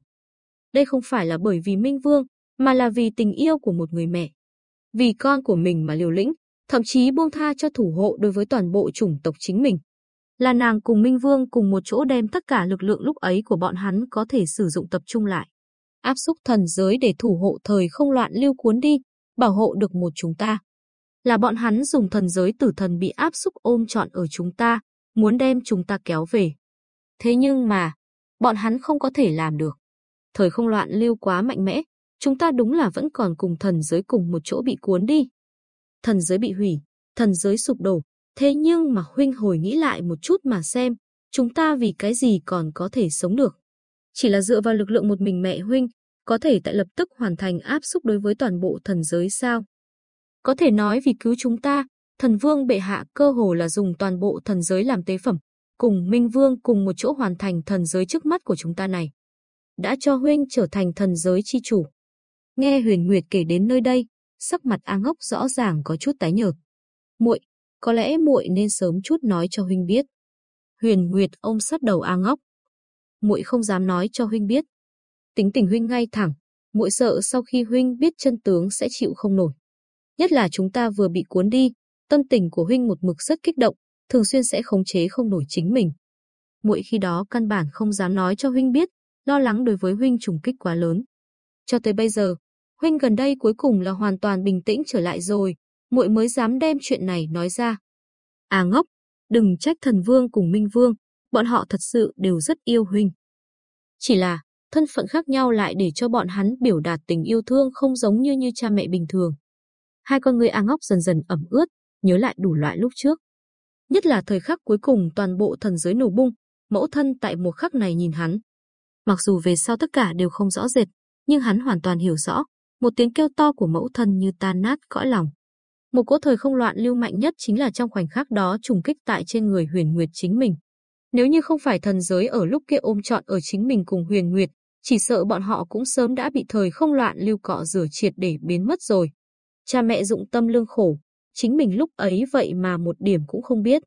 Đây không phải là bởi vì Minh Vương, mà là vì tình yêu của một người mẹ. Vì con của mình mà liều lĩnh, thậm chí buông tha cho thủ hộ đối với toàn bộ chủng tộc chính mình. Là nàng cùng Minh Vương cùng một chỗ đem tất cả lực lượng lúc ấy của bọn hắn có thể sử dụng tập trung lại. Áp xúc thần giới để thủ hộ thời không loạn lưu cuốn đi, bảo hộ được một chúng ta. Là bọn hắn dùng thần giới tử thần bị áp xúc ôm trọn ở chúng ta, muốn đem chúng ta kéo về. Thế nhưng mà, bọn hắn không có thể làm được. Thời không loạn lưu quá mạnh mẽ, chúng ta đúng là vẫn còn cùng thần giới cùng một chỗ bị cuốn đi. Thần giới bị hủy, thần giới sụp đổ, thế nhưng mà huynh hồi nghĩ lại một chút mà xem, chúng ta vì cái gì còn có thể sống được. Chỉ là dựa vào lực lượng một mình mẹ huynh, có thể tại lập tức hoàn thành áp xúc đối với toàn bộ thần giới sao? Có thể nói vì cứu chúng ta, thần vương bệ hạ cơ hồ là dùng toàn bộ thần giới làm tế phẩm, cùng Minh Vương cùng một chỗ hoàn thành thần giới trước mắt của chúng ta này. Đã cho huynh trở thành thần giới chi chủ. Nghe Huyền Nguyệt kể đến nơi đây, sắc mặt A Ngốc rõ ràng có chút tái nhợt. "Muội, có lẽ muội nên sớm chút nói cho huynh biết." Huyền Nguyệt ôm sát đầu A Ngốc. "Muội không dám nói cho huynh biết." Tính tình huynh ngay thẳng, muội sợ sau khi huynh biết chân tướng sẽ chịu không nổi. Nhất là chúng ta vừa bị cuốn đi, tâm tình của huynh một mực rất kích động, thường xuyên sẽ khống chế không nổi chính mình. Muội khi đó căn bản không dám nói cho huynh biết, lo lắng đối với huynh trùng kích quá lớn. Cho tới bây giờ, huynh gần đây cuối cùng là hoàn toàn bình tĩnh trở lại rồi, muội mới dám đem chuyện này nói ra. À ngốc, đừng trách thần vương cùng minh vương, bọn họ thật sự đều rất yêu huynh. Chỉ là, thân phận khác nhau lại để cho bọn hắn biểu đạt tình yêu thương không giống như như cha mẹ bình thường. Hai con người A ngốc dần dần ẩm ướt, nhớ lại đủ loại lúc trước. Nhất là thời khắc cuối cùng toàn bộ thần giới nổ bung, mẫu thân tại một khắc này nhìn hắn. Mặc dù về sau tất cả đều không rõ rệt, nhưng hắn hoàn toàn hiểu rõ, một tiếng kêu to của mẫu thân như tan nát cõi lòng. Một cỗ thời không loạn lưu mạnh nhất chính là trong khoảnh khắc đó trùng kích tại trên người Huyền Nguyệt chính mình. Nếu như không phải thần giới ở lúc kia ôm trọn ở chính mình cùng Huyền Nguyệt, chỉ sợ bọn họ cũng sớm đã bị thời không loạn lưu cọ rửa triệt để biến mất rồi. Cha mẹ dụng tâm lương khổ, chính mình lúc ấy vậy mà một điểm cũng không biết.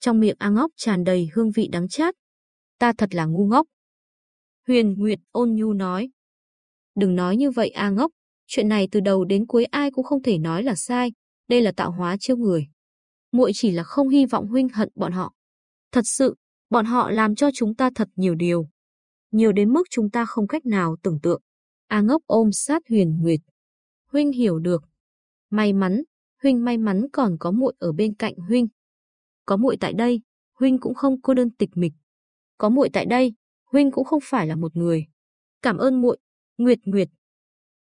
Trong miệng A Ngốc tràn đầy hương vị đắng chát. Ta thật là ngu ngốc. Huyền Nguyệt ôn nhu nói. Đừng nói như vậy A Ngốc, chuyện này từ đầu đến cuối ai cũng không thể nói là sai, đây là tạo hóa chiêu người. Muội chỉ là không hy vọng huynh hận bọn họ. Thật sự, bọn họ làm cho chúng ta thật nhiều điều. Nhiều đến mức chúng ta không cách nào tưởng tượng. A ngốc ôm sát huyền nguyệt. Huynh hiểu được. May mắn, huynh may mắn còn có muội ở bên cạnh huynh. Có muội tại đây, huynh cũng không cô đơn tịch mịch. Có muội tại đây, huynh cũng không phải là một người. Cảm ơn muội, Nguyệt Nguyệt.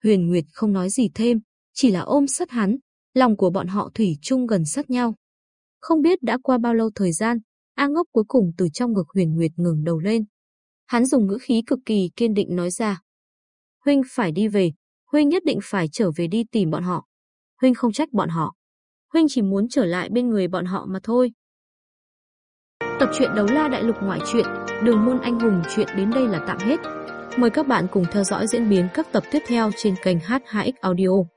Huyền Nguyệt không nói gì thêm, chỉ là ôm sát hắn, lòng của bọn họ thủy chung gần sát nhau. Không biết đã qua bao lâu thời gian, A Ngốc cuối cùng từ trong ngực Huyền Nguyệt ngẩng đầu lên. Hắn dùng ngữ khí cực kỳ kiên định nói ra. Huynh phải đi về, Huynh nhất định phải trở về đi tìm bọn họ. Huynh không trách bọn họ. Huynh chỉ muốn trở lại bên người bọn họ mà thôi. Tập truyện Đấu La Đại Lục ngoại truyện, Đường môn anh hùng truyện đến đây là tạm hết. Mời các bạn cùng theo dõi diễn biến các tập tiếp theo trên kênh H2X Audio.